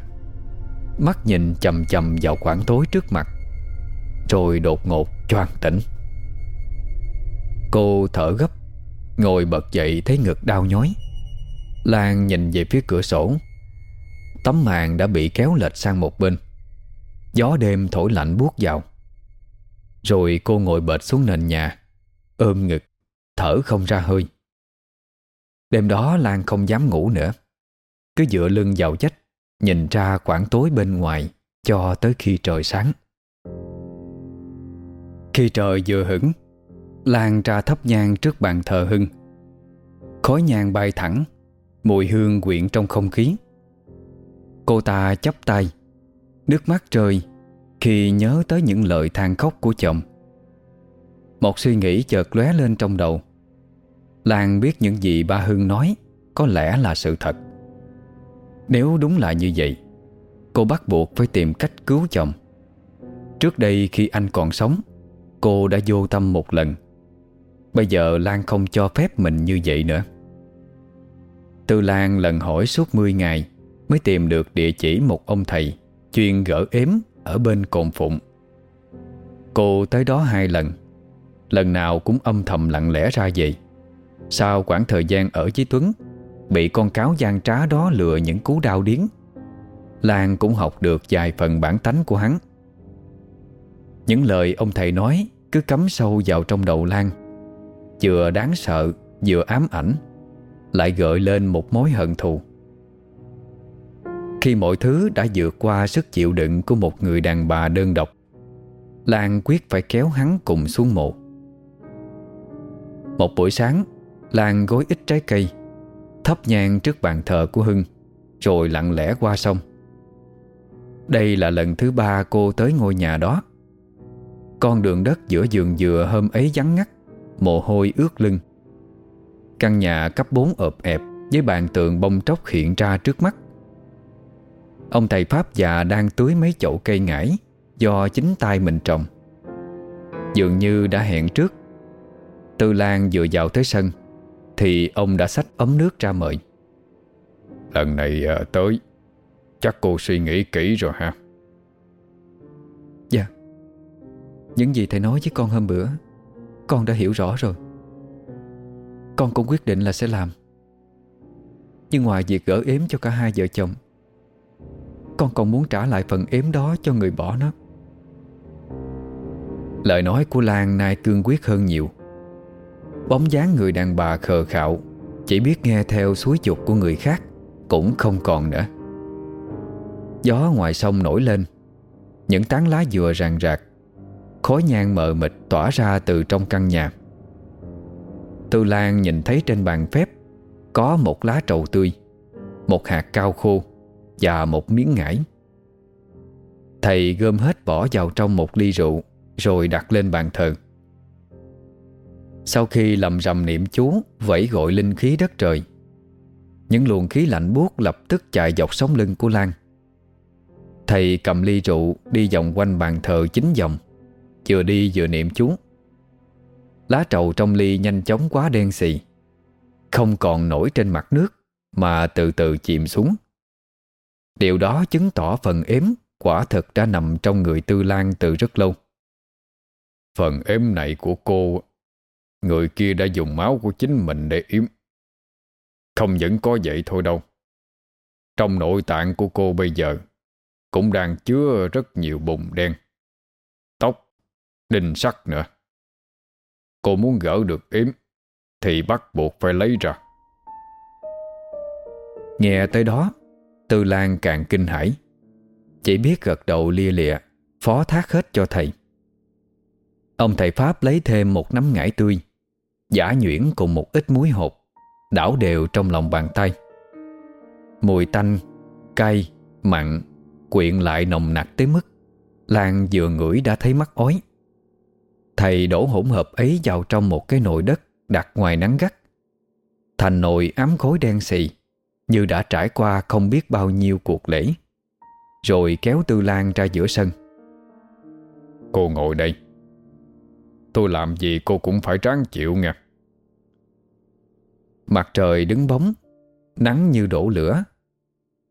Mắt nhìn chầm chầm vào khoảng tối trước mặt, Rồi đột ngột choàng tỉnh. Cô thở gấp Ngồi bật dậy thấy ngực đau nhói. Lan nhìn về phía cửa sổ. Tấm màn đã bị kéo lệch sang một bên. Gió đêm thổi lạnh buốt vào. Rồi cô ngồi bệt xuống nền nhà Ôm ngực Thở không ra hơi. Đêm đó Lan không dám ngủ nữa. Cứ dựa lưng vào chách, Nhìn ra khoảng tối bên ngoài Cho tới khi trời sáng. Khi trời vừa hửng Lan ra thấp nhang trước bàn thờ Hưng. Khói nhang bay thẳng, Mùi hương quyện trong không khí. Cô ta chắp tay, Nước mắt rơi Khi nhớ tới những lời than khóc của chồng. Một suy nghĩ chợt lóe lên trong đầu. Lan biết những gì ba Hưng nói Có lẽ là sự thật. Nếu đúng là như vậy, Cô bắt buộc phải tìm cách cứu chồng. Trước đây khi anh còn sống Cô đã vô tâm một lần. Bây giờ Lan không cho phép mình như vậy nữa. Tư Lan lần hỏi suốt 10 ngày Mới tìm được địa chỉ một ông thầy Chuyên gỡ ếm ở bên cồn phụng. Cô tới đó hai lần Lần nào cũng âm thầm lặng lẽ ra về. Sau khoảng thời gian ở với Tuấn, Bị con cáo gian trá đó lừa những cú đau điến Lan cũng học được vài phần bản tánh của hắn. Những lời ông thầy nói cứ cắm sâu vào trong đầu Lan. Vừa đáng sợ, Vừa ám ảnh, Lại gợi lên một mối hận thù. Khi mọi thứ đã vượt qua sức chịu đựng Của một người đàn bà đơn độc, Lan quyết phải kéo hắn cùng xuống mộ. Một buổi sáng, Lan gối ít trái cây, Thắp nhang trước bàn thờ của Hưng, Rồi lặng lẽ qua sông. Đây là lần thứ ba cô tới ngôi nhà đó. Con đường đất giữa giường dừa hôm ấy vắng ngắt, Mồ hôi ướt lưng. Căn nhà cấp 4 ợp ẹp Với bàn tường bông tróc hiện ra trước mắt. Ông thầy Pháp già đang tưới mấy chậu cây ngải Do chính tay mình trồng. Dường như đã hẹn trước. Tư Lan vừa vào tới sân Thì ông đã xách ấm nước ra mời. Lần này ờ, tới, Chắc cô suy nghĩ kỹ rồi ha. Những gì thầy nói với con hôm bữa, Con đã hiểu rõ rồi. Con cũng quyết định là sẽ làm. Nhưng ngoài việc gỡ ếm cho cả hai vợ chồng, Con còn muốn trả lại phần ếm đó cho người bỏ nó. Lời nói của Lan nay cương quyết hơn nhiều. Bóng dáng người đàn bà khờ khạo, Chỉ biết nghe theo suối chuột của người khác, Cũng không còn nữa. Gió ngoài sông nổi lên, Những tán lá dừa ràng rạc Khói nhang mờ mịt tỏa ra từ trong căn nhà. Tư Lan nhìn thấy trên bàn phép Có một lá trầu tươi, Một hạt cao khô Và một miếng ngải. Thầy gom hết bỏ vào trong một ly rượu Rồi đặt lên bàn thờ. Sau khi lầm rầm niệm chú Vẫy gọi linh khí đất trời, Những luồng khí lạnh buốt lập tức chạy dọc sống lưng của Lan. Thầy cầm ly rượu Đi vòng quanh bàn thờ chín vòng Vừa đi vừa niệm chú Lá trầu trong ly nhanh chóng quá đen xì không còn nổi trên mặt nước mà từ từ chìm xuống. Điều đó chứng tỏ phần ếm quả thật đã nằm trong người Tư Lan từ rất lâu. Phần ếm này của cô, người kia đã dùng máu của chính mình để yếm. Không những có vậy thôi đâu. Trong nội tạng của cô bây giờ cũng đang chứa rất nhiều bùn đen, đinh sắt nữa. Cô muốn gỡ được yếm thì bắt buộc phải lấy ra. Nghe tới đó, Tư Lan càng kinh hãi. Chỉ biết gật đầu lia lịa, phó thác hết cho thầy. Ông thầy Pháp lấy thêm một nắm ngải tươi, giả nhuyễn cùng một ít muối hột, đảo đều trong lòng bàn tay. Mùi tanh, cay, mặn, quyện lại nồng nặc tới mức Lan vừa ngửi đã thấy mắt ói. Thầy đổ hỗn hợp ấy vào trong một cái nồi đất đặt ngoài nắng gắt. Thành nồi ám khối đen xì, như đã trải qua không biết bao nhiêu cuộc lễ. Rồi kéo Tư Lan ra giữa sân. Cô ngồi đây. Tôi làm gì cô cũng phải ráng chịu nha. Mặt trời đứng bóng, nắng như đổ lửa.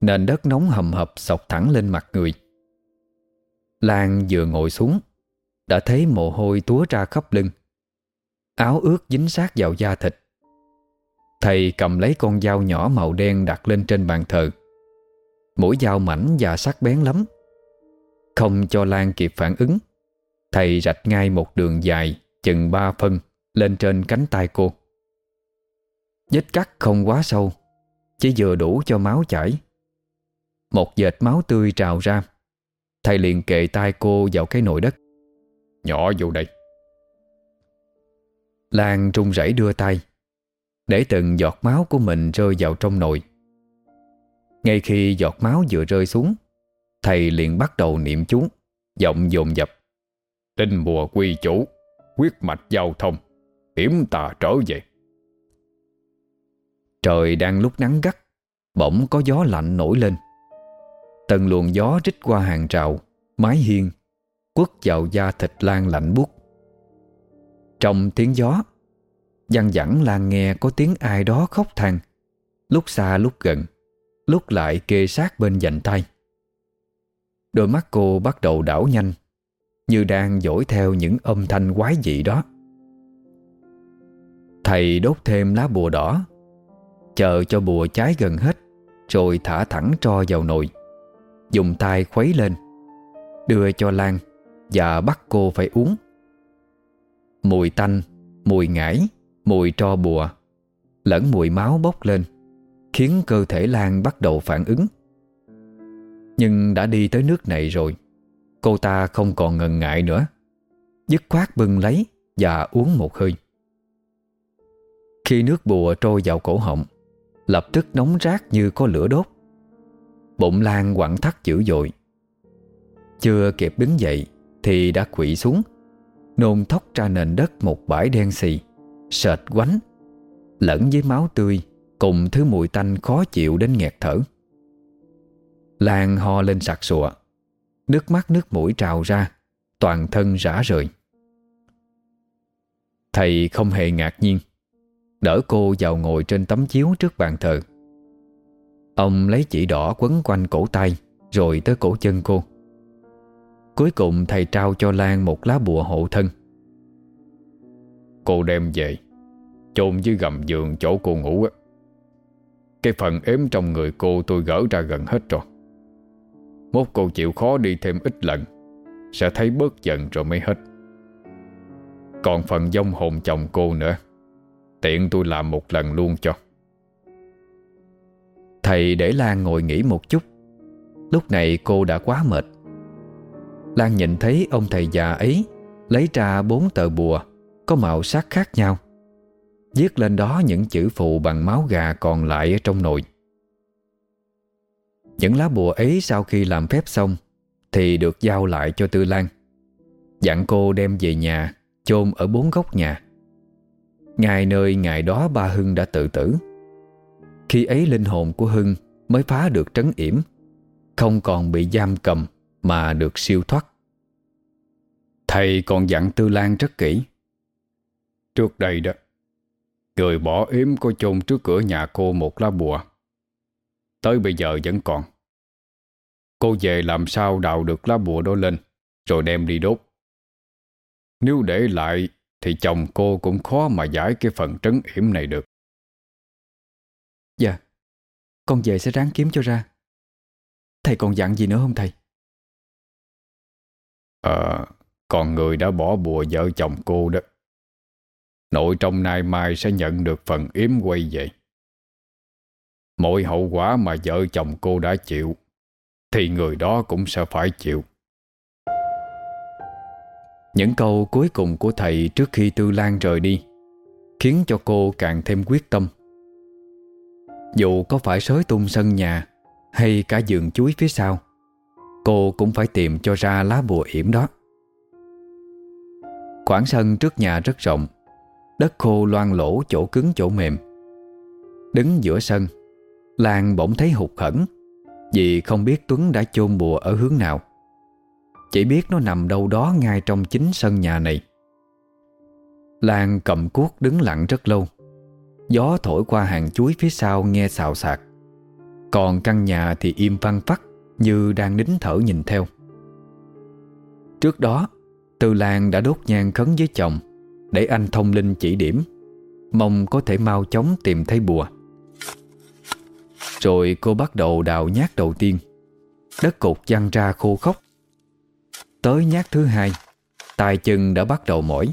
Nền đất nóng hầm hập sọc thẳng lên mặt người. Lan vừa ngồi xuống, đã thấy mồ hôi túa ra khắp lưng. Áo ướt dính sát vào da thịt. Thầy cầm lấy con dao nhỏ màu đen đặt lên trên bàn thờ. Mũi dao mảnh và sắc bén lắm. Không cho Lan kịp phản ứng, Thầy rạch ngay một đường dài, Chừng ba phân, Lên trên cánh tay cô. Vết cắt không quá sâu, Chỉ vừa đủ cho máu chảy. Một dệt máu tươi trào ra, Thầy liền kệ tay cô vào cái nồi đất. Nhỏ vô đây. Lan run rẩy đưa tay, Để từng giọt máu của mình rơi vào trong nồi. Ngay khi giọt máu vừa rơi xuống, Thầy liền bắt đầu niệm chú, Giọng dồn dập. Tinh mùa quy chủ, Quyết mạch giao thông, Hiểm tà trở về. Trời đang lúc nắng gắt, Bỗng có gió lạnh nổi lên. Từng luồng gió rít qua hàng rào, Mái hiên Quất vào da thịt lan lạnh buốt. Trong tiếng gió, Văn vẳng Lan nghe có tiếng ai đó khóc than, Lúc xa lúc gần, Lúc lại kê sát bên dành tay. Đôi mắt cô bắt đầu đảo nhanh, Như đang dõi theo những âm thanh quái dị đó. Thầy đốt thêm lá bùa đỏ, Chờ cho bùa cháy gần hết, Rồi thả thẳng tro vào nồi, Dùng tay khuấy lên, Đưa cho Lan. Và bắt cô phải uống. Mùi tanh, mùi ngải, mùi tro bùa Lẫn mùi máu bốc lên Khiến cơ thể Lan bắt đầu phản ứng. Nhưng đã đi tới nước này rồi Cô ta không còn ngần ngại nữa Dứt khoát bưng lấy Và uống một hơi. Khi nước bùa trôi vào cổ họng Lập tức nóng rát như có lửa đốt. Bụng Lan quặn thắt dữ dội. Chưa kịp đứng dậy thì đã quỵ xuống. Nôn thốc ra nền đất một bãi đen xì, Sệt quánh, Lẫn với máu tươi, Cùng thứ mùi tanh khó chịu đến nghẹt thở. Lan ho lên sặc sụa, Nước mắt nước mũi trào ra, Toàn thân rã rời. Thầy không hề ngạc nhiên, Đỡ cô vào ngồi trên tấm chiếu trước bàn thờ. Ông lấy chỉ đỏ quấn quanh cổ tay, Rồi tới cổ chân cô. Cuối cùng thầy trao cho Lan một lá bùa hộ thân. Cô đem về, chôn dưới gầm giường chỗ cô ngủ. Á Cái phần ếm trong người cô tôi gỡ ra gần hết rồi. Mốt cô chịu khó đi thêm ít lần, Sẽ thấy bớt giận rồi mới hết. Còn phần dông hồn chồng cô nữa, Tiện tôi làm một lần luôn cho. Thầy để Lan ngồi nghỉ một chút. Lúc này cô đã quá mệt. Lan nhìn thấy ông thầy già ấy, Lấy ra bốn tờ bùa, Có màu sắc khác nhau. Viết lên đó những chữ phụ bằng máu gà còn lại ở trong nồi. Những lá bùa ấy sau khi làm phép xong, Thì được giao lại cho Tư Lan. Dặn cô đem về nhà, chôn ở bốn góc nhà. Ngày nơi ngày đó ba Hưng đã tự tử. Khi ấy linh hồn của Hưng mới phá được trấn yểm, Không còn bị giam cầm mà được siêu thoát. Thầy còn dặn Tư Lan rất kỹ. Trước đây đó, Người bỏ yếm có chôn trước cửa nhà cô một lá bùa. Tới bây giờ vẫn còn. Cô về làm sao đào được lá bùa đó lên Rồi đem đi đốt. Nếu để lại Thì chồng cô cũng khó mà giải cái phần trấn yểm này được. Dạ Con về sẽ ráng kiếm cho ra. Thầy còn dặn gì nữa không thầy? À, Còn người đã bỏ bùa vợ chồng cô đó. Nội trong nay mai sẽ nhận được phần yếm quay về. Mọi hậu quả mà vợ chồng cô đã chịu Thì người đó cũng sẽ phải chịu. Những câu cuối cùng của thầy trước khi Tư Lan rời đi Khiến cho cô càng thêm quyết tâm. Dù có phải sới tung sân nhà Hay cả giường chuối phía sau Cô cũng phải tìm cho ra lá bùa yểm đó. Khoảng sân trước nhà rất rộng, Đất khô loang lỗ chỗ cứng chỗ mềm. Đứng giữa sân Lan bỗng thấy hụt khẩn Vì không biết Tuấn đã chôn bùa ở hướng nào. Chỉ biết nó nằm đâu đó ngay trong chính sân nhà này. Lan cầm cuốc đứng lặng rất lâu, Gió thổi qua hàng chuối phía sau nghe xào xạc. Còn căn nhà thì im phăng phắc. Như đang nín thở nhìn theo. Trước đó Tư Lan đã đốt nhang khấn với chồng Để anh thông linh chỉ điểm, Mong có thể mau chóng tìm thấy bùa. Rồi cô bắt đầu đào nhát đầu tiên. Đất cục văng ra khô khốc. Tới nhát thứ hai, tay chân đã bắt đầu mỏi.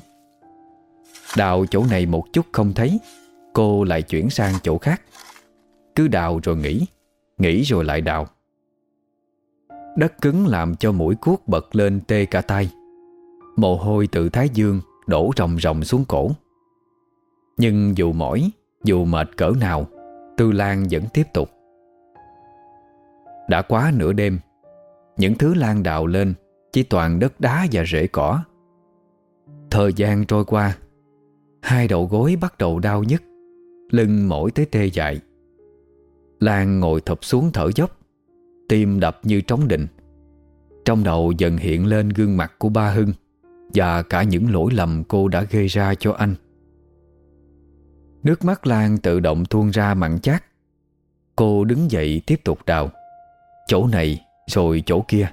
Đào chỗ này một chút không thấy, Cô lại chuyển sang chỗ khác. Cứ đào rồi nghỉ Nghỉ rồi lại đào. Đất cứng làm cho mũi cuốc bật lên tê cả tay Mồ hôi từ thái dương Đổ ròng ròng xuống cổ. Nhưng dù mỏi, Dù mệt cỡ nào, Tư Lan vẫn tiếp tục. Đã quá nửa đêm, Những thứ Lan đào lên Chỉ toàn đất đá và rễ cỏ. Thời gian trôi qua, Hai đầu gối bắt đầu đau nhức, Lưng mỏi tới tê dại. Lan ngồi thụp xuống thở dốc. Tim đập như trống định. Trong đầu dần hiện lên gương mặt của ba Hưng Và cả những lỗi lầm cô đã gây ra cho anh. Nước mắt Lan tự động tuôn ra mặn chát. Cô đứng dậy tiếp tục đào. Chỗ này, rồi chỗ kia.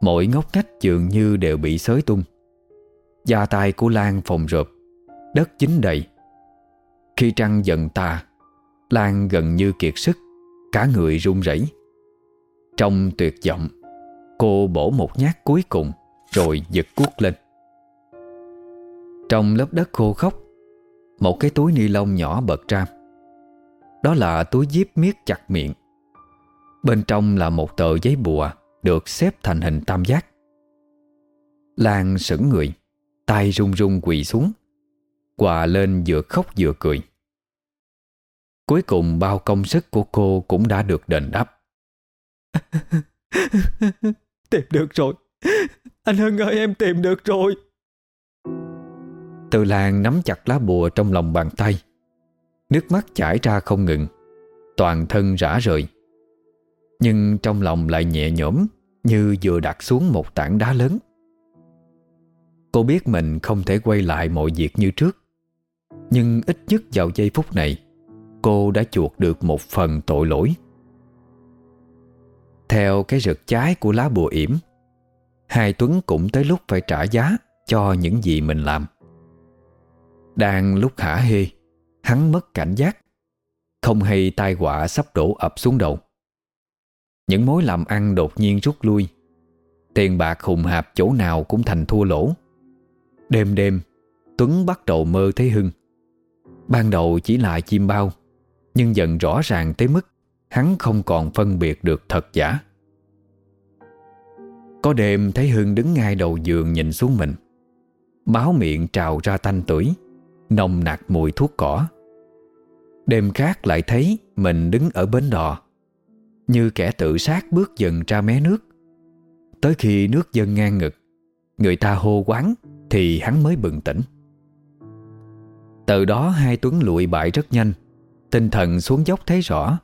Mỗi ngóc ngách dường như đều bị xới tung. Da tay của Lan phồng rộp, Đất dính đầy. Khi trăng dần tà, Lan gần như kiệt sức, Cả người run rẩy. Trong tuyệt vọng. Cô bổ một nhát cuối cùng, Rồi giật cuốc lên. Trong lớp đất khô khốc, Một cái túi ni lông nhỏ bật ra. Đó là túi díp miết chặt miệng. Bên trong là một tờ giấy bùa Được xếp thành hình tam giác. Lan sững người, tay run run quỳ xuống, Quà lên vừa khóc vừa cười. Cuối cùng bao công sức của cô cũng đã được đền đáp. Tìm được rồi. Anh hưng ơi, em tìm được rồi. Từ làng nắm chặt lá bùa trong lòng bàn tay. Nước mắt chảy ra không ngừng. Toàn thân rã rời. Nhưng trong lòng lại nhẹ nhõm Như vừa đặt xuống một tảng đá lớn. Cô biết mình không thể quay lại mọi việc như trước. Nhưng ít nhất vào giây phút này, Cô đã chuộc được một phần tội lỗi. Theo cái rực cháy của lá bùa yểm. Hai Tuấn cũng tới lúc phải trả giá Cho những gì mình làm. Đang lúc hả hê, Hắn mất cảnh giác. Không hay tai họa sắp đổ ập xuống đầu. Những mối làm ăn đột nhiên rút lui. Tiền bạc hùng hạp chỗ nào cũng thành thua lỗ. Đêm đêm, Tuấn bắt đầu mơ thấy Hưng. Ban đầu chỉ là chim bao, Nhưng dần rõ ràng tới mức Hắn không còn phân biệt được thật giả. Có đêm thấy Hưng đứng ngay đầu giường nhìn xuống mình. Máu miệng trào ra tanh tưởi, Nồng nặc mùi thuốc cỏ. Đêm khác lại thấy Mình đứng ở bến đò, Như kẻ tự sát bước dần ra mé nước. Tới khi nước dâng ngang ngực, Người ta hô quán Thì hắn mới bừng tỉnh. Từ đó hai Tuấn lụi bại rất nhanh, Tinh thần xuống dốc thấy rõ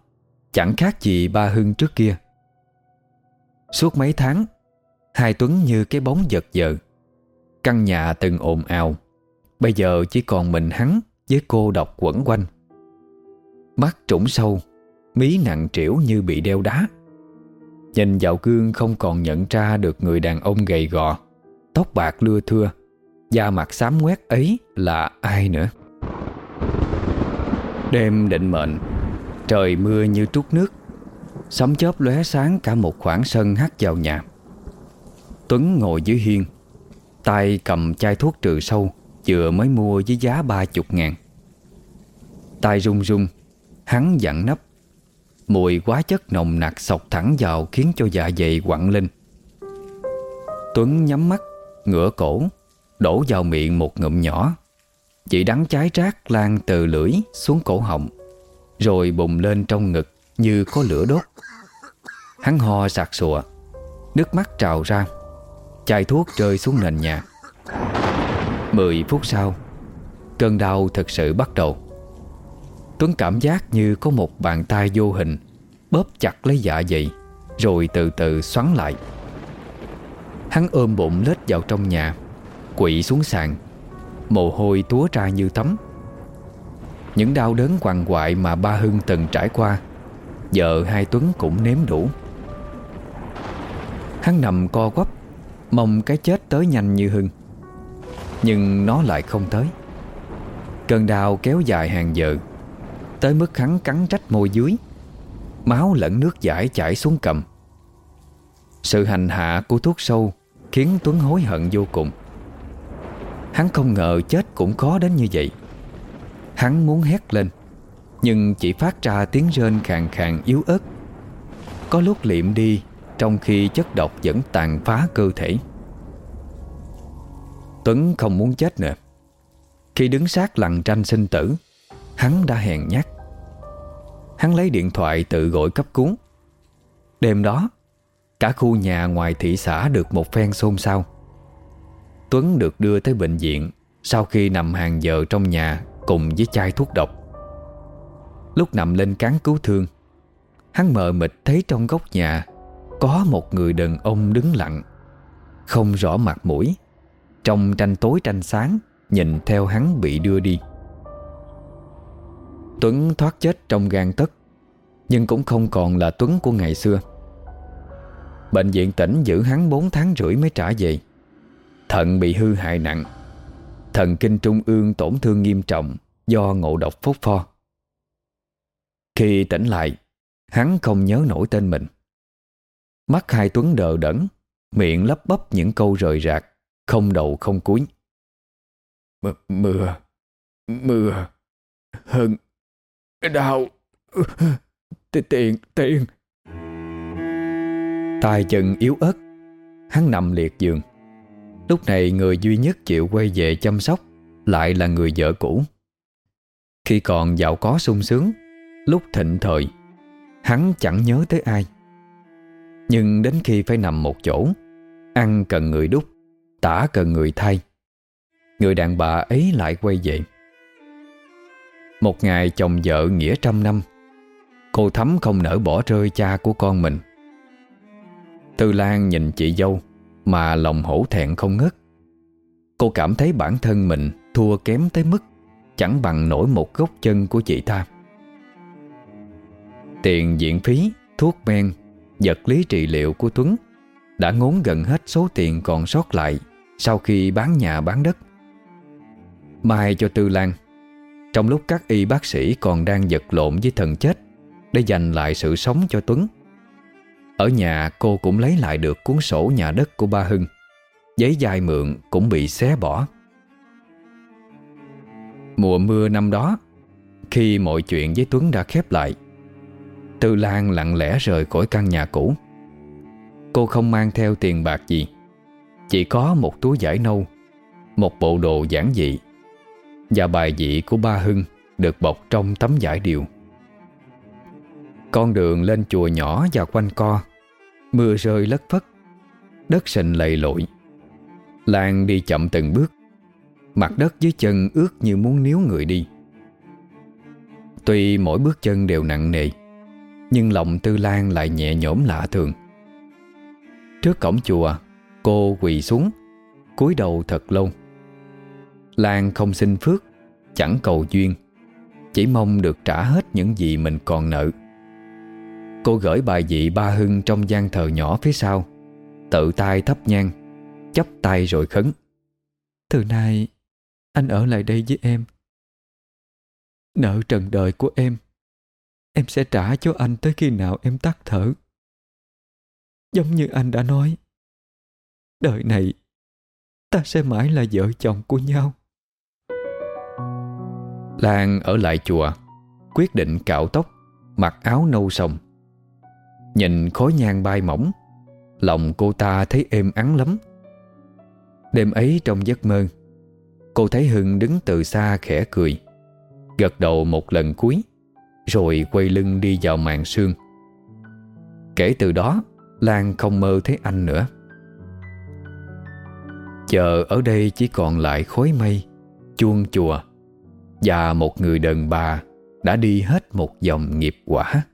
Chẳng khác gì ba Hưng trước kia. Suốt mấy tháng, Hai Tuấn như cái bóng giật giờ Căn nhà từng ồn ào. Bây giờ chỉ còn mình hắn với cô độc quẩn quanh. Mắt trũng sâu, Mí nặng trĩu như bị đeo đá. Nhìn vào gương không còn nhận ra được người đàn ông gầy gò, Tóc bạc lưa thưa, Da mặt xám quét ấy là ai nữa? Đêm định mệnh. Trời mưa như trút nước. Sấm chớp lóe sáng cả một khoảng sân hắt vào nhà. Tuấn ngồi dưới hiên, tay cầm chai thuốc trừ sâu, Vừa mới mua với giá ba chục ngàn. Tay run run, Hắn dặn nắp Mùi quá chất nồng nặc sọc thẳng vào Khiến cho dạ dày quặn lên. Tuấn nhắm mắt, Ngửa cổ, Đổ vào miệng một ngụm nhỏ. Chỉ đắng trái rác lan từ lưỡi xuống cổ họng. Rồi bùng lên trong ngực Như có lửa đốt. Hắn ho sạc sụa, Nước mắt trào ra, Chai thuốc rơi xuống nền nhà. Mười phút sau, Cơn đau thật sự bắt đầu. Tuấn cảm giác như có một bàn tay vô hình Bóp chặt lấy dạ dày, Rồi từ từ xoắn lại. Hắn ôm bụng lết vào trong nhà, Quỵ xuống sàn, Mồ hôi túa ra như tắm. Những đau đớn quằn quại mà ba Hưng từng trải qua, Giờ hai Tuấn cũng nếm đủ. Hắn nằm co quắp, Mong cái chết tới nhanh như Hưng, Nhưng nó lại không tới. Cơn đau kéo dài hàng giờ, Tới mức hắn cắn rách môi dưới, Máu lẫn nước giải chảy xuống cầm. Sự hành hạ của thuốc sâu Khiến Tuấn hối hận vô cùng. Hắn không ngờ chết cũng khó đến như vậy. Hắn muốn hét lên, Nhưng chỉ phát ra tiếng rên khàn khàn yếu ớt. Có lúc liệm đi, Trong khi chất độc vẫn tàn phá cơ thể. Tuấn không muốn chết nữa. Khi đứng sát lằn tranh sinh tử, Hắn đã hèn nhát. Hắn lấy điện thoại tự gọi cấp cứu. Đêm đó, Cả khu nhà ngoài thị xã được một phen xôn xao. Tuấn được đưa tới bệnh viện Sau khi nằm hàng giờ trong nhà. Cùng với chai thuốc độc. Lúc nằm lên cán cứu thương, Hắn mờ mịt thấy trong góc nhà Có một người đàn ông đứng lặng, Không rõ mặt mũi. Trong tranh tối tranh sáng, Nhìn theo hắn bị đưa đi. Tuấn thoát chết trong gan tất Nhưng cũng không còn là Tuấn của ngày xưa. Bệnh viện tỉnh giữ hắn 4 tháng rưỡi mới trả về. Thận bị hư hại nặng. Thần kinh trung ương tổn thương nghiêm trọng Do ngộ độc phốt pho. Khi tỉnh lại Hắn không nhớ nổi tên mình. Mắt hai Tuấn đờ đẫn Miệng lấp bấp những câu rời rạc Không đầu không cuối. M Mưa Mưa Hưng Đau Tiền Tiền. Tay chân yếu ớt Hắn nằm liệt giường Lúc này người duy nhất chịu quay về chăm sóc Lại là người vợ cũ. Khi còn giàu có sung sướng, Lúc thịnh thời, Hắn chẳng nhớ tới ai. Nhưng đến khi phải nằm một chỗ, Ăn cần người đúc, Tả cần người thay, Người đàn bà ấy lại quay về. Một ngày chồng vợ nghĩa trăm năm, Cô Thắm không nỡ bỏ rơi cha của con mình. Tư Lan nhìn chị dâu mà lòng hổ thẹn không ngớt. Cô cảm thấy bản thân mình Thua kém tới mức Chẳng bằng nổi một gốc chân của chị ta. Tiền viện phí, Thuốc men, Vật lý trị liệu của Tuấn Đã ngốn gần hết số tiền còn sót lại Sau khi bán nhà bán đất. Mai cho Tư Lan, Trong lúc các y bác sĩ còn đang vật lộn với thần chết Để giành lại sự sống cho Tuấn ở nhà, cô cũng lấy lại được cuốn sổ nhà đất của ba Hưng. Giấy dài mượn cũng bị xé bỏ. Mùa mưa năm đó, Khi mọi chuyện với Tuấn đã khép lại, Tư Lan lặng lẽ rời khỏi căn nhà cũ. Cô không mang theo tiền bạc gì, Chỉ có một túi giải nâu, Một bộ đồ giản dị Và bài dị của ba Hưng Được bọc trong tấm giải điều Con đường lên chùa nhỏ và quanh co Mưa rơi lất phất, Đất sình lầy lội. Lan đi chậm từng bước, Mặt đất dưới chân ướt như muốn níu người đi. Tuy mỗi bước chân đều nặng nề, Nhưng lòng Tư Lan lại nhẹ nhõm lạ thường. Trước cổng chùa, Cô quỳ xuống, cúi đầu thật lâu. Lan không xin phước, Chẳng cầu duyên, Chỉ mong được trả hết những gì mình còn nợ. Cô gửi bài dị ba hưng trong gian thờ nhỏ phía sau. Tự tay thắp nhang chắp tay rồi khấn. Từ nay Anh ở lại đây với em. Nợ trần đời của em Em sẽ trả cho anh tới khi nào em tắt thở. Giống như anh đã nói Đời này Ta sẽ mãi là vợ chồng của nhau. Lan ở lại chùa Quyết định cạo tóc Mặc áo nâu sồng Nhìn khối nhang bay mỏng, Lòng cô ta thấy êm ắng lắm. Đêm ấy trong giấc mơ, Cô thấy Hưng đứng từ xa khẽ cười, Gật đầu một lần cuối, Rồi quay lưng đi vào màn sương. Kể từ đó, Lan không mơ thấy anh nữa. Chờ ở đây chỉ còn lại khối mây, Chuông chùa Và một người đàn bà Đã đi hết một dòng nghiệp quả.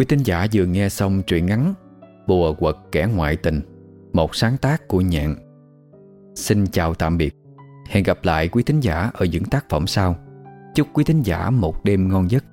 Quý tín giả vừa nghe xong truyện ngắn Bùa quật kẻ ngoại tình, Một sáng tác của Nhạn. Xin chào tạm biệt. Hẹn gặp lại quý tín giả ở những tác phẩm sau. Chúc quý tín giả một đêm ngon giấc.